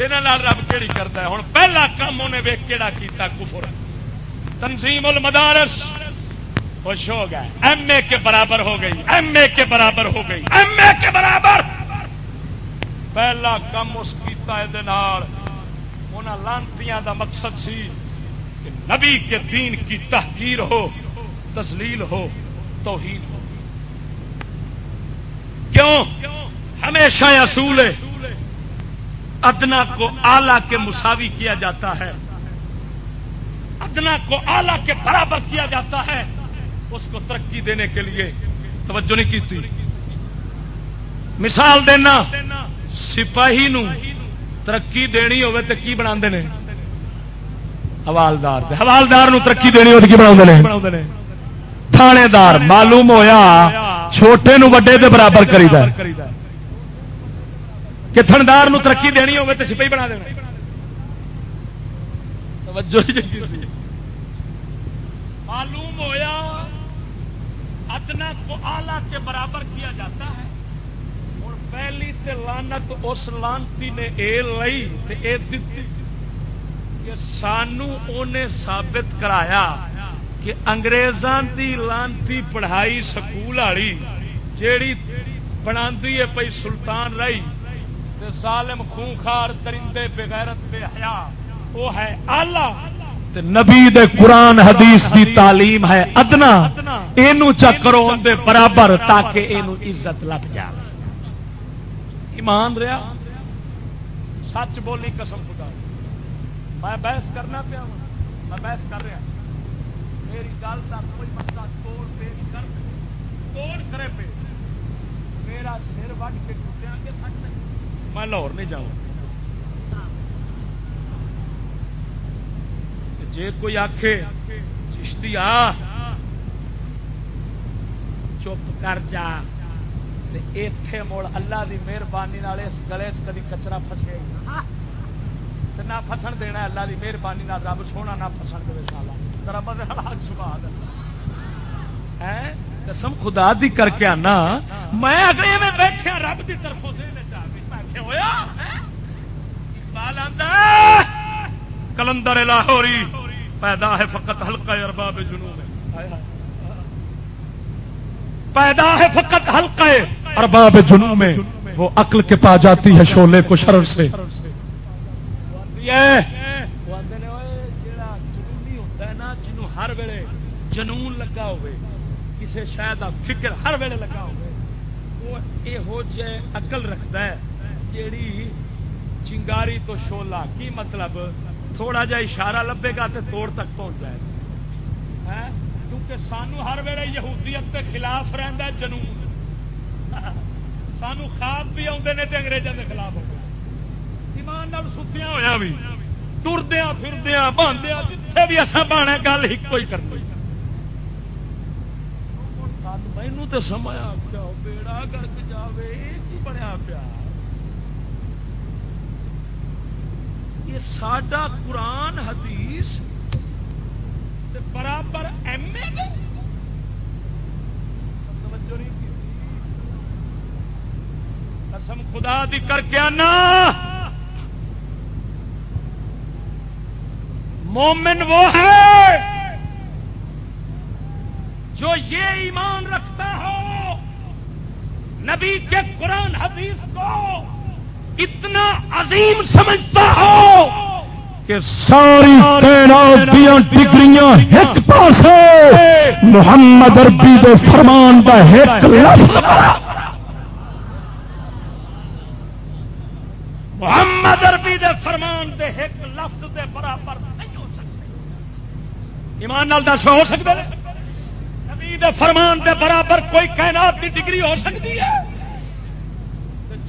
یہاں رب کہڑی کرتا ہے ہوں پہلا کام انہیں ویک کہڑا کیتا کفر تنظیم المدارس خوش ہو گئے ایم اے کے برابر ہو گئی ایم اے کے برابر ہو گئی ایم اے کے برابر پہلا کم اس کیتا ہے لانتیاں دا مقصد سی کہ نبی کے دین کی تحقیر ہو تسلیل ہو توہین ہو کیوں؟ ہمیشہ اصول ہے، ادنا کو آلہ کے مساوی کیا جاتا ہے۔ ادنا کو آلہ کے برابر کیا جاتا ہے۔ اس کو ترقی دینے کے لیے توجہ نہیں کی تھی۔ مثال دینا، سپاہی نو ترقی دینی ہوے تو کی بنا حوالدار حوالدار نو ترقی دینی ہو کی بنا تھانے دار، معلوم ہویا چھوٹے نو وڈے دے برابر کری کہ تھندار نو ترقی دینی ہوگی تو سپاہی بنا دینا۔ معلوم ہویا ادنا کو آلہ کے برابر کیا جاتا ہے۔ اور پہلی تے لانت اس لانتی نے اے لئی تے اے دیتی کہ سانو انہیں ثابت کرایا۔ کہ انگریزاں دی لانتی پڑھائی سکول والی جیڑی بنا پی سلطان رہی تے ظالم خونخار درندے بغیرت بے حیا وہ ہے آلہ۔ نبی دے قرآن حدیث دی تعلیم ہے ادنا۔ یہ چکرو دے برابر تاکہ یہ عزت لگ جائے۔ ایمان رہا سچ بولی قسم خدا۔ میں بحث کرنا پیا میں بحث کر رہا میری گل کا کوئی مسئلہ توڑ پیش کر توڑ کرے پہ میرا سر وٹ کے ٹوٹیا کہ سچ نہیں میں لاہور نہیں جاؤں۔ جے کوئی آخ چشتی آ، چپ کر جا۔ اتے مڑ اللہ دی مہربانی اس گلے کدی کچرا فسے نہ فسن دینا، اللہ دی مہربانی رب سونا نہ فسن دے سالا۔ قسم خدا دی کر کے آنا۔ میں اگلے میں بیٹھا رب کی طرف کلندر لاہوری پیدا ہے فقط ہلکا ارباب جنو میں پیدا ہے فقط ہلکا ارباب جنو میں وہ عقل کے پا جاتی ہے شولے کو شرر سے ہر ویلے جنون لگا ہوئے کسی شاید فکر ہر ویلے لگا ہوئے، وہ یہو جہ اقل رکھتا ہے، جیڑی چنگاری تو شولا، کی مطلب؟ تھوڑا جا اشارہ لبے گا تو توڑ تک پہنچ جائے۔ گا کیونکہ سانو ہر ویلے یہودیت کے خلاف رہتا ہے جنون۔ سانو خواب بھی آتے ہیں تو انگریزوں کے خلاف ہوتے ایمان ستیاں ہوا بھی۔ ٹردیا پھردیا باندھیا جتنے بھی اصا بانا گل ایک ہی کرنی۔ مینو تو سمایا پیا بیڑا گرک جائے کی بنیا پیا یہ ساڈا قرآن حدیث برابر ایم اے قسم خدا دی کر کے آنا مومن وہ ہے جو یہ ایمان رکھتا ہو نبی کے قرآن حدیث کو اتنا عظیم سمجھتا ہو کہ ساری دیا ڈگریاں ایک پاس محمد اربی دے فرمان کا ایک لفظ۔ محمد اربی دے فرمان دے ایک لفظ دے برابر نہیں ہو سکتے۔ ایمان نال دس ہو سکتے۔ نبی دے فرمان دے برابر کوئی کائنات کی ڈگری ہو سکتی ہے؟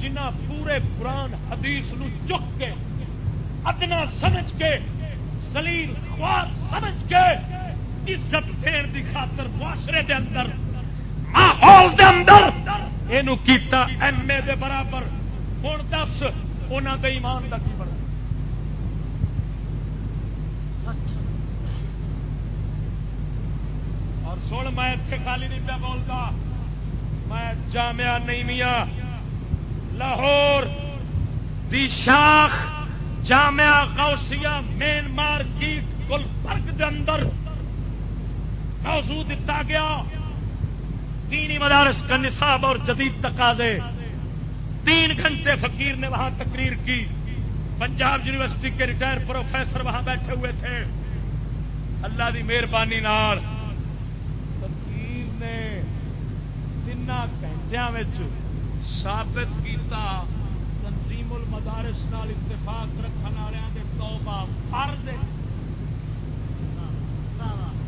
جنہ پورے قرآن حدیث نو چک کے، ادنا سمجھ کے سلیل خواب سمجھ کے عزت دین کی خاطر معاشرے دے اندر، ماحول دے اندر یہ کیتا ایم اے دے برابر۔ ہوں دس انہوں دے ایمان کا کی بڑا اور سن میں اتنے خالی نہیں پیا بولتا میں جامعہ نہیں لاہور دی شاخ جامعہ غوثیہ مین مارکیٹ گلبرگ کے اندر موضوع دتا گیا دینی مدارس کا نصاب اور جدید تقاضے تین گھنٹے فقیر نے وہاں تقریر کی پنجاب یونیورسٹی کے ریٹائر پروفیسر وہاں بیٹھے ہوئے تھے اللہ کی مہربانی فقیر نے تین ثابت کیتا، تنظیم المدارس نال اتفاق رکھنے والوں کے توبہ فرض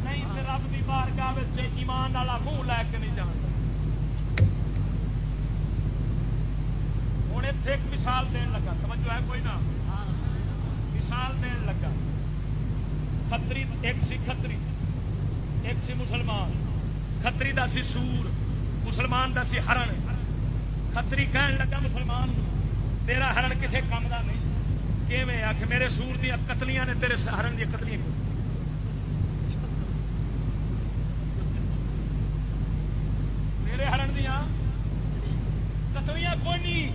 نہیں تو رب کی بارگاہ ایمان والا منہ لے کے نہیں جانا ہوں اتنے ایک مثال دین لگا سمجھو ہے کوئی نہ؟ مثال دین لگا۔ کتری ایک سی کتری ایک سی مسلمان کتری دا سی سور۔ مسلمان دا سی ہرن کتری کہن لگا مسلمان تیرا ہرن کسی کام کا نہیں۔ آخ میرے سور دیا قتلیاں نے تیرے ہرن دیا قتلیاں میرے ہرن دیا قتلیاں کوئی نہیں۔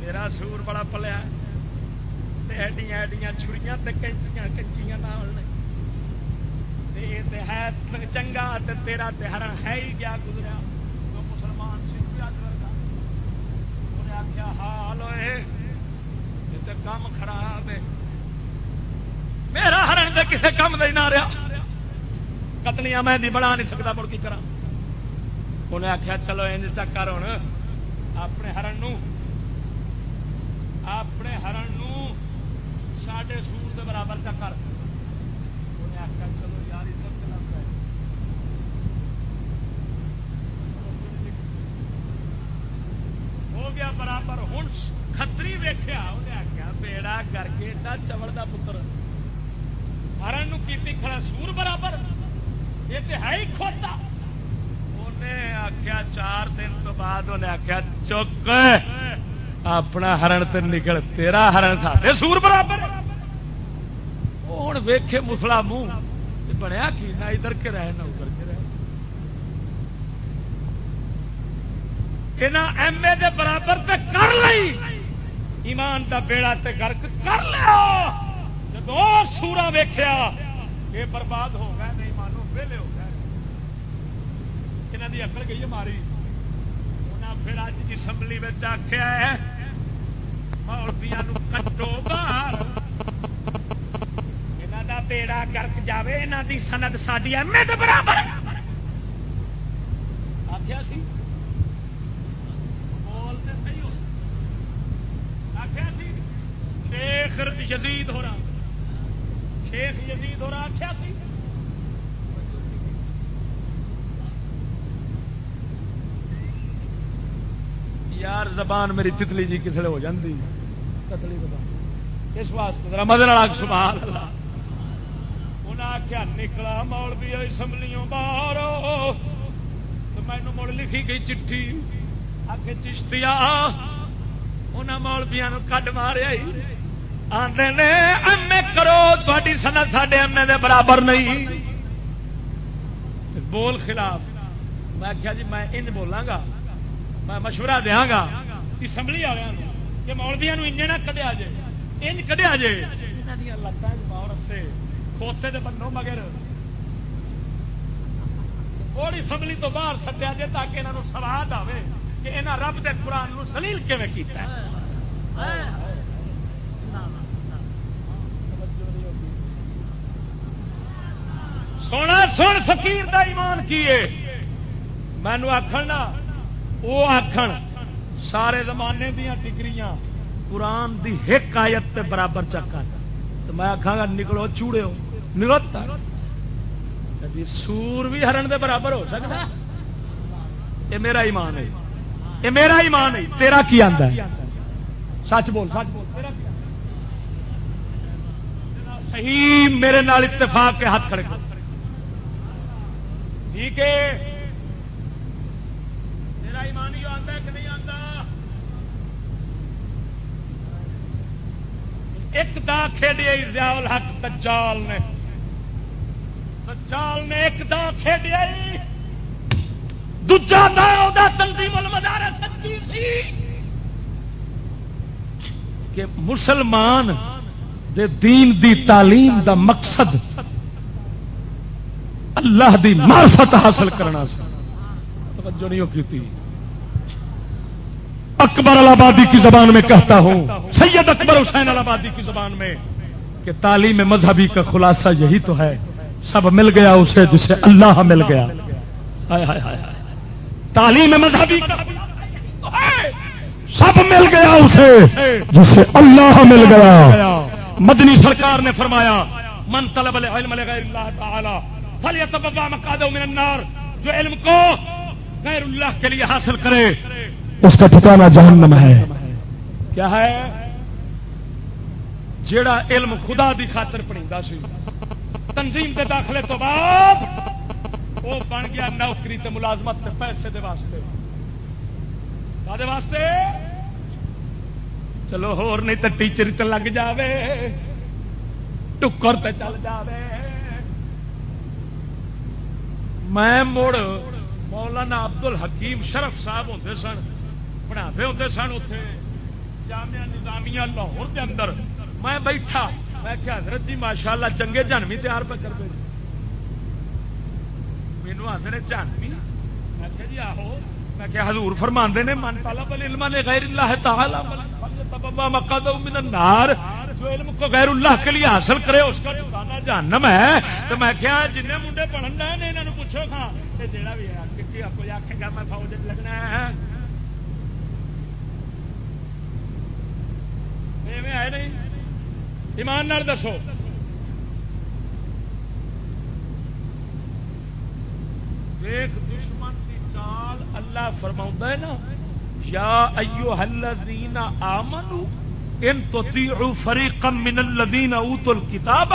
میرا سور بڑا پلیا ایڈیاں ایڈیاں چھڑیاں کینچیاں کچیاں ہے چنگا تیرا ہرن ہے ہی کیا گزرا تو مسلمان انہیں آخیا حال ہوئے یہ کام خراب ہے میرا کسی کام کا نہ رہا۔ کتلیاں میں بنا نہیں سکتا، مڑ کی کرا انہیں آخیا چلو ان کر ہوں اپنے ہرن اپنے ہرن سڈے سور کے برابر چکر انہیں آخیا چلو یار ہو گیا برابر۔ ہوں کتری ویخیا انہیں آخیا بیڑا کر کے چوڑ کا پتر۔ ہرن کی کھڑا سور برابر یہ تو ہے ہی کھوتا انہیں آخیا چار دن تو بعد انہیں آخیا چک اپنا ہرن تے نکل تیرا ہرن سارے سور برابر ہوں ویخے مسلا منہ بنیا کی نہ ادھر کے رہے نہ ادھر کے رہے ایم اے دے برابر تے کر لئی ایمان دا بیڑا تے گرک کر لیا جب سورا ویخیا یہ برباد ہو گئے نہیں مانو، ویلے ہو گئے۔ یہاں کی اکل گئی ماری۔ انہیں پھر اج اسمبلی میں آخیا ہے مولبیا کٹو باہر۔ یہاں بیڑا گرک جائے یہاں کی سند ساری ایم اے برابر۔ آخیا سی؟ شیخ یزید ہو رہا۔ شیخ یزید ہو رہا آخیا سی۔ یار زبان میری تتلی جی کسی ہو جاتی تتلی زبان۔ اس واسطے مدر سبحان اللہ۔ انہیں آخیا نکلا مول بھی اسمبلیوں باہر۔ تو مینو مڑ لکھی گئی چٹھی۔ آ کے چشتیا انہیں مولبیا کڈ ماریا آتے نے ایم اے کرو تاری سنت سڈے ایم اے دے برابر نہیں۔ بول خلاف۔ میں آخیا جی میں ان بولاں گا۔ میں مشورہ دیا گا اسمبلی والوں کہ مولبیا انجے نہ کدیا جائے انج کدیا جائے یہاں لتان رسے۔ کھوتے دے بنو مگر۔ اور اسمبلی تو باہر سٹیا جائے تاکہ یہاں سواد آئے کہ یہاں رب دے قرآن سلیل کیون کیتا ہے۔ سونا سن فقیر دا ایمان کیے مینو آخر نا وہ آخر سارے زمانے دیا ڈگریاں قرآن دی ایک آیت تے برابر چکا تو میں آخا گا نکلو چوڑے ہو سور بھی ہرن دے برابر ہو سکتا یہ میرا ایمان ہے یہ میرا ایمان ہے تیرا کی آتا ہے سچ بول سچ بول صحیح میرے نال اتفاق کے ہاتھ کھڑے کر ٹھیک ہے۔ میرا ایمان ہی آتا ہے کہ نہیں آتا؟ ایک دا کھیڈیا ضیاء الحق دجال نے۔ دجال نے ایک دا کھیڈیا دجا دا تنظیم المدار سچی سی۔ کہ مسلمان دے دین دی تعلیم دا مقصد اللہ دی معرفت حاصل کرنا سی۔ توجہ نہیں کی اکبر الابادی کی زبان میں کہتا ہوں، سید اکبر حسین الابادی کی زبان میں کہ تعلیم مذہبی کا خلاصہ یہی تو ہے۔ سب مل گیا اسے جسے اللہ مل گیا۔ تعلیم مذہبی کا سب مل گیا اسے جسے اللہ مل گیا۔ مدنی سرکار نے فرمایا، من طلب العلم لغیر اللہ تعالی فلیتبوا مقعدہ من النار، جو علم کو غیر اللہ کے لیے حاصل کرے، اس کا ٹھکانا جہنم ہے۔ کیا ہے؟ جیڑا علم خدا دی خاطر پڑھا سی۔ تنظیم کے داخلے تو بعد وہ بن گیا نوکری تے ملازمت تے پیسے دے واسطے۔ دے واسطے؟ چلو ہور نہیں تو ٹیچر تے لگ جاوے، ٹکر تے چل جاوے۔ میں مڑ مولانا ابدل حکیم شرف صاحب ہوتے سن پڑھاتے ہوتے سن اتے جامعہ نظامیہ لاہور کے اندر۔ میں بیٹھا، میں کہ حضرت جی ماشاء اللہ چنگے جنمی تیار پہ کر دے۔ مینو آدھے جانوی میں کہ جی آہو۔ میں کہ حضور فرما نے، من طلب العلم نے غیر اللہ تعالی مقد من النار۔ جو علم کو غیر اللہ کے لیے حاصل کرے، اس کا ٹھکانا جہنم ہے۔ تو میں کیا جن منڈے پڑھن رہے ہیں انہوں پوچھو ہاں جہاں بھی کوئی آخے گا، میں فوج لگنا ہے۔ آئے نہیں؟ ایمان نال دسو۔ دیکھ دشمن کی چال اللہ فرما ہے نا، یا ایو الذین آمنو ان تطیعوا فریقا من الذین اوتوا الكتاب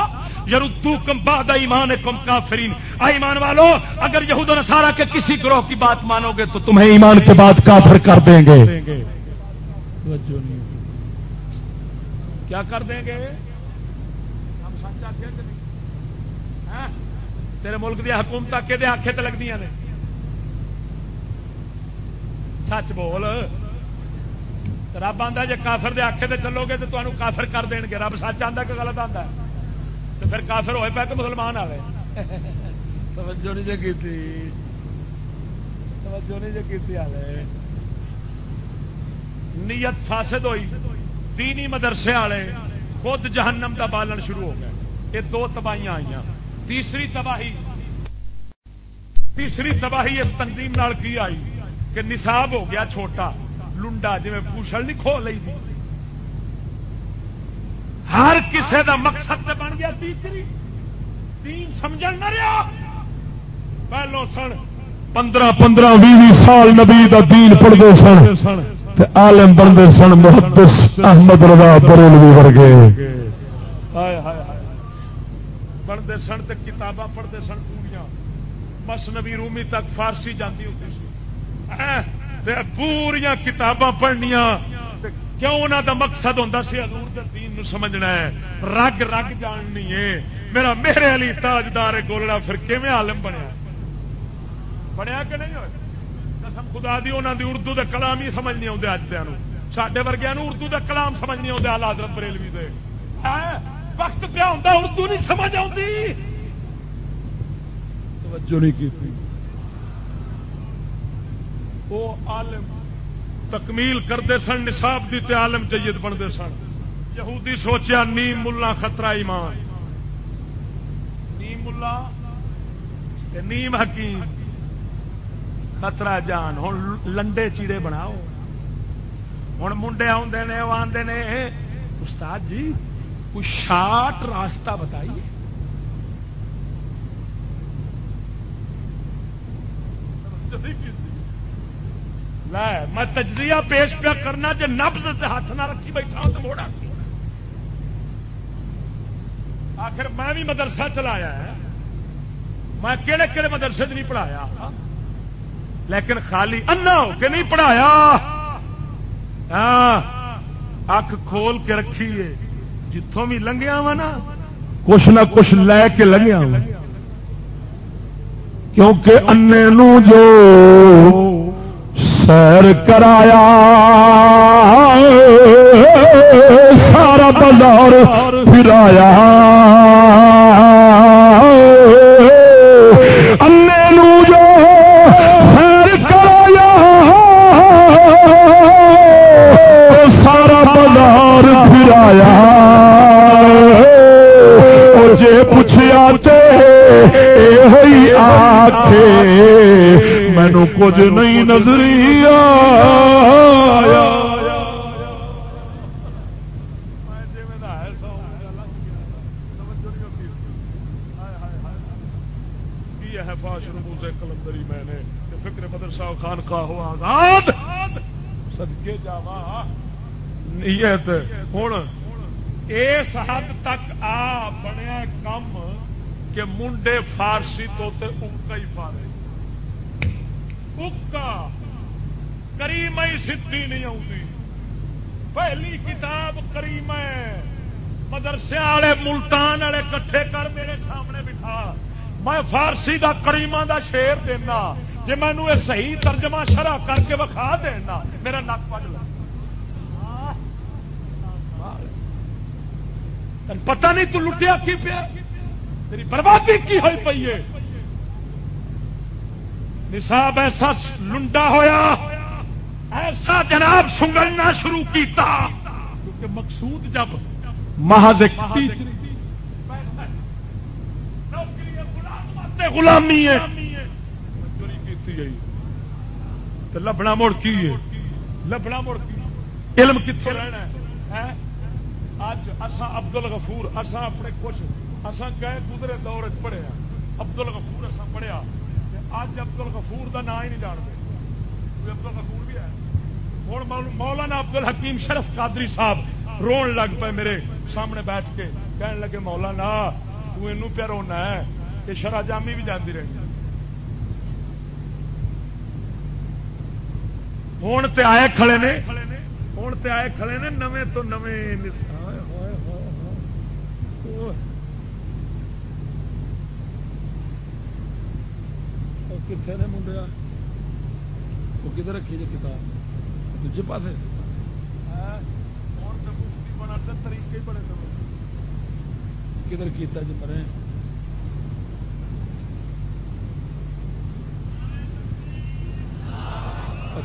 یردوکم بعد ایمانکم کافرین۔ ایمان والو، اگر یہود و نصارا کے کسی گروہ کی بات مانو گے تو تمہیں ایمان کے بعد کافر کر دیں گے۔ کیا کر دیں گے؟ ہم سچ آخیا کہ نہیں ہاں؟ تیرے ملک دیا حکومت کہ آخے تو لگتی نے؟ سچ بول۔ رب آتا جی کافر دے آخے تے چلو گے تو تمہیں کافر کر دیں گے۔ رب سچ آتا کہ غلط آتا تو پھر کافر ہوئے پہ کہ مسلمان آئے توجہ نہیں جی کی توجہ نہیں جی کی آئے نیت فاسد ہوئی دینی مدرسے والے خود جہنم کا بالن شروع ہو گئے۔ یہ دو تباہیاں آئی تیسری تباہی تیسری تباہی اس تنظیم نال کی آئی کہ نصاب ہو گیا چھوٹا۔ لنڈا جی پوچھل نہیں کھو لی ہر کسے دا مقصد تے بن گیا تیسری۔ دین سمجھ نہ رہا۔ پہلو سن۔ پندرہ پندرہ بھی سال نبی دا دین پڑھتے سن۔ عالم بنتے سن۔ محدث احمد رضا بریلوی ورگے۔ بنتے سن تو کتاباں پڑھتے سن پوریا بس نبی رومی تک فارسی جاتی ہوتی سی۔ پوریا کتاباں پڑھنیا کیوں انہوں دا مقصد ہوتا سی؟ حضور دے دین نو سمجھنا ہے۔ رگ رگ جاننی ہے۔ میرا میرے علی تاجدار گولڑا پھر کیون عالم بنیا؟ بنیا کہ نہیں ہوئے؟ قسم خدا دی انہوں دی اردو دے کلام ہی سمجھ نہیں آتے اج سڈے ورگیا اردو دے کلام سمجھ نہیں آتے آلات بریلوی دے۔ وقت پیا ہوتا اردو نہیں سمجھ آتی توجہ نہیں کی وہ عالم تکمیل کرتے سن، نصاب دی تے عالم جید بنتے سن۔ یہودی سوچیا، نیم ملا خطرہ ایمان۔ نیم ملا نیم حکیم۔ خطرہ جان ہوں لنڈے چیڑے بناؤ۔ ہوں منڈے آدھے نے وہ آدھے نے استاد جی کوئی شارٹ راستہ بتائیے۔ لے میں تجزیہ پیش پیا کرنا جی نبز سے ہاتھ نہ رکھی بیٹھا ہوں تو موڑا۔ آخر میں بھی مدرسہ چلایا ہے۔ میں کہڑے کہڑے مدرسے نہیں پڑھایا۔ لیکن خالی انا ہو کے نہیں پڑھایا۔ ہاں، اک کھول کے رکھی ہے۔ جتوں بھی لنگیا وا نا کچھ نہ کچھ لے کے لگیا کیونکہ انے نو جو سیر کرایا۔ سارا بازار پھرایا۔ سیر کرایا۔ سارا بازار پھرایا۔ اور پوچھا تے ہوئی مینو کچھ نہیں نظری آیا کلندری میں نے فکر مدرسہ خان کا ہو آزاد سدکے جاوا نیت ہوں اس حد تک آ بنیا کم کہ منڈے فارسی تو تے ہی پارے کریم سدھی نہیں آتی پہلی کتاب کریم مدرسے والے، ملتان والے کٹھے کر میرے سامنے بٹھا۔ میں فارسی دا کریما دا شیر دینا۔ جی مینو یہ صحیح ترجمہ شرح کر کے وکھا دینا، میرا نک پڑ لا پتہ نہیں تو لٹیا کی پیا؟ تیری بربادی کی ہوئی پی ہے؟ نصاب ایسا لنڈا ہویا، ایسا جناب سنگلنا شروع کیتا، کیونکہ مقصود جب محض غلامی ہے لبنا مڑ کی ہے؟ لبنا مڑ کی۔ علم کتنے رہنا ہے؟ اج اسا ابدل غفور اسا اپنے کچھ اسا گئے گزرے دور پڑھیا۔ ابدل غفور اسا پڑھیا۔ اج ابدل غفور دا نام ہی نہیں جانتے۔ ابدل غفور بھی ہے۔ ہوں مولانا ابدل حکیم شرف قادری صاحب رون لگ پے میرے سامنے بیٹھ کے۔ کہنے لگے، مولانا، تو پیا رونا ہے یہ شرح جامی بھی جاتی رہی ہوں تے آئے کھڑے نے۔ ہوں تے آئے کھڑے نے نویں تو نویں کتنے نے منڈیا وہ کدھر رکھی جی کتاب؟ دوجے پاس بڑے کدھر کیتا جی مرے؟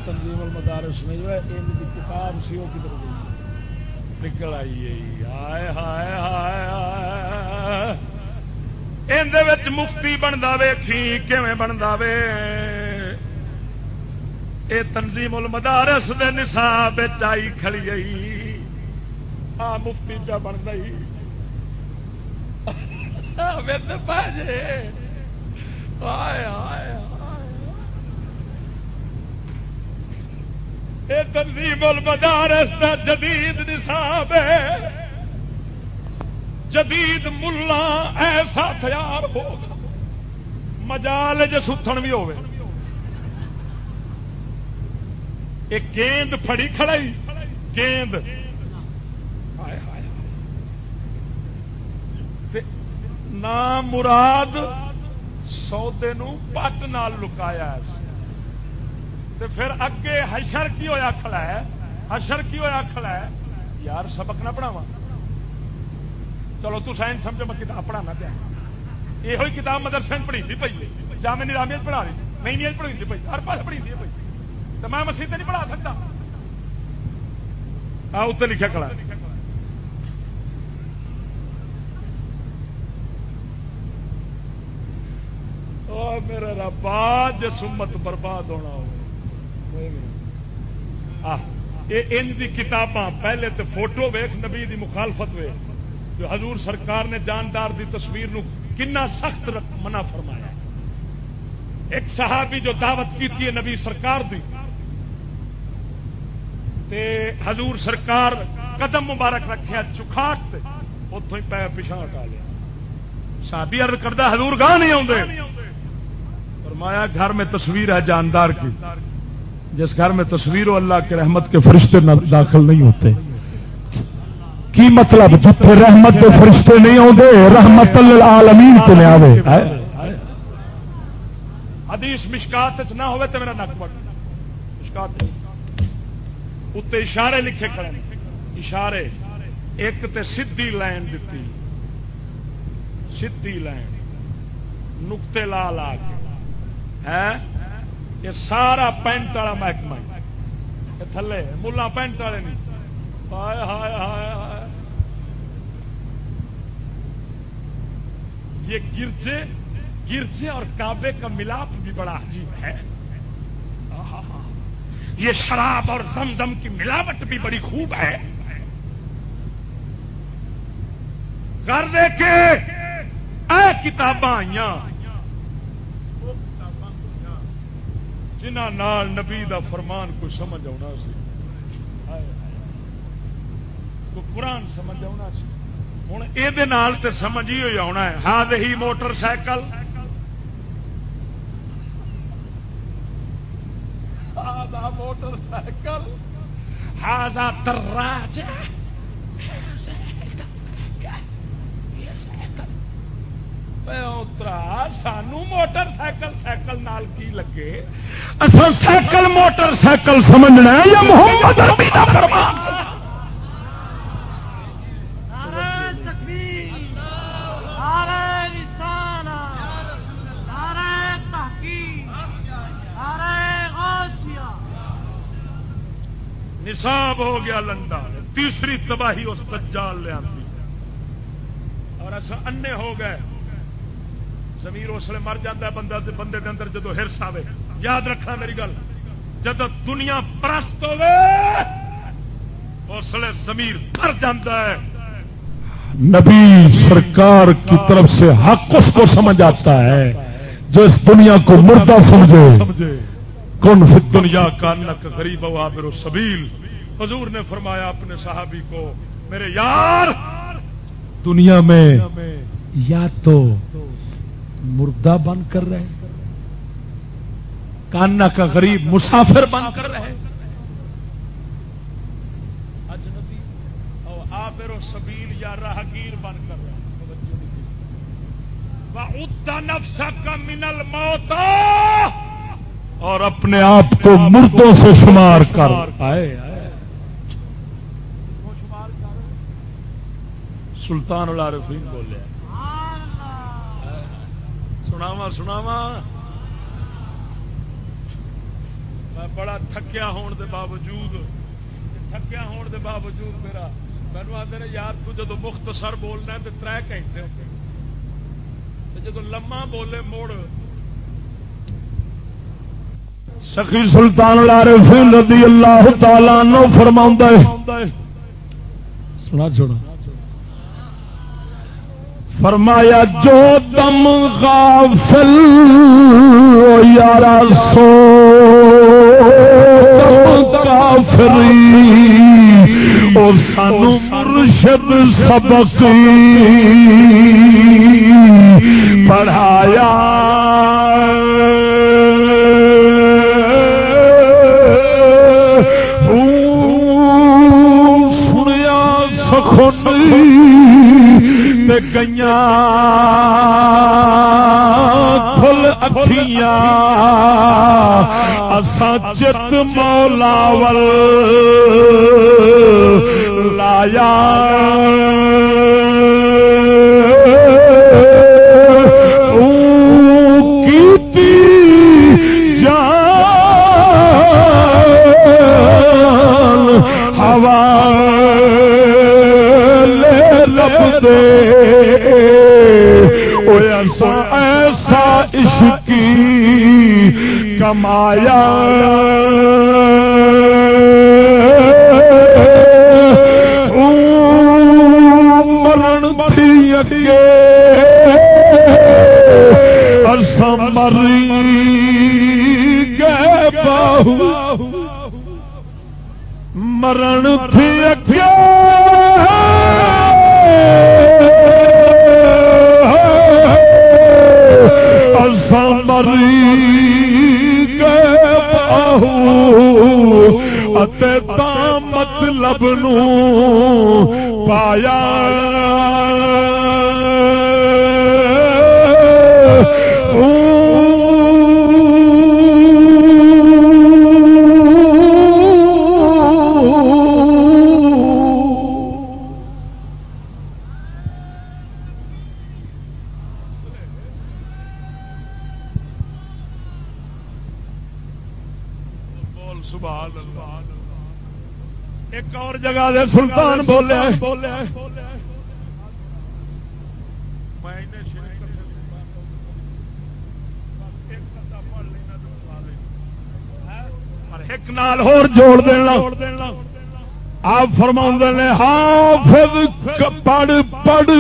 تنظیم المدارس میں جو ہے ان کی کتاب سی وہ کدھر گئی؟ نکل آئی ہائے ہائے ہائے اندر مفتی بنتا ویکھی کیون بنتا وے یہ تنظیم المدارس دے نصاب آئی کھڑی آئی آ، مفتی پہ بن گئی۔ آئے آئے تنظیم المدارس کا جدید نصاب ہے۔ جدید ملا ایسا تیار ہوگا مجال جو ستن بھی ہوئے ایک گیند پھڑی کھڑائی۔ گیند نام مراد سودے پٹ نال لکایا تے پھر اگے حشر کی ہویا کھڑا ہے؟ حشر کی ہویا کھڑا ہے؟ یار سبق نہ پڑھاوا چلو تو سائنس سمجھو میں کتاب پڑھانا پیا۔ یہ کتاب مدرسے پڑھی تھی پہلے جامع نظامیت پڑھا رہی نہیں نہیں پڑھی تھی پی ہر پاس پڑھی تھی پی تو میں مسیح نہیں پڑھا سکتا۔ ہاں اتنے لکھا کھڑا میرا ربا جس امت برباد ہونا ہو ان دی کتاباں، پہلے تو فوٹو ویخ نبی دی مخالفت وے جو حضور سرکار نے جاندار دی تصویر نو کنا سخت منع فرمایا. ایک صحابی جو دعوت کی نبی سرکار دی، تے حضور سرکار قدم مبارک رکھا چکھاٹ اتوں ہی پہ پیچھا ہٹا لیا صحابی عرض کرتا حضور گاہ نہیں آتے فرمایا، گھر میں تصویر ہے جاندار کی، جس گھر میں تصویر ہو اللہ کے رحمت کے فرشتے داخل نہیں ہوتے۔ کی مطلب جتنے رحمت کے فرشتے نہیں آتے رحمت العالمین تو نہیں آئے حدیث مشکات نہ ہوئے تو میرا نک بٹ مشکات اتنے اشارے لکھے کھڑے اشارے۔ ایک تے سدھی لائن دیتی سدھی لائن۔ نقطے لا لا کے۔ ہے؟ یہ سارا پینٹ والا محکمہ تھلے ملا پینٹ والے نہیں۔ ہائے ہائے ہائے ہائے۔ یہ گرجے گرجے اور کعبے کا ملاپ بھی بڑا عجیب ہے۔ یہ شراب اور زمزم کی ملاوٹ بھی بڑی خوب ہے۔ کر دے کے اے کتاباں آئی جنہ نبی دا فرمان کوئی سمجھ آنا سی۔ کوئی قرآن سمجھ آنا سی۔ ہوں یہ سمجھ ہی ہوئی آنا ہے ہاں ہی موٹر سائیکل موٹر سائیکل ہاضا تراج سانو موٹر سائیکل سائیکل نال کی لگے اصل سائیکل موٹر سائیکل سمجھنا یا محمد فرمان نصاب ہو گیا لنڈا تیسری تباہی اس دجال لیا اور ایسا انے ہو گئے۔ زمیر اس لیے مر جاتا ہے، بندہ بندے کے اندر جدو ہرس آئے یاد رکھنا میری گل۔ جب دنیا پرست ہوے اس لیے زمیر بھر جاتا ہے۔ نبی سرکار کی طرف سے حق اس کو سمجھ آتا ہے۔ جو اس دنیا کو مردہ سمجھے۔ کن فی دنیا کا نک غریب و عابر سبیل حضور نے فرمایا اپنے صحابی کو، میرے یار، دنیا میں یا تو مردہ بن کر رہے کانا کا غریب مسافر بن کر رہے۔ اجنبی اور آبر و سبیل یا راہگیر بن کر رہے۔ نفسا کا منل موتا اور اپنے آپ کو مردوں سے شمار کر۔ آئے سلطان العارفین بولے۔ سناوا سناوا میں بڑا تھکیا ہون دے باوجود، تھکیا ہون دے باوجود میرا مینو آدھے یار تو جدو مختصر بولنا تو تر گھنٹے جدو لما بولے، موڑ سخی سلطان العارفین رضی اللہ تعالی عنہ نو فرما سنا چھوڑا فرمایا، جو دم غافل یارا سو۔ کافری او سانو مرشد سبق پڑھایا۔ گئیاں کھل اکھیاں۔ اسا چت مولاول لایا۔ ایسا عشقی کمایا۔ مرن تھی اگے۔ مری گئے باہو۔ مرن تھی اگے۔ مطلب نو پایا بولے۔ ایک نال اور جوڑ دینا۔ آپ فرما نے حافظ پڑھ پڑھ۔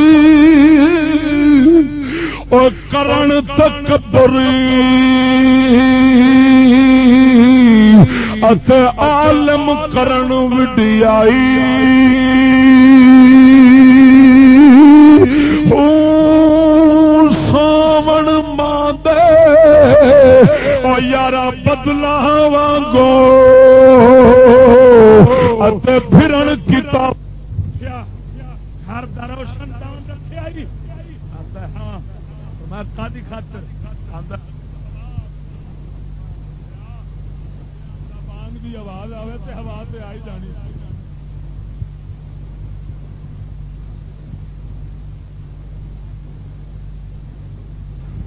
اور کرن تکبری عالم کرن وڈیائی۔ ساون مادے او یارا بدلا وانگو۔ پھرن کتاب۔ ہر دروشن رکھے آئی ہاں میں کدی خاطر کی آواز آئے تو ہوا سے آئی جانی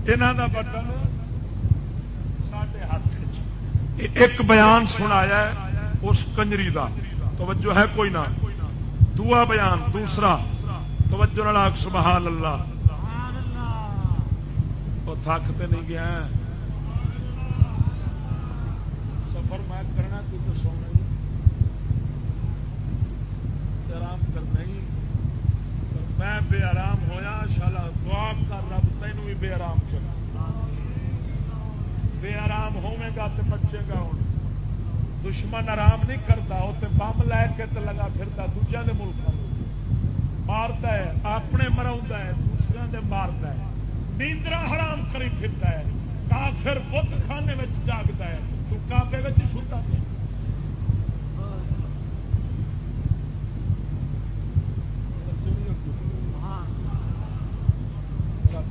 یہاں کا بٹن سارے ہاتھ ایک بیان سنایا اس کنجری کا توجہ ہے کوئی نہ۔ دعا بیان دوسرا۔ توجہ سبحان اللہ۔ وہ تھکتے نہیں گیا سفر میں کرنا تو تو سونا ہی آرام کرنا ہی میں بے آرام ہویا شالا دعا کر رب تینوں بھی بے آرام کرنا بے آرام ہوے گا تو بچے گا ہوں۔ دشمن آرام نہیں کرتا وہ تو بم لے کے تو لگا پھرتا دوجے کے ملک مارتا ہے، اپنے مرا ہے دوسرے دے مارتا ہے۔ نیندرا حرام کری پھرتا ہے۔ کافر بت خانے میں جاگتا ہے۔ تو کابے میں سوتا پہ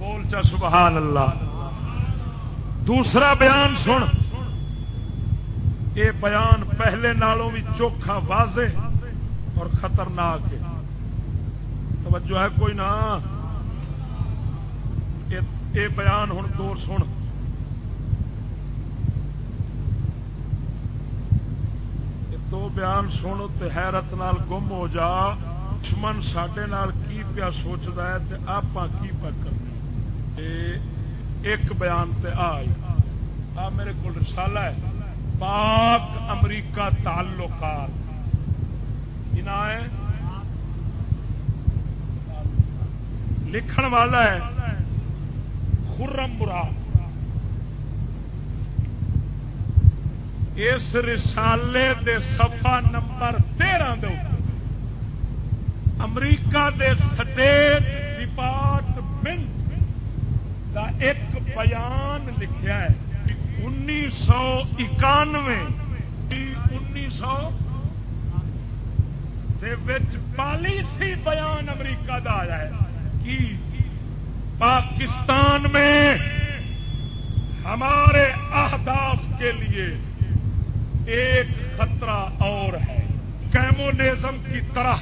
بول چا سبحان اللہ۔ دوسرا بیان سن۔ یہ بیان پہلے نالوں بھی چوکھا واضح اور خطرناک ہے۔ توجہ ہے کوئی نہ۔ یہ بیان ہوں دور سن۔ دو بیان سن تو حیرت نال گم ہو جا۔ دشمن سڈے کی پیا سوچتا ہے آپ کی پیا کرنا۔ ایک بیان تے آئی آ میرے کو رسالہ ہے۔ پاک امریکہ تعلقات۔ ہے؟ لکھن والا ہے۔ خرم مراد۔ اس رسالے دے صفحہ نمبر تیرہ امریکہ دے سٹیٹ ڈپارٹمنٹ کا ایک بیان لکھا ہے انیس سو اکانوے انیس سو پالیسی بیان امریکہ کا آیا ہے کہ پاکستان میں ہمارے اہداف کے لیے ایک خطرہ اور ہے۔ کیمونیزم کی طرح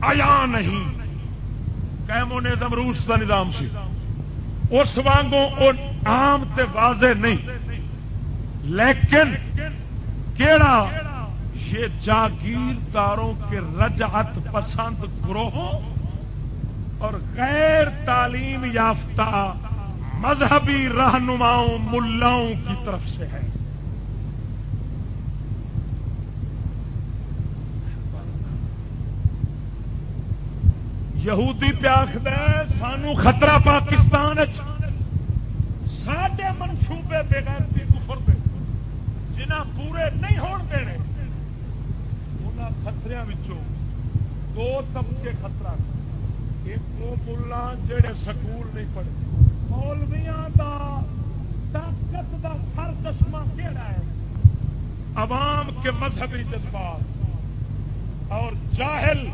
آیا نہیں۔ کیمونیزم روس کا نظام سی۔ اس وانگوں عام تے واضح نہیں۔ لیکن کیڑا یہ جاگیرداروں کے رجعت پسند گروہوں اور غیر تعلیم یافتہ مذہبی رہنماؤں ملاؤں کی طرف سے ہے۔ یہودی پیاخد سانو خطرہ پاکستان سڈے منصوبے بغیر کفر دے، جنہ پورے نہیں ہون دینے ان خطرے دو طبقے خطرہ ایک وہ ملا جڑے سکول نہیں پڑھتے مولویاں دا طاقت دا سر چشمہ کہڑا ہے؟ عوام کے مذہبی جذبات۔ اور جاہل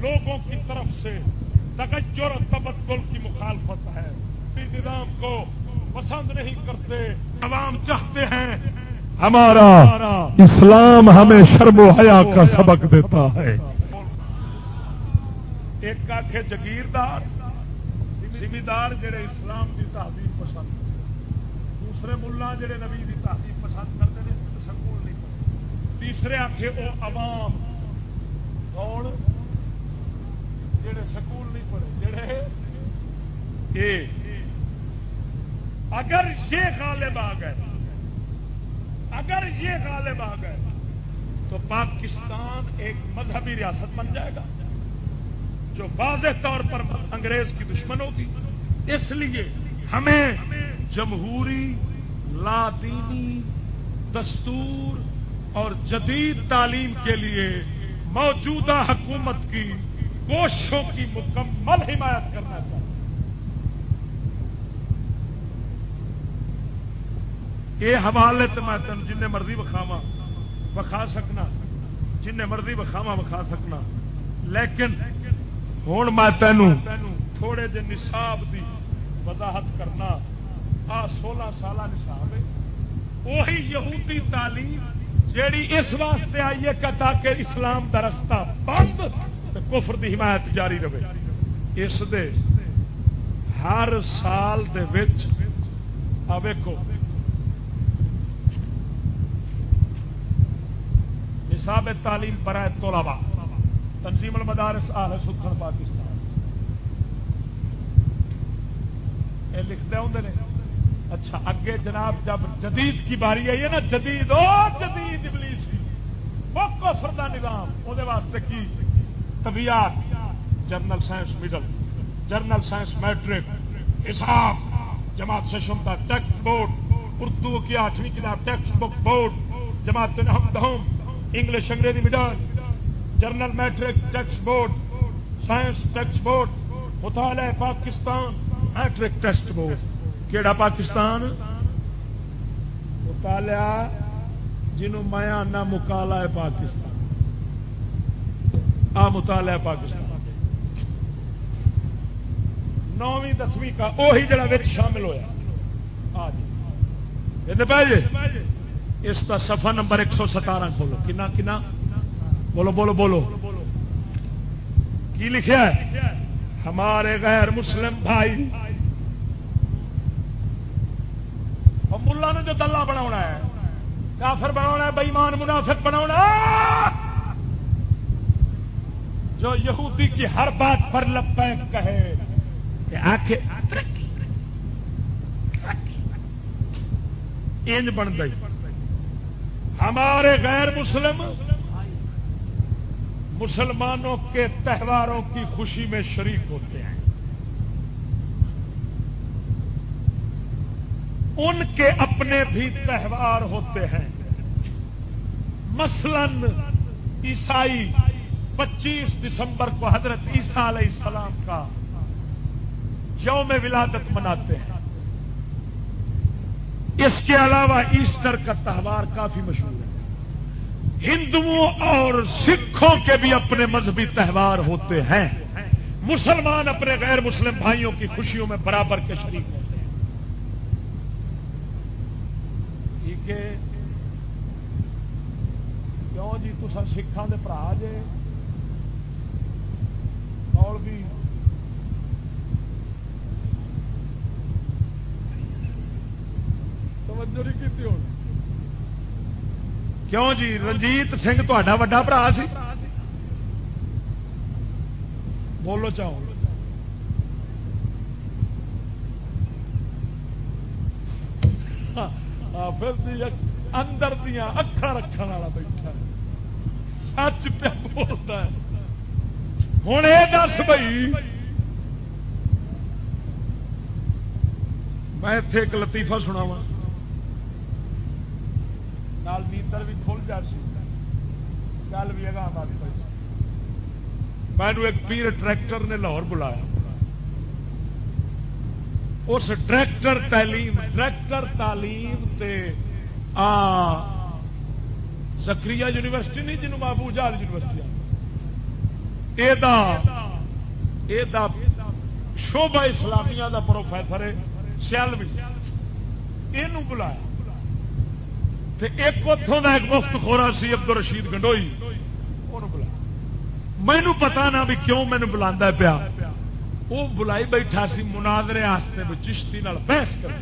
لوگوں کی طرف سے تگجر تبدل کی مخالفت ہے۔ نظام کو پسند نہیں کرتے عوام چاہتے ہیں۔ ہمارا اسلام ہمیں شرم و حیا کا سبق دیتا ہے۔ ایک آخ جگیردار زمیندار جڑے اسلام کی تحدید پسند دوسرے ملا جڑے نبی کی تحدید پسند کرتے ہیں سکول نہیں تیسرے آخے وہ عوام۔ کون؟ جڑے سکول نہیں پڑھے جڑے اگر یہ غالب آ گئے اگر یہ غالب آ گئے تو پاکستان ایک مذہبی ریاست بن جائے گا جو واضح طور پر انگریز کی دشمن ہوگی اس لیے ہمیں جمہوری لادینی دستور اور جدید تعلیم کے لیے موجودہ حکومت کی کوششوں کی مکمل حمایت کرنا چاہیے۔ یہ حوالے تو میں تین جن مرضی وکھاوا وکھا سکنا جن مرضی وکھاوا وکھا سکنا۔ لیکن ہوں میں تینوں تھوڑے جے نصاب دی وضاحت کرنا، آ سولہ سالہ نصاب ہے۔ وہی یہودی تعلیم جیڑی اس واسطے آئی ہے کہ تاکہ اسلام کا رستہ بند کفر دی حمایت جاری رہے۔ اس دے ہر سال دے وچ ویکو نصاب تعلیم برائے طلبا تنظیم المدارس آل سکھن پاکستان۔ یہ لکھتے ہوں نے۔ اچھا اگے جناب جب جدید کی باری آئی ہے نا، جدید، او جدید ابلیس کی۔ وہ کفر دا نظام وہ واسطے کی؟ طبیعت، general science middle general science matric حساب جماعت سشم کا ٹیکسٹ بورڈ، اردو کی آٹھویں کتاب ٹیکسٹ بک بورڈ، جماعت انگلش انگریزی middle general matric text board, science text board, مطالعہ پاکستان میٹرک ٹیکسٹ بورڈ۔ کیڑا پاکستان؟ مطالعہ جنہوں میں آنا مکالا ہے پاکستان۔ آ مطالعہ پاکستان۔ نویں دسویں کا وہی جڑا شامل ہوا جی۔, جی۔ اس کا سفا نمبر ایک سو ستارہ کھولو۔ کنا کنا؟ بولو بولو بولو۔ کی لکھا ہے؟ ہمارے غیر مسلم بھائی۔ ملا نے جو دلہ بنا ہے، کافر بنا بئیمان منافق بنا جو یہودی کی ہر بات پر لبیک کہے انج بن گئی۔ ہمارے غیر مسلم مسلمانوں کے تہواروں کی خوشی میں شریک ہوتے ہیں۔ ان کے اپنے بھی تہوار ہوتے ہیں۔ مثلا عیسائی پچیس دسمبر کو حضرت عیسیٰ علیہ السلام کا یوم ولادت مناتے ہیں۔ اس کے علاوہ ایسٹر کا تہوار کافی مشہور ہے۔ ہندوؤں اور سکھوں کے بھی اپنے مذہبی تہوار ہوتے ہیں۔ مسلمان اپنے غیر مسلم بھائیوں کی خوشیوں میں برابر کے شریک ہوتے ہیں۔ ٹھیک ہے؟ کیوں جی تصا سکھان کے برا جے؟ بھی توجہ نہیں کی کیوں جی؟ رنجیت سنگھ تا وا برا سی۔ بولو چاہو۔ حافظ دی اندر دیا اکھا رکھنے والا بیٹھا سچ پہ بولتا ہے۔ ہوں یہ دس بھائی میں اتے ایک لطیفہ سنا وا نیندر بھی کھل جاتی گل بھی اگاں آ میں ایک پیر ٹریکٹر نے لاہور بلایا اس ٹریکٹر تعلیم ٹریکٹر تعلیم تے آ سکری یونیورسٹی نہیں جنوب بابو جال یونیورسٹی شوبا اسلامیہ دا پروفیسر ہے سیال یہ بلایا۔ ایک اتوں کا ایک مفت خورا سی عبد الرشید گنڈوئی بلایا۔ مینو پتا نہ بھی کیوں مینو بلا پیا۔ وہ بلائی بیٹھا سی منادرے چشتی بحث کر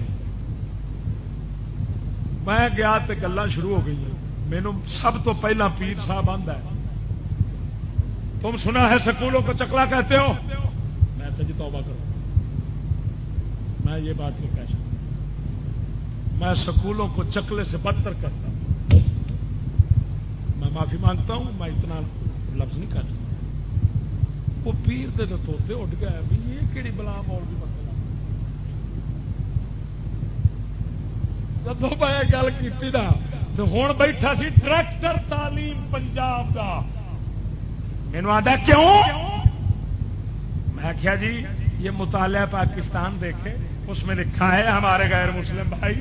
میں گیا تو گلا شروع ہو گئی مینو سب تو پہلا پیر صاحب آدھا ہے۔ تم سنا ہے سکولوں کو چکلا کہتے ہو؟ میں تو جی توبہ کروں میں یہ بات نہیں کہہ سکتا۔ میں سکولوں کو چکلے سے بدتر کرتا ہوں۔ میں معافی مانگتا ہوں، میں اتنا لفظ نہیں کرتا وہ پیر دے توتے اٹھ گیا بھی یہ کہڑی بلا مول بھی مسئلہ جب میں گل کی ہوں بیٹھا سی ڈائریکٹر تعلیم پنجاب کا مینو آدھا کیوں؟ میں کیا جی یہ مطالعہ پاکستان دیکھے، اس میں لکھا ہے ہمارے غیر مسلم بھائی۔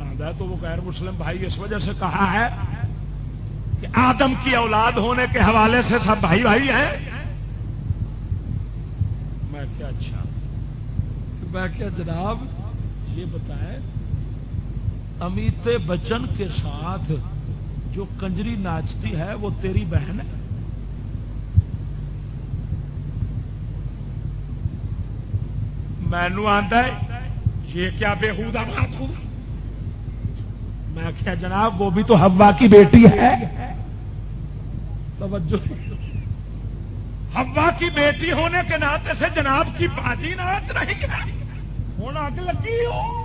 آدھا تو وہ غیر مسلم بھائی اس وجہ سے کہا ہے کہ آدم کی اولاد ہونے کے حوالے سے سب بھائی بھائی ہیں۔ میں کیا اچھا۔ میں کیا جناب، یہ بتائے امیت بچن کے ساتھ جو کنجری ناچتی ہے، وہ تیری بہن ہے؟ مینو آتا ہے، یہ کیا بےحودہ بات ہو؟ میں کیا جناب، وہ بھی تو ہوا کی بیٹی ہے۔ توجہ۔ ہوا کی بیٹی ہونے کے ناطے سے جناب کی باجی ناچ رہی ہے۔ ہوں آگ لگی ہو۔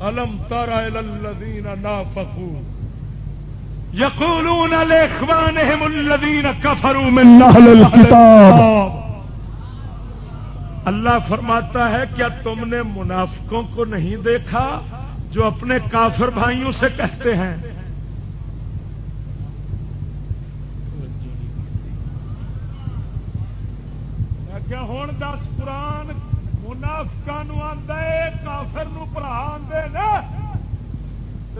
الم تارا الذین نافقوا یقولون لاخوانهم الذین کفروا من اهل الكتاب۔ اللہ فرماتا ہے کیا تم نے منافقوں کو نہیں دیکھا جو اپنے کافر بھائیوں سے کہتے ہیں؟ کیا ہوں دس قرآن منافقا آدھے کافر برا آدھے نا۔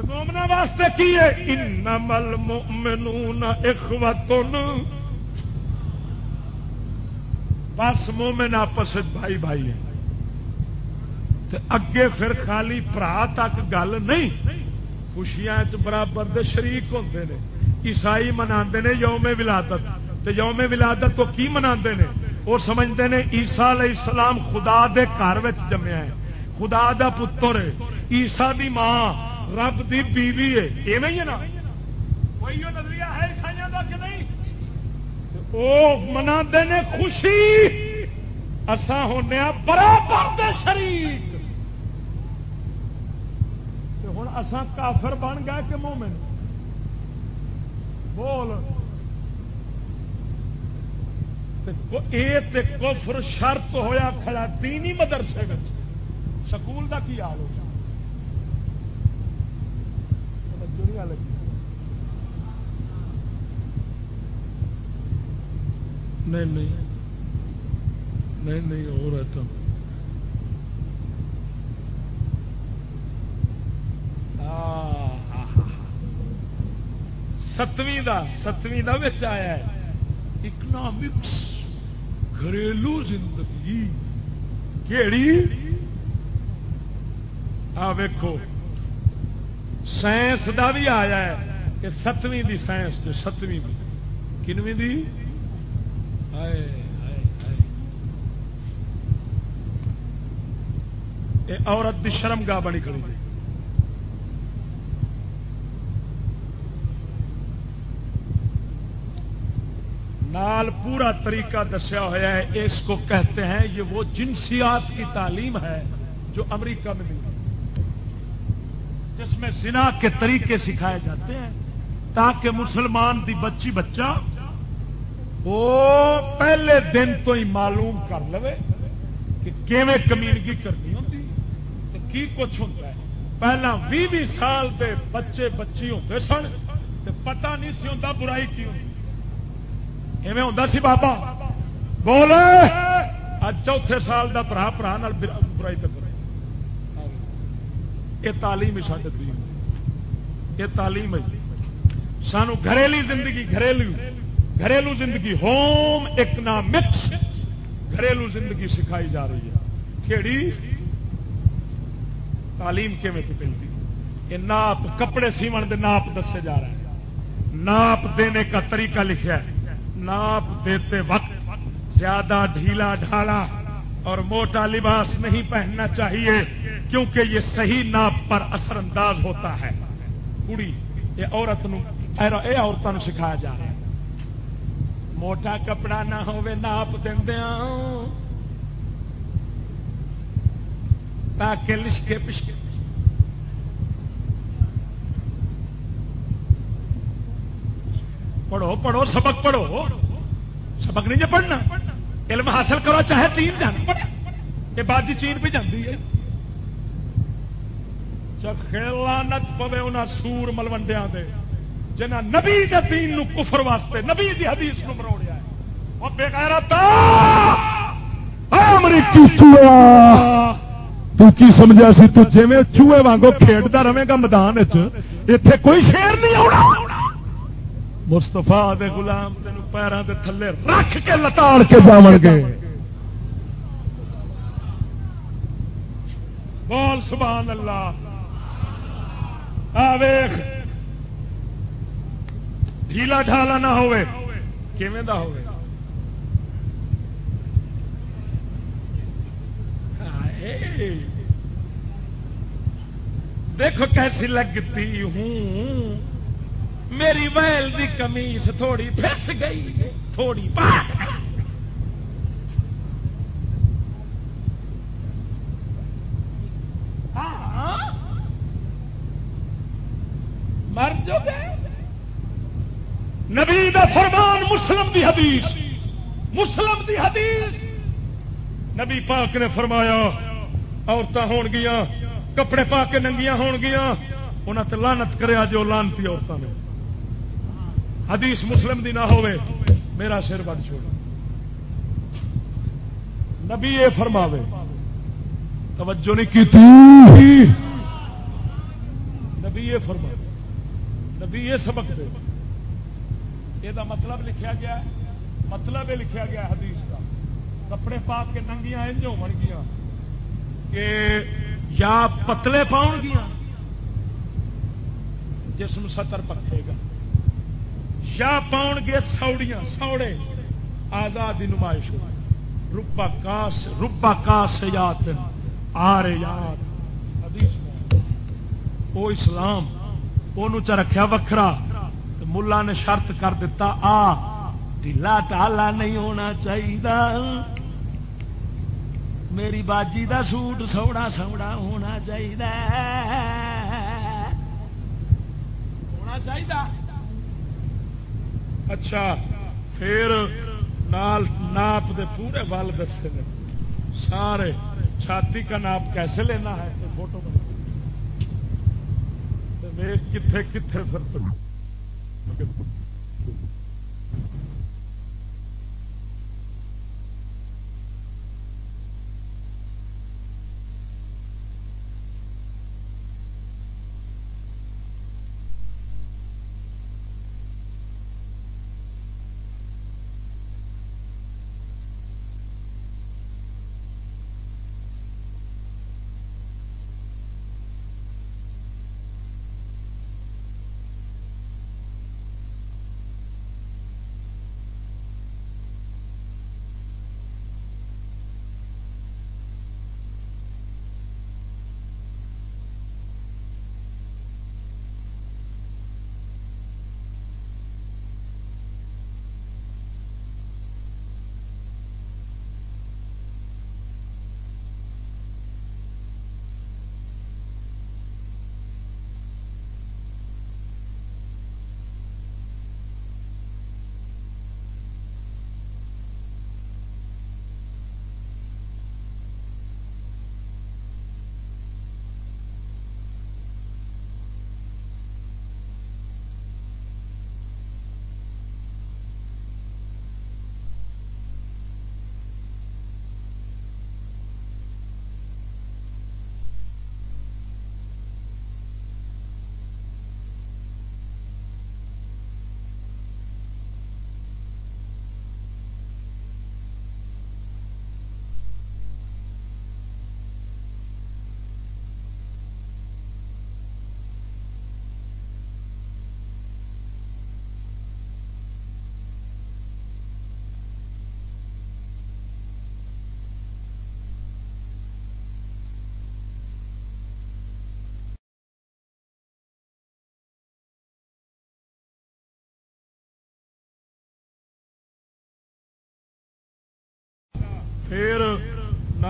مومنا واسطے کی ہے؟ انمل مومنون اخوتن. بس مومن آپس بھائی بھائی ہے اگے پھر خالی برا تک گل نہیں۔ خوشیاں برابر دے شریک ہوتے ہیں عیسائی منا یوم ولادت۔ یوم ولادت تو کی منا وہ سمجھتے ہیں عیسا علیہ السلام خدا دے گھر جمیا ہے۔ خدا دا پتر ہے۔ عیسا دی ماں۔ رب دی بیوی ہے۔ ایویں ہے نا؟ کوئی نظریہ ہے عیسائی کا کہ نہیں؟ وہ منا نے خوشی۔ اسا ہونے برابر دے شریک۔ ہوں اسا کافر بن گئے کہ مومن؟ بول۔ کفر شرط ہویا کھڑا دینی مدرسے سکول کا کی حال ہو نہیں نہیں نہیں نہیں ہو رہتا ستویں دا ستویں دا بچ آیا ہے اکنامکس گھریلو زندگی کہڑی آ ویکو سائنس کا بھی آیا ہے کہ ستویں دی سائنس جو ستویں دی۔ کنویں دی؟ عورت دی شرم گاہ بنی کھڑی نال پورا طریقہ دسیا ہوا ہے، اس کو کہتے ہیں یہ وہ جنسیات کی تعلیم ہے جو امریکہ میں ملتی جس میں زنا کے طریقے سکھائے جاتے ہیں تاکہ مسلمان دی بچی بچہ وہ پہلے دن تو ہی معلوم کر لو کہ کیویں کمیونگی کرنی ہوتی تو کی کچھ ہوتا ہے۔ پہلا بھی بھی سال دے بچے بچی ہوتے سن تو پتہ نہیں سی ہوتا برائی کی ہوتی ایویں ہوتا سی بابا؟ بول اج چوتھے سال دا برا برا برائی تک یہ تعلیم ہی سارے یہ تعلیم ہے۔ سانو گھریلو زندگی، گھریلو گھریلو زندگی ہوم اکنامکس گھریلو زندگی سکھائی جا رہی ہے۔ کہڑی تعلیم کی ملتی؟ یہ ناپ کپڑے سیون دے ناپ دسے جا رہے ہیں۔ ناپ دینے کا طریقہ لکھا ہے۔ ناپ دیتے وقت زیادہ ڈھیلا ڈھالا اور موٹا لباس نہیں پہننا چاہیے، کیونکہ یہ صحیح ناپ پر اثر انداز ہوتا ہے۔ کڑی یہ عورت یہ عورتوں سکھایا جا رہا ہے۔ موٹا کپڑا نہ ناپ دیا تاکہ لشکے پشکے۔ پڑھو پڑھو، سبق پڑھو۔ سبق نہیں جو پڑھنا۔ علم حاصل کرو، چاہے چین جانا یہ باجی چین بھی جاتی ہے۔ لانت پوے انہیں سور ملوڈیا دے جنہ نبی کے دین نو کفر واسطے، نبی دی حدیث نو مروڑیا ہے۔ وہ بےغیرا امریکی چوہا! تو کی سمجھا سی تو جی چوہے وانگو کھیڈتا رہے گا میدان اتے کوئی شیر نہیں آنا مستفا دے غلام تین پیروں کے تھلے رکھ کے لتاڑ کے جاون گے۔ بول سبحان اللہ۔ آویخ ڈھیلا ڈھالا نہ ہوئے۔ کیویں دا ہوئے؟ دیکھو کیسی لگتی ہوں۔ میری ویل دی کمیز تھوڑی پھس گئی، تھوڑی پاٹ ہاں۔ مر جو گئے نبی دا فرمان مسلم دی حدیث، مسلم دی حدیث۔ نبی پاک نے فرمایا عورتیں ہون گیا کپڑے پا کے ننگیاں ہون گیا انہوں نے لانت کریا جو لانتی عورتوں نے۔ حدیث مسلم دی نہ ہوئے، میرا سر بد چھوڑ نبی یہ فرماوے، توجہ نہیں کی نبی یہ فرماوے، نبی یہ سبق دے۔ یہ مطلب لکھا گیا مطلب یہ لکھا گیا حدیث کا کپڑے پا کے ننگیاں انج ہو گیا کہ یا پتلے پاؤ گیا جسم ستر پکے گا۔ یا پاؤ گے سوڑیاں سوڑے آزادی نمائش ہو ربا کاس ربا کاس یاد۔ آر یاد۔ حدیث وہ اسلام وہ رکھا وکھرا۔ ملا نے شرط کر دیتا آ ڈیلا ٹالا نہیں ہونا چاہیے میری باجی دا سوٹ سوڑا سوڑا ہونا چاہیے ہونا چاہیے اچھا پھر نال ناپ دے پورے بال دسے سارے، چھاتی کا ناپ کیسے لینا ہے؟ فوٹو کتنے کتنے پھر پھر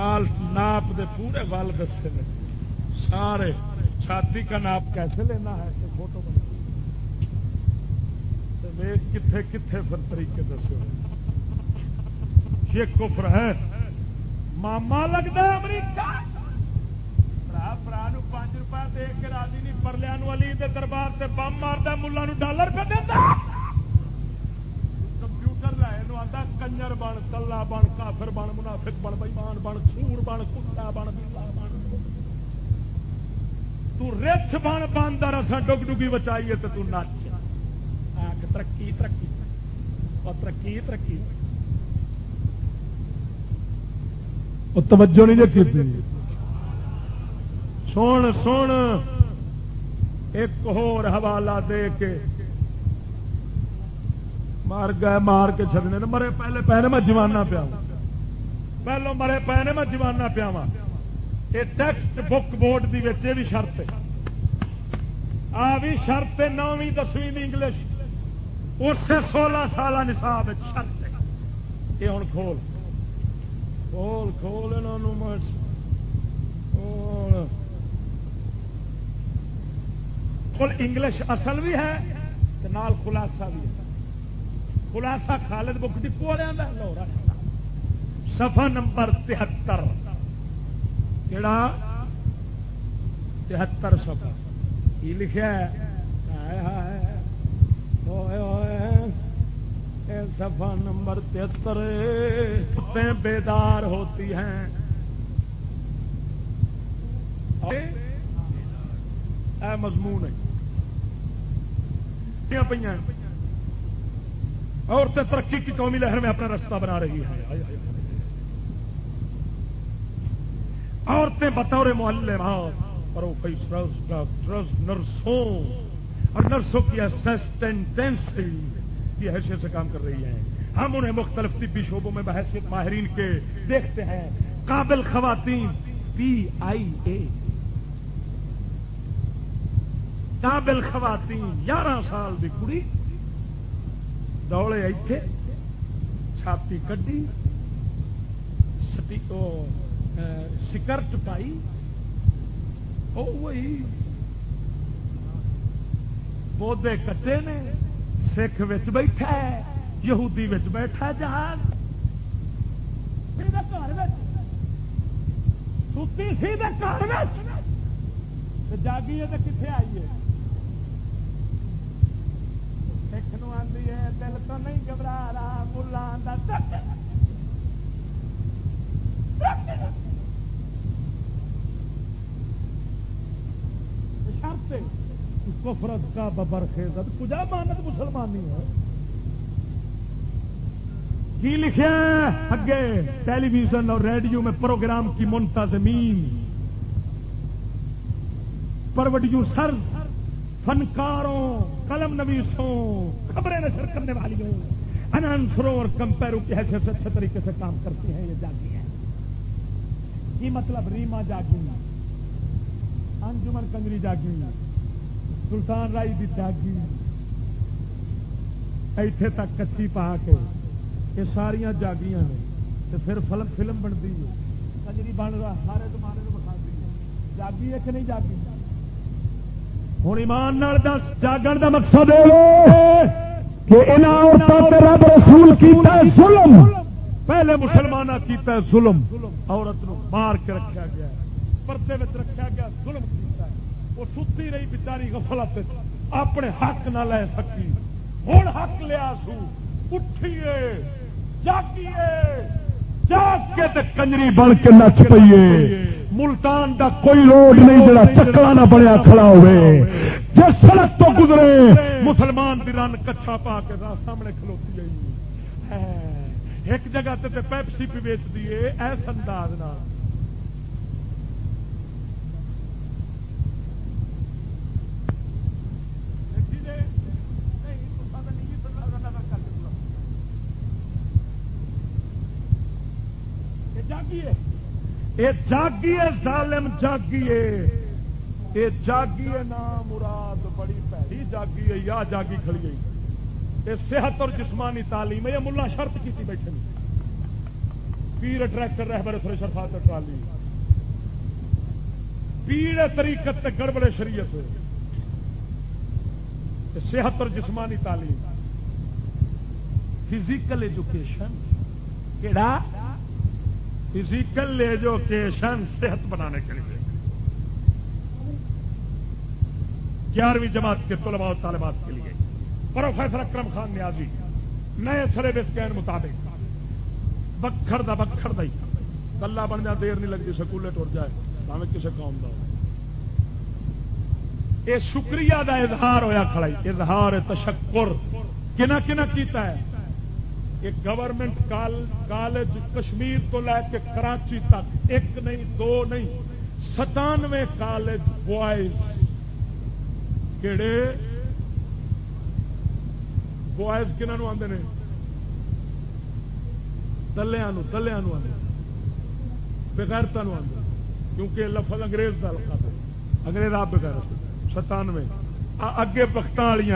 نال ناپ دے پورے ول دسے نے۔ سارے چھاتی کا ناپ کیسے لینا ہے؟ کہ فوٹو بنا۔ کتنے کتنے پھر طریقے دسے۔ یہ کفر ہے ماما لگتا ہے امریکہ۔ پانچ روپئے دے کے راضی نہیں پرلیا علی دے دربار سے بم مارتا ملا ڈالر پہ دیتا آتا کنجر بن کلا بن، کافر بن، منافق بن بئیمان بن سور بن، کتا بن بیلا بن۔ تو بن، باندر اصا ڈگ ڈگی بچائیے تو نچ ترقی ترقی۔ اور ترقی ترقی۔ توجہ نہیں جی دیکھی سن سن۔ ایک اور حوالہ دے کے مار گئے مار کے چڑنے مرے پہلے پہنے میں جوانا پیا پہلو مرے پہنے میں جوانا پیا یہ ٹیکسٹ بک بورڈ کی بھی شرط آ بھی شرط ہے نویں دسویں انگلش اس سولہ سال نصاب شرط یہ ہوں کھول کھول کھول انگلش اصل بھی ہے نال خلاصہ بھی ہے خلاصہ خالد بک ڈپو والے سفا نمبر تہتر۔ کہڑا تہتر سفا کی لکھا سفا نمبر تہتر۔ بیدار ہوتی ہیں۔ اے مضمون ہے۔ پہ عورتیں ترقی کی قومی لہر میں اپنا رستہ بنا رہی ہیں۔ عورتیں بطور معلمات، پروفیسرز ڈاکٹرز نرسوں اور نرسوں کی اسسٹنٹینسی کی حیثیت سے کام کر رہی ہیں۔ ہم انہیں مختلف طبی شعبوں میں بحثیت ماہرین کے دیکھتے ہیں۔ قابل خواتین، پی آئی اے۔ قابل خواتین، یارہ سال کی کڑی۔ دوڑے ایتھے چھاتی کڈی سکرٹ پائی وہی پودے کٹے نے سکھ بیٹھا ہے یہودی بیٹھا جہاز ستی سی جاگی ہے تو کتنے آئیے سکھ نو آدھی ہے دل تو نہیں گھبرا رہا بلا کفرت کا ببر خیزت کجا مانت مسلمانی ہے کی لکھا اگے ٹیلی ویژن اور ریڈیو میں پروگرام کی منتظمین پروڈیوسرز فنکاروں قلم نویسوں خبریں نشر کرنے والی ہوں انانسروں اور کمپیروں کی حیثیت سے اچھے طریقے سے کام کرتی ہیں، یہ جاگی ہے یہ مطلب ریما جاگی انجمن کنجری جاگی سلطان رائی کی جاگی ایتھے تک کچی پا کے یہ ساریا جاگیاں نے پھر فلم فلم بنتی ہے۔ کنجری بن رہا سارے زمانے کو بتا دی جاگی ہے کہ نہیں جاگی؟ ہوں ایمان دس جاگن کا مقصد کہ رب رسول کیتا ہے ظلم پہلے مسلمان کیتا ہے ظلم عورت نو مار کے رکھا گیا پردے رکھا گیا ظلم کیتا ہے وہ ستی رہی بچاری غفلت اپنے حق نہ لے سکی ہوں حق لیا سو اٹھیے جاگیے جاگ کے کنجری بن کے نچ پیے ملتان دا کوئی روڈ نہیں جڑا چکلا نہ بڑیا کھڑا ہوئے۔ جس سڑک تو گزرے، مسلمان دی رن کچھا پا کے سامنے کھلوتی آئی ایک جگہ تے پیپسی بھی بیچ دیے ایس انداز جاگیے یہ جاگیے ظالم جاگیے یہ جاگیے نام مراد، بڑی پیڑی جاگی ہے، یا جاگی کھڑی گئی یہ صحت اور جسمانی تعلیم ہے یہ ملا شرط کی تھی بیٹھے پیر ٹریکٹر رہبر تھریشر فاتر ٹرالی۔ پیڑ طریقت تے گڑبڑے شریعت صحت اور جسمانی تعلیم۔ فزیکل ایجوکیشن کہڑا فزیکل ایجوکیشن صحت بنانے کے لیے۔ گیارہویں جماعت کے طلباء و طالبات کے لیے۔ پروفیسر اکرم خان نیازی، نئے سلیبس کے مطابق۔ بکھر دا بکھر دا کلا بن جا، دیر نہیں لگتی، سکولے ٹر جائے۔ ہمیں کسی قوم کا یہ شکریہ دا اظہار ہویا کھڑا اظہار تشکر۔ کنا کنا کیتا ہے۔ یہ گورنمنٹ کالج کشمیر تو لے کے کراچی تک ایک نہیں، دو نہیں، ستانوے کالج بوائز کہڑے بوائز کنہوں آتے ہیں تلیا تلیا بغیرتا آتے کیونکہ لفظ انگریز کا لفظ انگریز آپ بغیر ستانوے۔ اگے پخت والی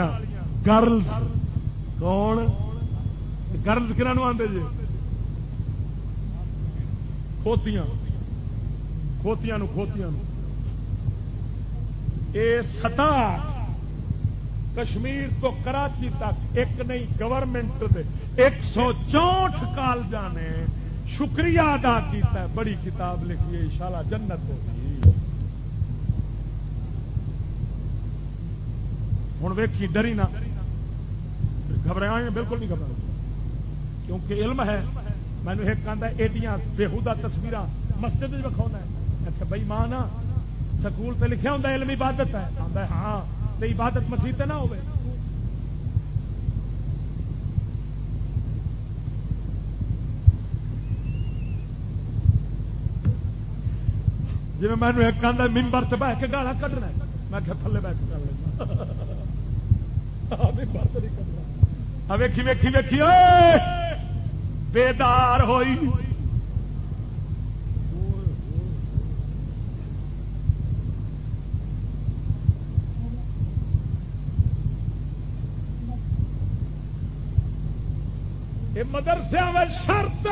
گرلس کون؟ گرلس کنہوں آتے جی کھوتیاں کھوتیاں کھوتیاں اے سطح کشمیر تو کراچی تک ایک نہیں، گورنمنٹ دے ایک سو چونٹ کالج نے شکریہ ادا کیتا ہے۔ بڑی کتاب لکھی ہے، انشاءاللہ جنت ہوگی۔ ہوں ویکھی، ڈری نہ۔ گھبرائے بالکل نہیں گھبرا کیونکہ علم ہے۔ مینو ایک آدھا ایڈیاں بےحدہ تصویر مسجد وکھا اچھا بھائی ماں نا، سکول پہ لکھا ہوں علم عبادت ہے۔ آتا ہے ہاں تو عبادت مسیح نہ ہوئے جی میں نے ایک آدھا ممبر سے بہ کے گالا کھڈنا میں کہ تھلے بہ کے کر لینا ممبر سے نہیں کھڈنا ویکھی ویکھی ویکھی۔ بیدار ہوئی۔ مدرسے میں شرط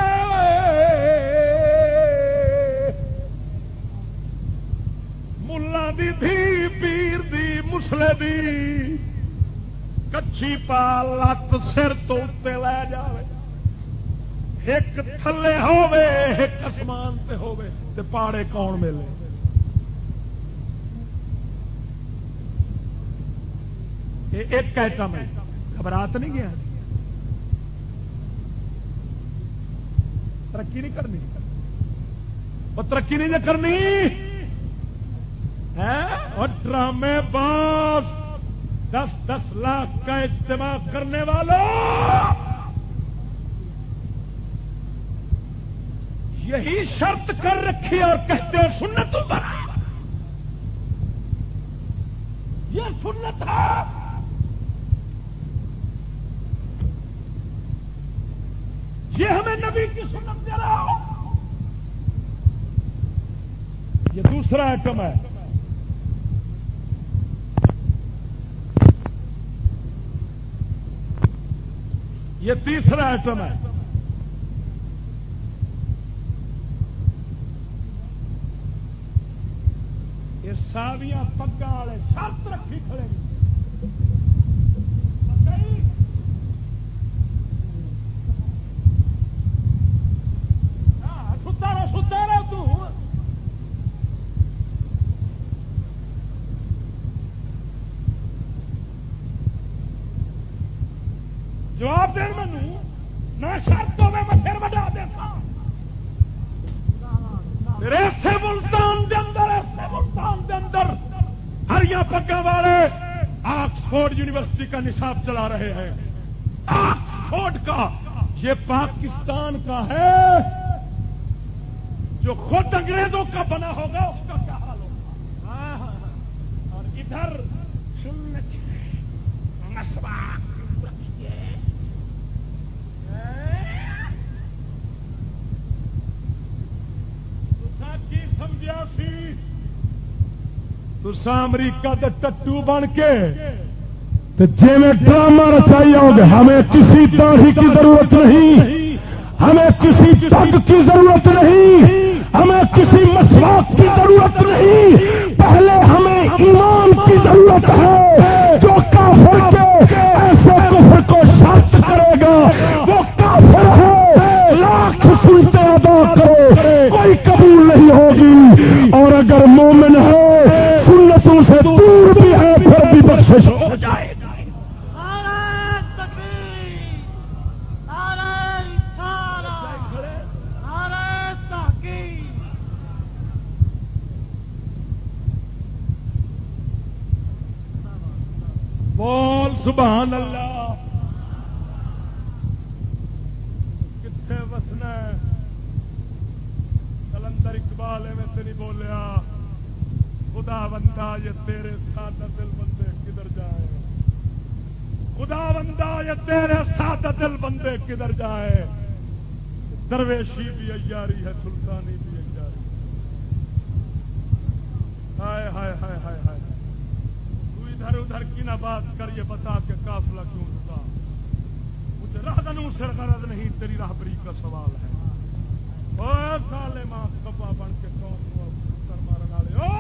ملا دی تھی، پیر دی، مسلے دی۔ کچھی پا لت سر تو لے جائے ایک تھلے ہوے ایک آسمان تے ہوے تے پاڑے کون ملے؟ ایک ایٹم ہے، گھبرات نہیں گیا؟ ترقی نہیں کرنی؟ وہ ترقی نہیں کرنی؟ اور ڈرامے باز، دس دس لاکھ کا اجتماع کرنے والوں! یہی شرط کر رکھی اور کہتے ہو سنت یہ سنت ہے۔ یہ ہمیں نبی کی سنت دے رہا ہو یہ دوسرا آئٹم ہے۔ یہ تیسرا آئٹم ہے۔ یہ ساویاں پگا والے شرط رکھی کھڑے ستارا ستارا تو۔ جواب دین مینو یونیورسٹی کا نصاب چلا رہے ہیں۔ آکسفورڈ کا۔ یہ پاکستان کا ہے۔ جو خود انگریزوں کا بنا ہوگا، اس کا کیا حال ہوگا؟ ہاں، ہاں، ہاں۔ اور ادھر سننے مسواک سمجھا سی؟ تسا امریکہ کے ٹٹو بن کے جی میں ڈرامہ رچائی آؤ گے، ہمیں کسی داڑھی کی ضرورت نہیں۔ ہمیں کسی ٹگ کی ضرورت نہیں۔ ہمیں کسی مسواک کی ضرورت نہیں۔ پہلے ہمیں ایمان کی ضرورت ہے۔ جو کافر کے ایسے کفر کو شرط کرے گا، وہ کافر ہے۔ لاکھ سنتے ادا کرو، کوئی قبول نہیں ہوگی۔ اور اگر مومن ہے سنتوں سے دور بھی ہے پھر بھی بخشش ہو جائے گا نعرہ تکبیر نعرہ رسالہ نعرہ تحقیق بول سبحان اللہ کتنے وسنا ہے کلندر اقبال میں تو نہیں بولیا خدا بندہ یہ تیرے ساتھ دل بندے کدھر جائے خدا بندہ یہ تیرے ساتھ دل بندے کدھر جائے درویشی بھی ایاری ہے سلطانی بھی ایاری ہائے ہائے ہائے ہائے ہائے تو ادھر ادھر کی نہ بات کر یہ بتا کے کافلا کیوں رکا مجھے راہدنوں سے غرض نہیں تیری راہبری کا سوال ہے او سالے ماں کبا بن کے قوم کو پتھر مارن والے او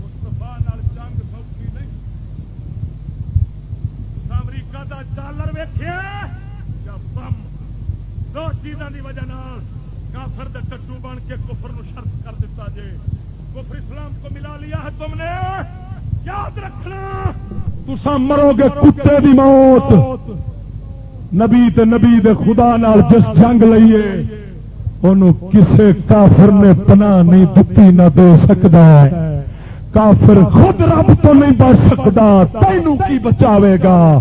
مصطفیٰ نال جنگ سوکھی نہیں تساں امریکہ دا ڈالر ویکھیا یا بم دو چیزاں دی وجہ نال کافر دے ٹٹو بن کے کفر نو شرط کر دیتا جے کفر اسلام کو ملا لیا ہے تم نے یاد رکھنا تسا گے کتے دی موت۔ نبی تے نبی دے خدا نال جس جنگ لئیے انہوں کسے کافر نے پناہ نہیں دتی نہ دے سکتا ہے۔ کافر خود رب تو نہیں بچ سکتا تینوں کی بچاوے گا۔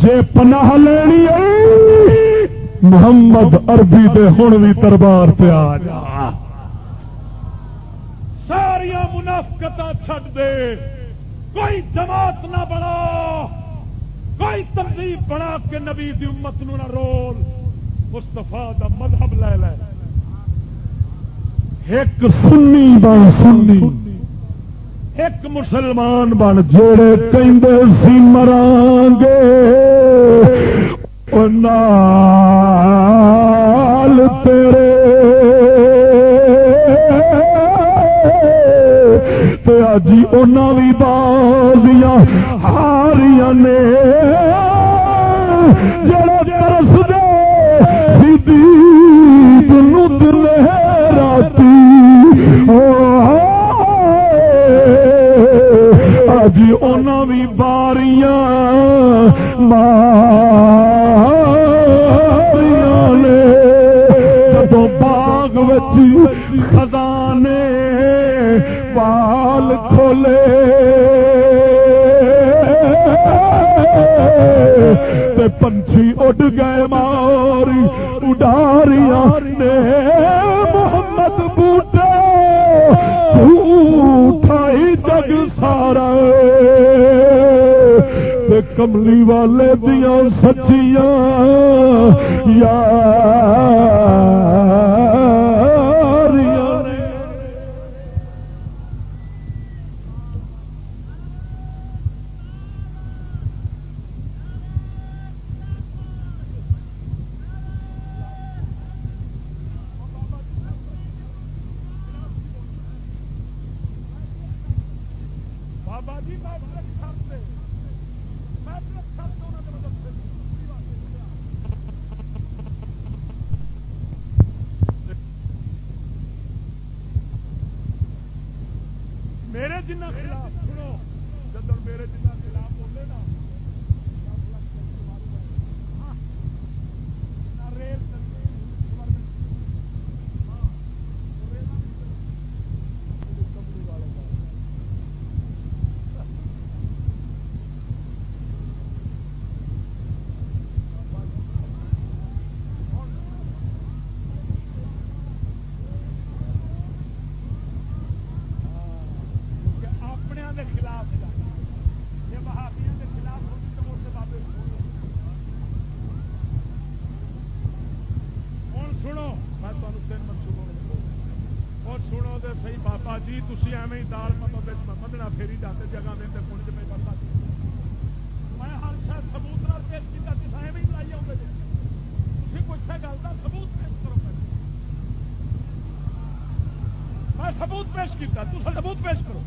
جے پناہ لینی ہے محمد عربی دے ہن بھی دربار پہ آ جا۔ ساریا منافقت چھڈ دے، کوئی جماعت نہ بنا۔ کوئی تنظیم بنا کے نبی دی امت نو نہ رول۔ مستفا دا مذہب لے لے۔ ایک سنی بن سنی۔ ایک مسلمان بن جڑے کہندے سی مران گے۔ او نال تیرے تے اجی انہاں بھی بازیاں ہاریاں نے جڑے ترس دے سیدھی دنو دل راتی۔ اج ان بھی باریاں ماریاں نے۔ جدو باغ وچ خزانے پال کھولے۔ تے پنچھی اڈ گئے ماری، اڈاریاں نے محمد بوٹے۔ اٹھائی جگ سارا۔ کملی والے دیا سچیاں۔ یاریاں نے بابا جی میں کرتے میں کرتے انہوں نے مدد سے پوری بات میرے جنہ خلاف سنو جب میرے جنہ خلاف بولے نا نہ ریل چلتی، ہاں، وہ ریلاں نہیں چلتی۔ وہ کمپنی والے کا۔ اپنے کیا تو ثبوت پیش کرو۔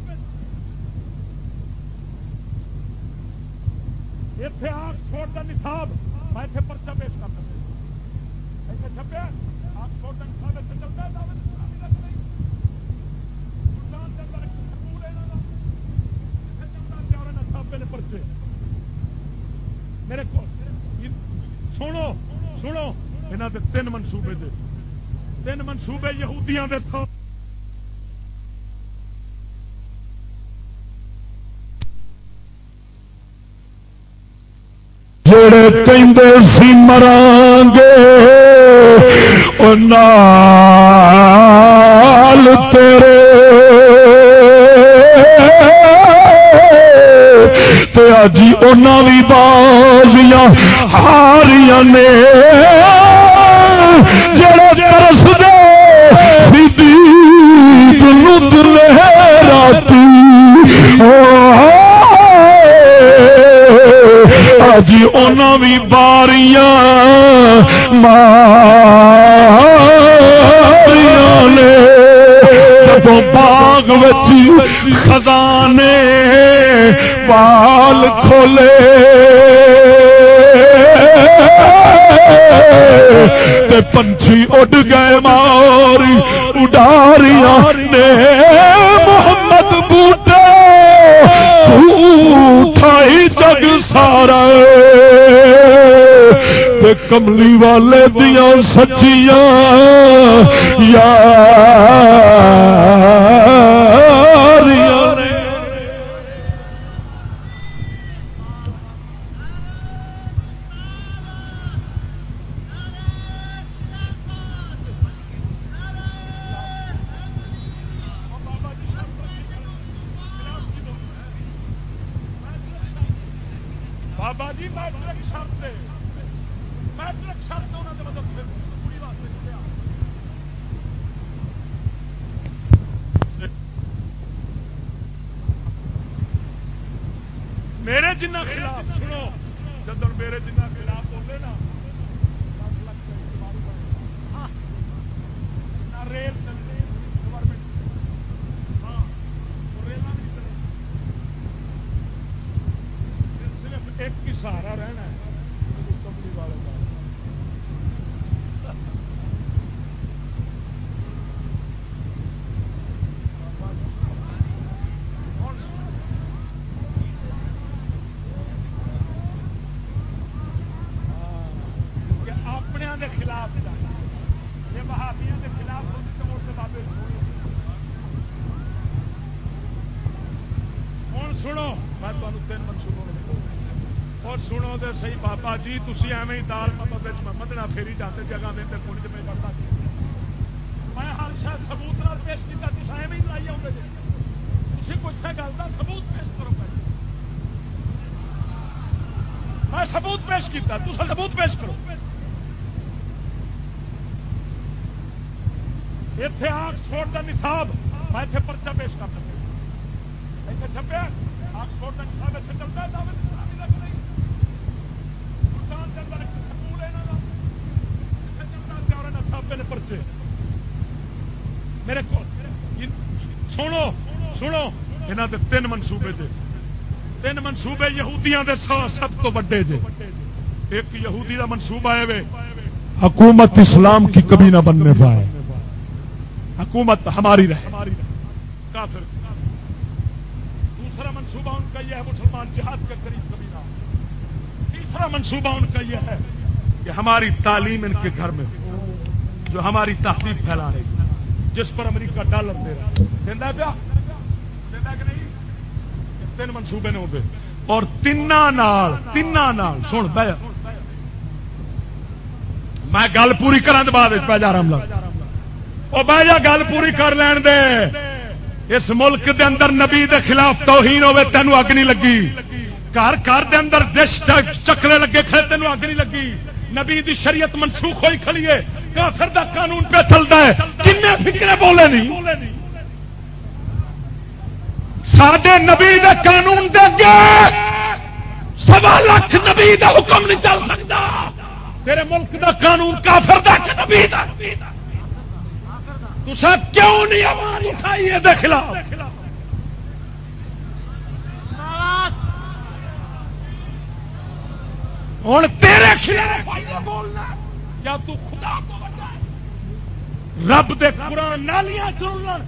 اتنے آکسفورڈ کا نصاب، میں اتنے پرچہ پیش کر سکتا اتنے چھپیا آکسفورڈ کا نصاب اتنے چلتا ہے پرچے۔ میرے کو، سنو سنو یہاں کے تین منصوبے دے۔ تین منصوبے یہودیاں دے تھا جڑے کہندے سی مرانگے او نال تیرے تے اجی انہاں بھی بازیاں ہاریاں نے جڑے ترس دے صدیق نو دلے راتی بھی باریاں، ماریاں نے۔ جب باغ بچی خزانے پال کھولے۔ تے پنچھی اڈ گئے ماری، اڈاریاں نے۔ محمد بوٹے اٹھائی جگ سارا تے کملی والے دیا سچیاں یاریاں منصوبے یہودیاں دے سو سب تو بڑے جے۔ ایک یہودی دا منصوبہ ہے وے، حکومت اسلام کی کبھی نہ بننے پائے۔ حکومت ہماری رہے۔ کافر۔ دوسرا منصوبہ ان کا یہ ہے، مسلمان جہاد کے قریب کبھی نہ۔ تیسرا منصوبہ ان کا یہ ہے کہ ہماری تعلیم ان کے گھر میں جو ہماری تہذیب پھیلا رہی جس پر امریکہ ڈالر دے رہا ہے۔ دینا پیا؟ دینا کہ نہیں؟ تین منصوبے نے ہوتے اور تینا نال تینا نال، سن بہ میں گل پوری کرنے بعد پہ جا رہا ہوں۔ وہ بہ جا، گل پوری کر لین دے۔ اس ملک دے اندر نبی دے خلاف توہین ہوے تینوں اگ نہیں لگی۔ گھر گھر دے اندر ڈش چکرے لگے کھڑے تینوں اگ نہیں لگی۔ نبی دی شریعت منسوخ ہوئی کھڑی ہے۔ کافر دا قانون پہ چلتا ہے۔ کن فکرے بولے نہیں؟ سڈے نبی دے قانون دے اگے سوا لاکھ نبی دا حکم نہیں چل سکتا۔ تیرے ملک دا قانون کافر دا کہ نبی دا؟ تسا کیوں نہیں آواز اٹھائی یہ خلاف ہوں تیرے خلاف بولنا کیا تو خدا تو رب دے قرآن نالیاں چلن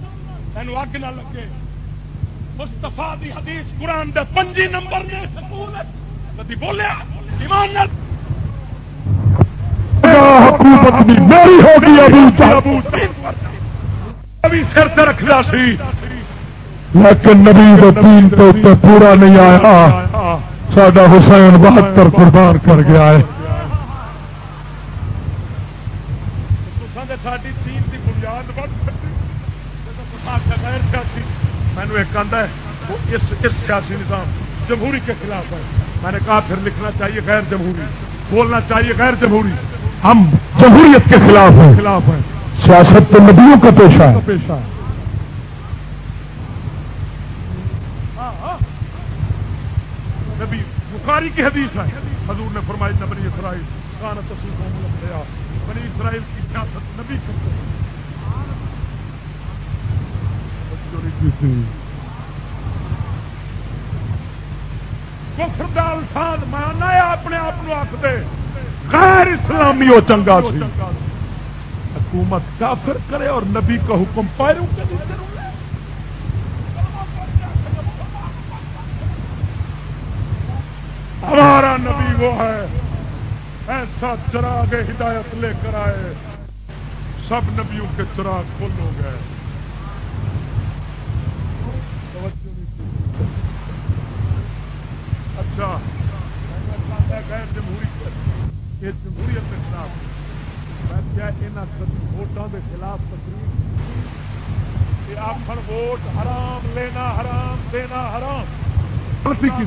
تین اگ نہ لگے۔ مستفا دی حدیث قرآن دے پنجی نمبر نے سکول کدی بولیا ایمان حکومت بھی میری ہوگی ابھی سر سے رکھنا سی۔ لیکن نبی دین تو پورا نہیں آیا۔ سڈا حسین بہتر قربان کر گیا ہے۔ ساری تین کی بنیاد مینو ایک آدھا ہے اس سیاسی نظام جمہوری کے خلاف ہے۔ میں نے کہا پھر لکھنا چاہیے غیر جمہوری بولنا چاہیے غیر جمہوری۔ ہم جمہوریت کے خلاف ہیں۔ خلاف ہیں۔ سیاست تو نبیوں کا پیشہ ہے۔ پیشہ نبی بخاری کی حدیث ہے۔ حضور نے فرمائی نبی اسرائیل کان تصویر بنی اسرائیل کی سیاست نبی کرتے الفاظ ہے اپنے آپ آخر غیر اسلامی وہ چنگا سی۔ حکومت کافر کرے اور نبی کا حکم پیروں کے ہمارا نبی وہ ہے۔ ایسا چراغ ہدایت لے کر آئے۔ سب نبیوں کے چراغ کھل ہو گئے۔ اچھا۔ غیر جمہوری یہ جمہوریت کے خلاف میں کیا ووٹوں کے خلاف تقریب آخر ووٹ حرام، لینا حرام، دینا حرام۔ غلطی کی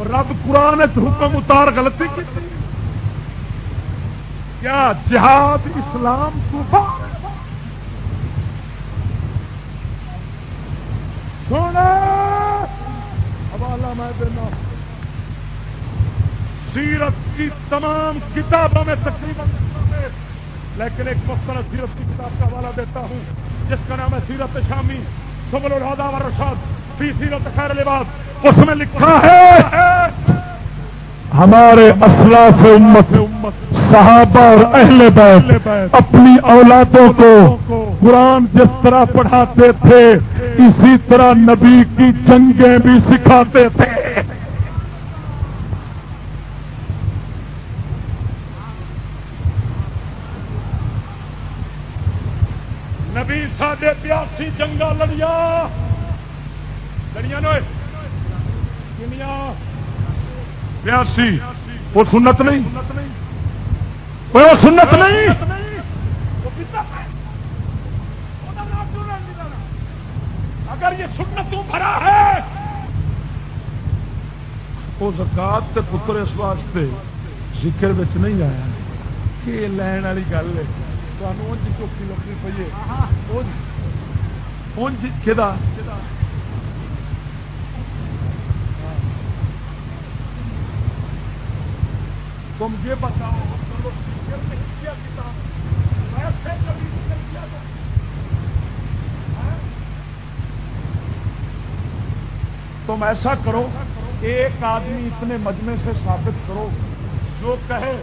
رب قرآن حکم اتار غلطی کی کیا جہاد اسلام کو سونا حوالہ میں دینا۔ سیرت کی تمام کتابوں میں تقریباً لیکن ایک مختلف سیرت کی کتاب کا حوالہ دیتا ہوں، جس کا نام ہے سیرت شامی سبل الہدا و رشاد فی سیرت خیر لباس اس میں لکھا ہے، ہمارے اسلاف امت، صحابہ اور اہل بیت، اپنی اولادوں کو قرآن جس طرح پڑھاتے تھے، اسی طرح نبی کی جنگیں بھی سکھاتے تھے۔ نبی ساڈے پیاسی جنگا لڑیا لڑیا نو پیاسی۔ وہ سنت نہیں۔ وہ سنت نہیں؟ اگر یہ سنتوں بھرا ہے، وہ زکات کے پتر اس واسطے ذکر نہیں آیا۔ کہ لین والی گل ہے۔ چوکی لکڑی پی ہے۔ تم یہ بتاؤ مطلب کتاب تم ایسا کرو ایک آدمی اتنے مجمے سے ثابت کرو جو کہے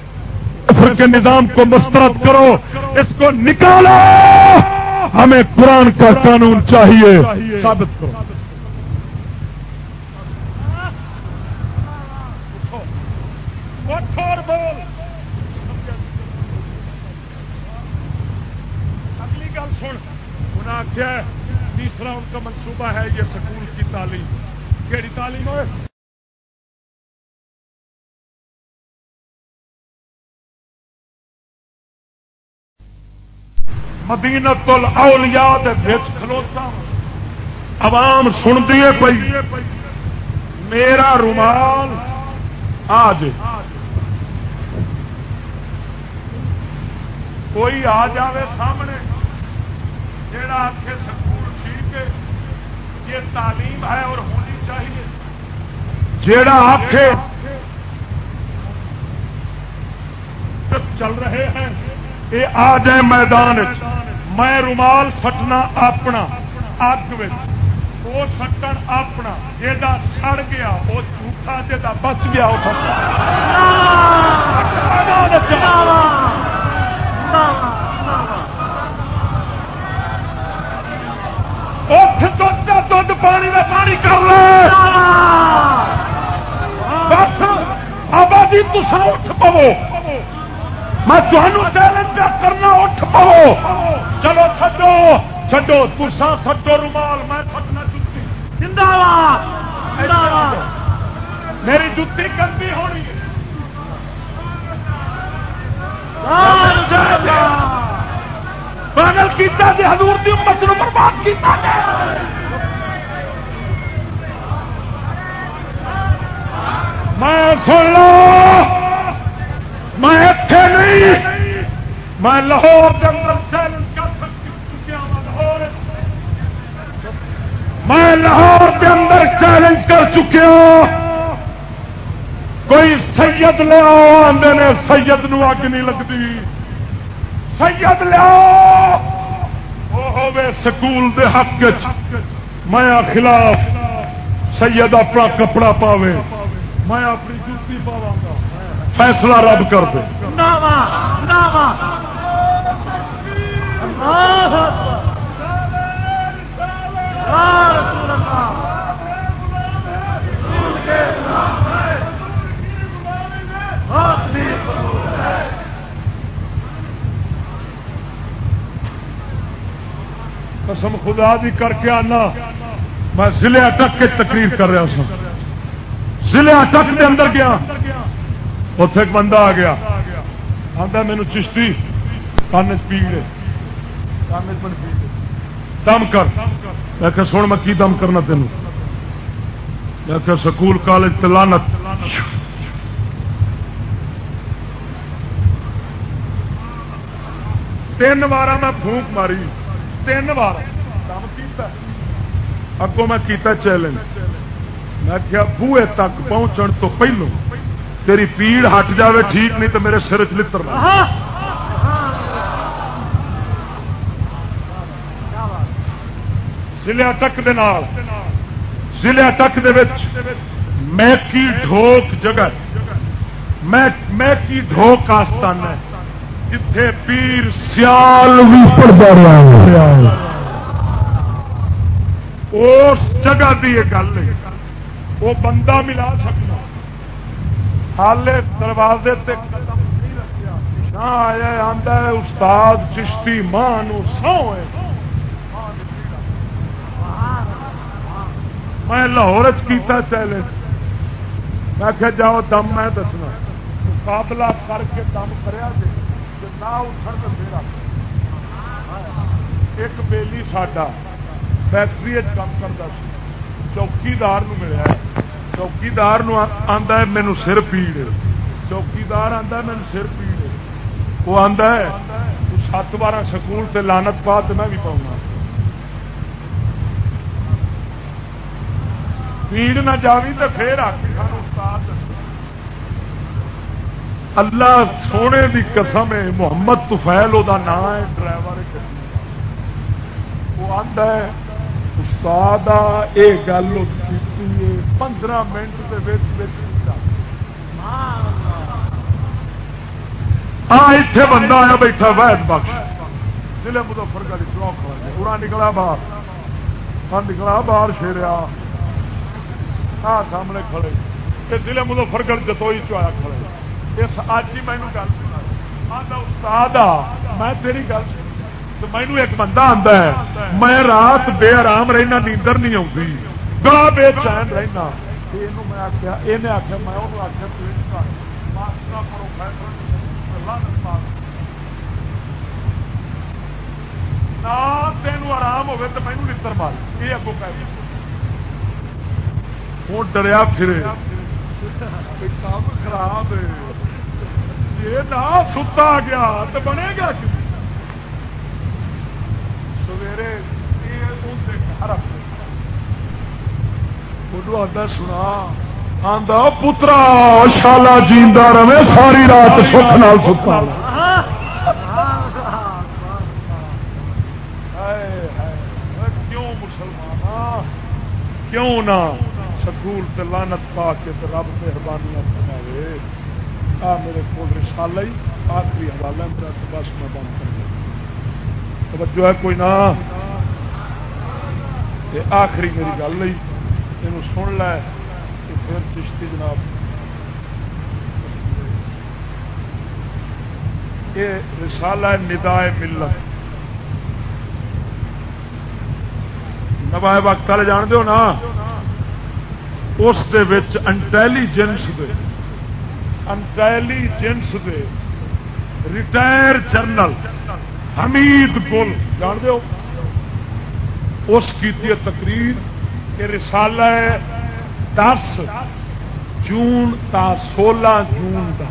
کے نظام کو مسترد کرو اس کو نکالو۔ ہمیں قرآن کا قانون چاہیے۔ ثابت کرو۔ اگلی گل سن۔ انہیں آخیا تیسرا ان کا منصوبہ ہے یہ سکول کی تعلیم۔ کہڑی تعلیم ہے مدینت الاولیاء دے بچ کھلوتا عوام سنتی ہے پی میرا رومال آج۔ کوئی آ جائے سامنے جڑا آخ سکول ٹھیک ہے۔ یہ تعلیم ہے اور ہونی چاہیے۔ جڑا آخ چل رہے ہیں۔ یہ آ جائے میدان میں رومال سٹنا اپنا اگ وہ سٹن اپنا جا سڑ گیا وہ جھوٹا جا بچ گیا وہ اٹھ دھد پانی میں پانی کر لے بس آبادی تسا اٹھ پو میں تمہوں چیلنج کرنا اٹھ پو چلو چڈو چڈو تسا سٹو رومال میں سٹنا جتی زندہ میری جتی گندی ہونی پاگل کیتا جی حضور دی امت نو برباد کیتا میں سن لو، میں اتے نہیں، میں لاہور کے اندر چیلنج کر چکیا لاہور میں لاہور کے اندر چیلنج کر چکیا ہاں۔ کوئی سید لیا آدھے سید نو اگ نہیں لگتی۔ سید لیا سکول دے حق میں خلاف سید اپنا کپڑا پاوے میں اپنی جوتی پاوا گا فیصلہ رب کر دے قسم خدا بھی کر کے آنا۔ میں ضلع اٹک کے تقریر کر رہا سا۔ ضلع اٹک کے اندر گیا۔ اتے ایک بندہ آ گیا۔ آتا مینو چشتی۔ کان پیڑ دم کر۔ میں کہ سن میں کی دم کرنا تین میں کہ سکول، کالج تلانت تین بار میں پھونک ماری۔ تین بار اگوں میں کیتا چیلنج میں کیا بوئے تک پہنچن تو پہلو تیری پیڑ ہٹ جاوے ٹھیک نہیں تو میرے سر چلتر ضلع تک ضلع تک میکی ڈھوک جگہ میکی ڈھوک آستان ہے۔ جتھے پیر سیال بھی پڑتا رہا اس جگہ کی یہ گل ہے۔ وہ بندہ ملا سکتا۔ حالے دروازے تے قدم نہیں رکھا آیا آتا ہے، استاد چشتی ماں سو ہے۔ میں لاہور کیتا چیلنج۔ میں کہ جاؤ، دم میں دسنا۔ مقابلہ کر کے دم کریا جی۔ ایک بیلی ساڈا فیکٹری کام کرتا چوکیدار ملیا چوکیدار آتا ہے مینو سر پیڑ چوکیدار آتا مینو سر پیڑ وہ آتا ہے سات بارہ سکول سے لانت پا تو میں بھی پاؤں گا پیڑ نہ جاوی تو پھر آ کے استاد اللہ سونے دی قسم ہے، محمد تفیل وہ نام ہے ڈرائیور وہ آتا ہے، استاد یہ گل پندرہ منٹ ہاں اتنے بندہ آیا، بیٹھا، وید بخش۔ ضلع مظفر گڑھ چوک پورا نکلا باہر۔ ہاں نکلا باہر شیریا ہاں سامنے کھڑے۔ ضلع مظفر گڑھ جتوئی چیا کھڑے۔ اس اج ہی مینو گل استاد میں تیری گل مینو ایک بندہ آتا ہے۔ میں رات بے آرام رہنا نیندر نہیں آتی بڑا بے چین رہنا۔ میں آخیا یہ آخیا میں آخیا تین آرام ہوے تو مینو نتر مار۔ یہ اگوں کہ ہوں ڈریا پھر کام خراب ہے۔ جی نہ ستا گیا تو بنے گا کی سویرے آدھا سنا آدھا پترا شالا جیتا رہے ساری رات سکھ نال ستا کیوں مسلمان کیوں نہ سکول لانت پا کے رب مہربانی فرماوے آ میرے کو رسالہ ہی آخری حوالہ میرا تو بس میں بند کر دیا۔ توجہ ہے کوئی نہ؟ یہ آخری میری گل نہیں یہ سن لے کہ پھر چشتی جناب۔ یہ رسالہ ندائے ملت۔ نوائے وقت والے جان دو نا؟ اس انٹیلیجنس دے۔ انٹیلیجنس دے ریٹائر جنرل حمید گل جان دو اس کی تقریر کہ رسالہ دس جون تا سولہ جون کا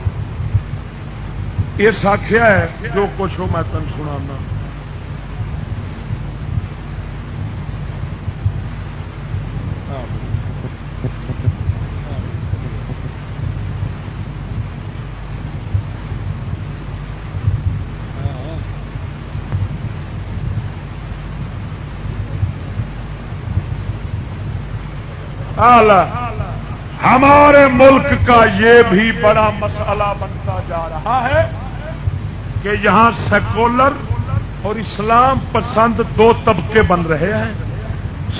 اس آخیا ہے جو کچھ ہو میں تین سنا ہمارے ملک کا یہ بھی بڑا مسئلہ بنتا جا رہا ہے کہ یہاں سیکولر اور اسلام پسند دو طبقے بن رہے ہیں۔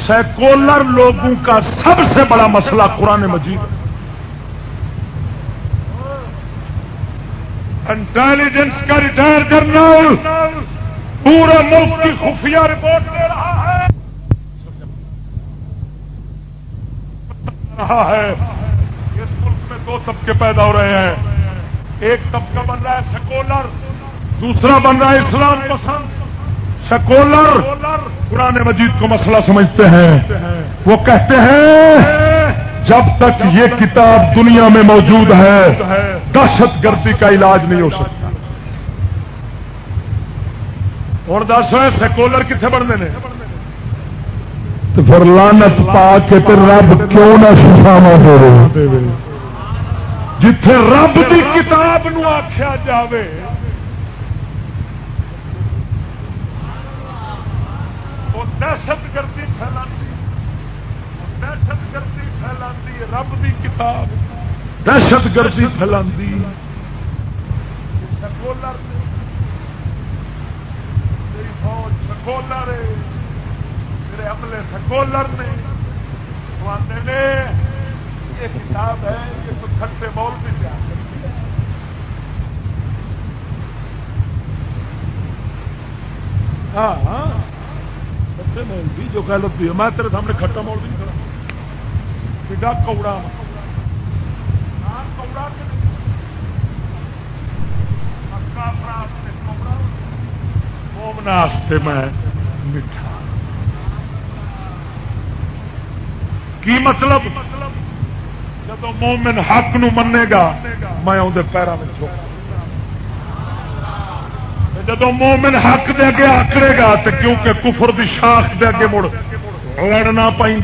سیکولر لوگوں کا سب سے بڑا مسئلہ قرآن مجید۔ انٹیلیجنس کا ریٹائر جنرل پورے ملک کی خفیہ رپورٹ دے رہا ہے۔ رہا ہے۔ اس ملک میں دو طبقے پیدا ہو رہے ہیں۔ ایک طبقہ بن رہا ہے سیکولر دوسرا بن رہا ہے اسلام پسند۔ سیکولر قرآن مجید کو مسئلہ سمجھتے ہیں۔ وہ کہتے ہیں، جب تک یہ کتاب دنیا میں موجود ہے، دہشت گردی کا علاج نہیں ہو سکتا۔ اور دس ہے سیکولر کتنے بڑھنے نے پھر لانت پا کے رب کیوں نہ شفاوا دے؟ جتھے رب کی کتاب نو آخیا جاوے۔ دہشت گردی پھیلا دہشت گردی پھیلا رب کی کتاب دہشت گردی پھیلا سکولر فوج سکولر میرے عملے سکولر نے آتے نے، یہ کتاب ہے، یہ تو کھٹے بول بھی تیار کرتی ہے ہاں۔ ہاں اچھا، بھی جو غلط بھی ہے، میں تیرے سامنے کھٹا موڑ نہیں کھڑا۔ کوڑا۔ ہاں، مومنا میں میٹھا۔ کی مطلب؟ جب مومن حق نو منے گا، میں اندر پیروں میں چھوڑا جب مومن حق دے اگے آکڑے گا تو کیونکہ کفر دی شاخ دے اگے مڑ لڑنا پہ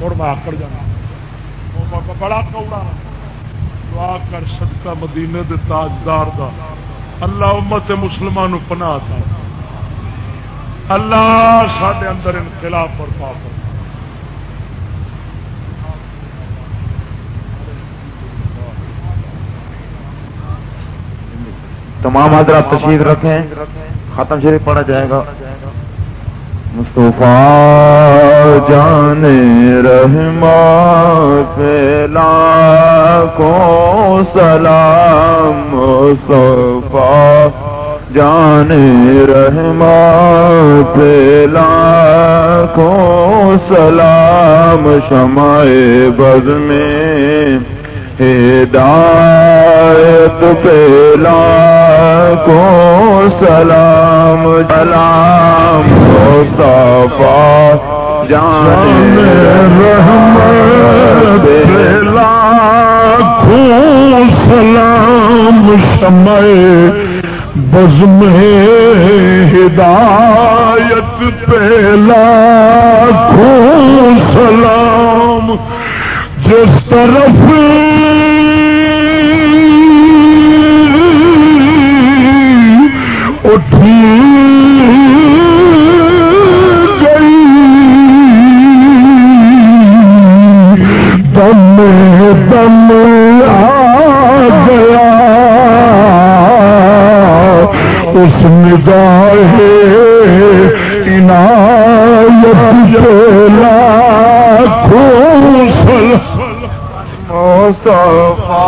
مڑ میں آکڑ جانا۔ بڑا کوڑا۔ دعا کر صدقہ مدینے دے تاجدار دا۔ اللہ امت مسلمان پناہ تھا اللہ سڈے اندر انقلاب پر پا کر تمام حضرات تشریف رکھیں، ختم شریف پڑھا جائے گا۔ مصطفیٰ جان رحما پھیلا کو سلام، مصطفیٰ جان رحما پھیلا کو سلام، شمع بز میں ہدایت پہلا کو سلام سلام مصطفیٰ جان رحمت پہلا کو سلام شمع بزم ہدایت پہلا کو سلام جس طرف اٹھی گئی۔ میں دم آ گیا۔ اس نگاہ عنایت لاکھوں مصطفیٰ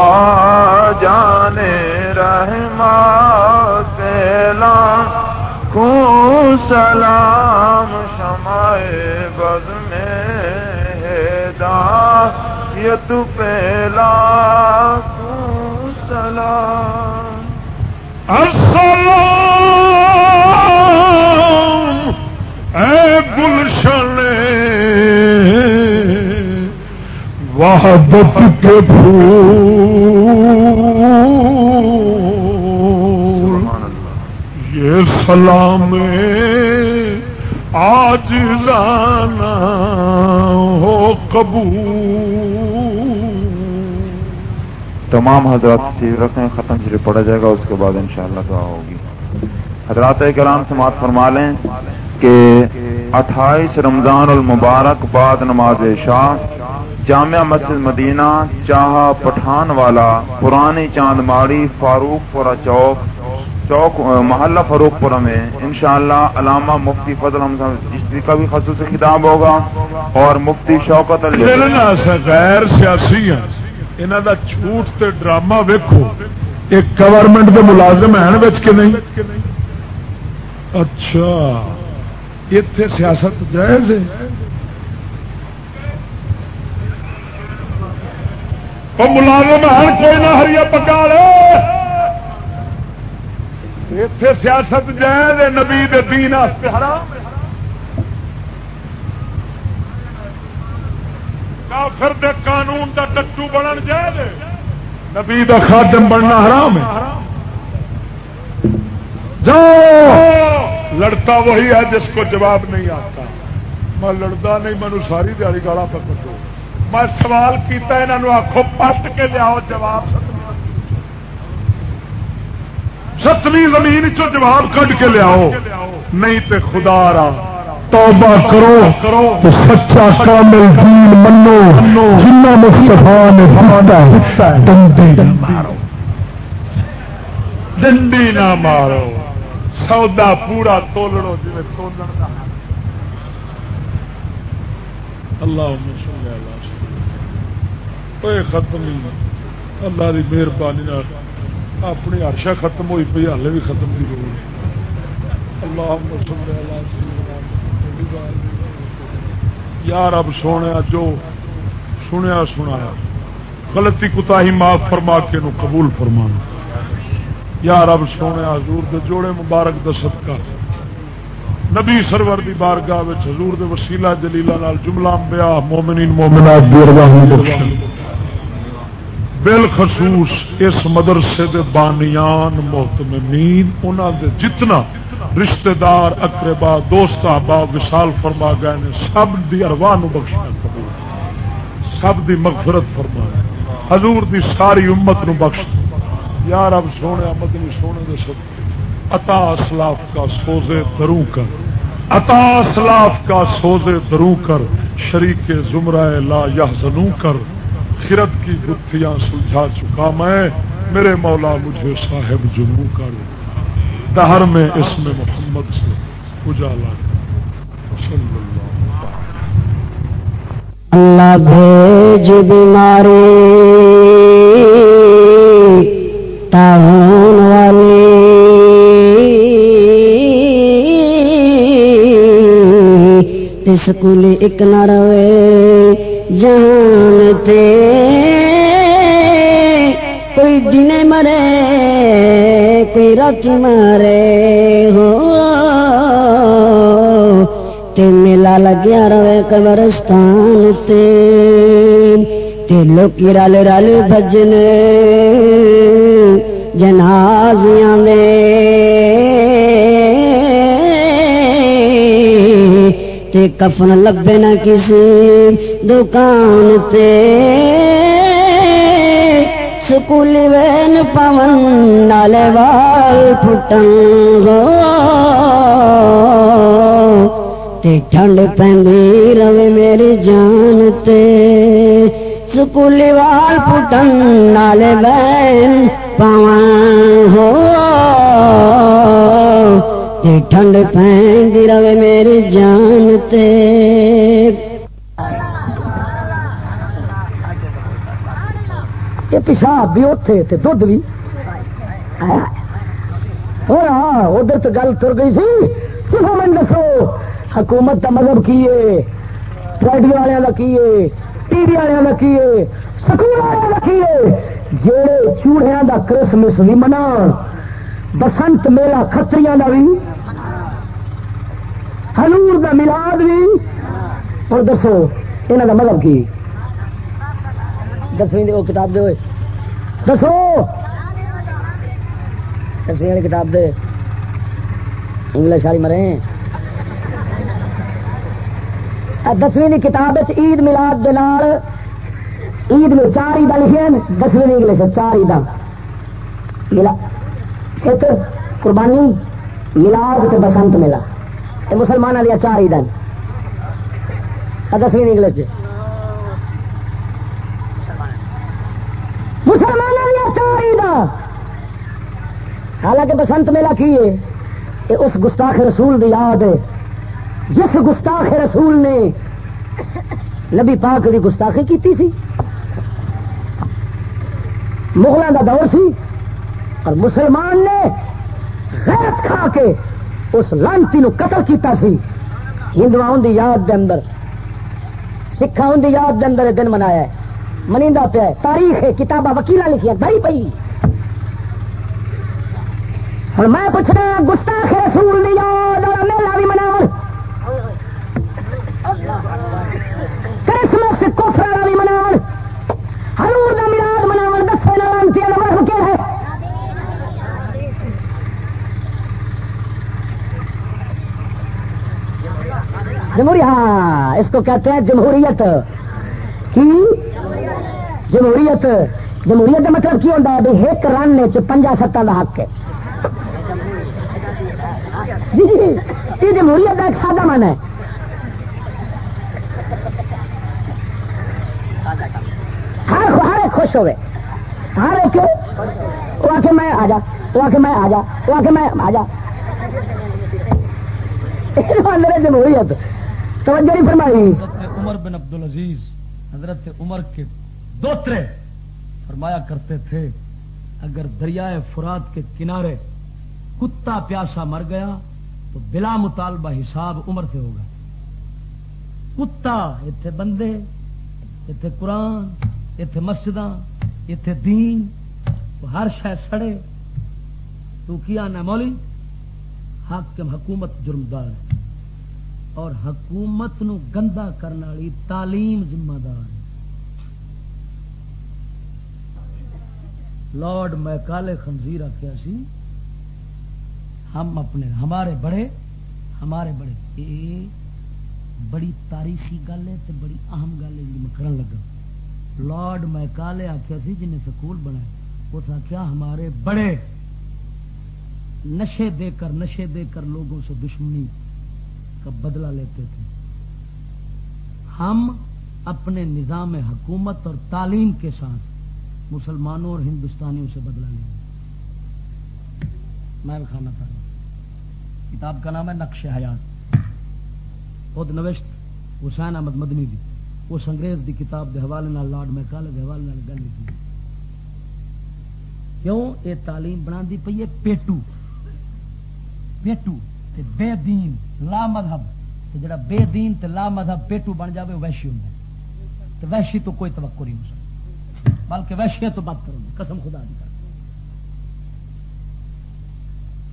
جانے رحمہ تیلا کو سلام شمع بز میں ہدایت پہلا کو سلام۔ السلام، اے گلشن، وحدت کے پھول۔ یہ سلام آج لانا ہو قبول۔ تمام حضرات تشریف رکھیں ختم شریف پڑھا جائے گا، اس کے بعد انشاءاللہ دعا ہوگی۔ حضرات کرام سماعت فرما لیں کہ اٹھائیس رمضان المبارک بعد نماز شاہ جامعہ مسجد مدینہ، چاہا پٹھان والا، پرانی چاند ماڑی فاروق پورا چوک چوک محلہ فاروق پورا میں انشاءاللہ علامہ مفتی فضل اشتری کا بھی خصوصی خطاب ہوگا اور مفتی شوکت غیر سیاسی انہوں دا جھوٹ تے ڈرامہ ویکو ایک گورنمنٹ کے ملازم ہیں بچ کے نہیں؟ اچھا اتے سیاست جائز ہے؟ ملازم ہیں، کوئی نہ ہری پکا لے۔ اتے سیاست جائز نبی دین حرام کافر دے قانون دا ٹٹو بنن جائز نبی دا خادم بننا حرام ہے۔ جاؤ! لڑتا وہی ہے جس کو جواب نہیں آتا۔ میں لڑتا نہیں مینو ساری دیہی گالا پکڑو میں سوال کیتا انہوں آخو پٹ کے لیاؤ جواب ستویں زمین چو جواب کٹ کے لیاؤ۔ نہیں تے خدا رہا توبہ کرو تو سچا کامل دین منو۔ جنہ مستفا نے ڈنڈی مارو۔ ڈنڈی نہ مارو۔ سودا پورا تولڑو جی تولن اللہ۔ ختم اللہ کی مہربانی اپنی ہرشا ختم ہوئی پی ہالے بھی ختم کی ضرورت اللہ یار اب سونے جو سنیا، سنایا۔ غلطی کتا ہی معاف فرما کے نو قبول فرمانا۔ یار اب سونے حضور دے جوڑے مبارک دست کا نبی سرور دی بارگاہ حضور دے وسیلہ جلیلہ نال جملہ بیا مومنین مومنات بالخصوص اس مدرسے دے بانیان محتمین انہوں دے جتنا رشتہ دار اقربا، دوست احباب وشال فرما گئے نے، سب دی ارواہ نو بخشنا قبول۔ سب دی مغفرت فرما حضور دی ساری امت نو بخش۔ یا رب سونے مدنی سونے دے سب۔ عطا اسلاف کا سوزے درو کر۔ عطا اسلاف کا سوزے درو کر۔ شریک زمرہ لا یحزنو کر۔ خرد کی گتھیاں سلجھا چکا میں۔ میرے مولا، مجھے صاحب جنو کر دہر میں اس میں محمد سے اجالا۔ اللہ بھیج بیماری تعاون والی۔ اسکول ایک نہ روے۔ جانتے کوئی دن مرے، کوئی رات مارے ہو۔ تے میلا لگیا رہے قبرستان تے۔ تے لوکی رل رل بجن جنازیاں دے۔ تے کفن لبے نہ کسی دکان تے۔ سکولی وین پون نالے وال پھٹن گو۔ تے ٹھنڈ پہندی روے میری جان تے۔ سکولی وال پٹن نالے بین پاون ہو یہ ٹھنڈ پین دی روے میری جان تے یہ پیشاب بھی اتے تے دھد بھی اور ہاں ادھر تو گل تر گئی سی تمہیں من دسو حکومت کا مذہب کی ہے ریڈیو والوں کا کی ہے ٹی وی والوں کا کی ہے سکول والوں کا کی ہے جہے چوڑیا کا کرسمس بھی منا بسنت میلہ کتری کا بھی ہلور کا ملاد بھی۔ اور دسو یہاں کا مذہب کی؟ دسویں وہ کتاب دے دسو۔ دسویں والی کتاب دے۔ انگلش والی مرے۔ دسویں کی کتاب عید ملاد دے نال عید میں چار عید لکھے دسویں انگلش چار عید ملا ایک قربانی، ملاد تے بسنت میلہ۔ یہ مسلمانوں دیا چار عید دسویں انگلش مسلمانوں دیا چار عید حالانکہ بسنت میلہ کی ہے؟ یہ اس گستاخ رسول دی یاد ہے۔ جس گستاخ رسول نے نبی پاک کی گستاخی کی سی۔ مغلوں کا دور سی۔ اور مسلمان نے غیرت کھا کے اس لانتی نو قتل کیتا سی۔ ہندو دی یاد دے اندر سکھا دی یاد دے اندر دن منایا ہے۔ منیدا پیا تاریخ ہے، کتاباں وکیلا لکھی بھائی پی اور میں پوچھ رہا گستاخ رسول نے یاد اور میلہ بھی منا کرسمس کوفرا بھی مناو ہرور کا ملاد مناو دسے لانتی مرف کیا ہے جمہوریت ہاں اس کو کہتے ہیں جمہوریت. کی؟ جمہوریت. جمہوریت کا مطلب کی ہوتا ہے؟ ایک رن پنجا ستان کا حق ہے. جی جی, جی، یہ جمہوریت کا ایک سادہ من ہے. ہر ہر ایک خوش ہوئے. ہر ایک، وہ آ کے میں آ جا، وہ آ کے میں آ جا، وہ آ کے میں آ جا. جمہوریت. توجہ نہیں فرمائی۔ عمر بن عبد العزیز حضرت عمر کے دوترے فرمایا کرتے تھے، اگر دریائے فرات کے کنارے کتا پیاسا مر گیا تو بلا مطالبہ حساب عمر سے ہوگا۔ کتا اتے بندے اتے قرآن اتے مسجد اتے دین ہر شہ سڑے۔ تو کیا نا مولی؟ حاکم حکومت جرمدار ہے۔ اور حکومت نو گندا کرنے والی تعلیم ذمہ دار ہے۔ لارڈ میں کالے خنزیر آخیا سی، ہم اپنے، ہمارے بڑے ہمارے بڑے یہ بڑی تاریخی گل ہے تو بڑی اہم گل ہے جی میں کرن لگا۔ لارڈ میں کالے آخیا سی جنہیں سکول بنایا، اس آخیا ہمارے بڑے نشے دے کر، نشے دے کر لوگوں سے دشمنی کا بدلہ لیتے تھے۔ ہم اپنے نظام حکومت اور تعلیم کے ساتھ مسلمانوں اور ہندوستانیوں سے بدلا لیں گے۔ میں کھانا تھا کتاب کا نام ہے نقش حیات۔ خود نوشت حسین احمد مدنی دی۔ اس انگریز دی کتاب دے حوالے نال لارڈ میں کالے دے حوالے نال گل لکھی۔ کیوں؟ یہ تعلیم بنا دی پئی ہے پیٹو۔ پیٹو۔ تے بے دین لا مذہب، تے جڑا بے دین تے لا مذہب پیٹو بن جاوے ویشی ہوں تے ویشی تو کوئی توقع نہیں ہو سکتا۔ بلکہ ویشے تو بات کروں قسم خدا دی کر۔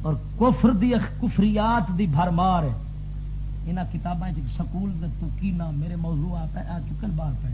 اور کفر دی کفریات دی بھر مار ہے یہاں کتابیں سکول تو کی نام، میرے موضوع آپ ہے کل بار پہ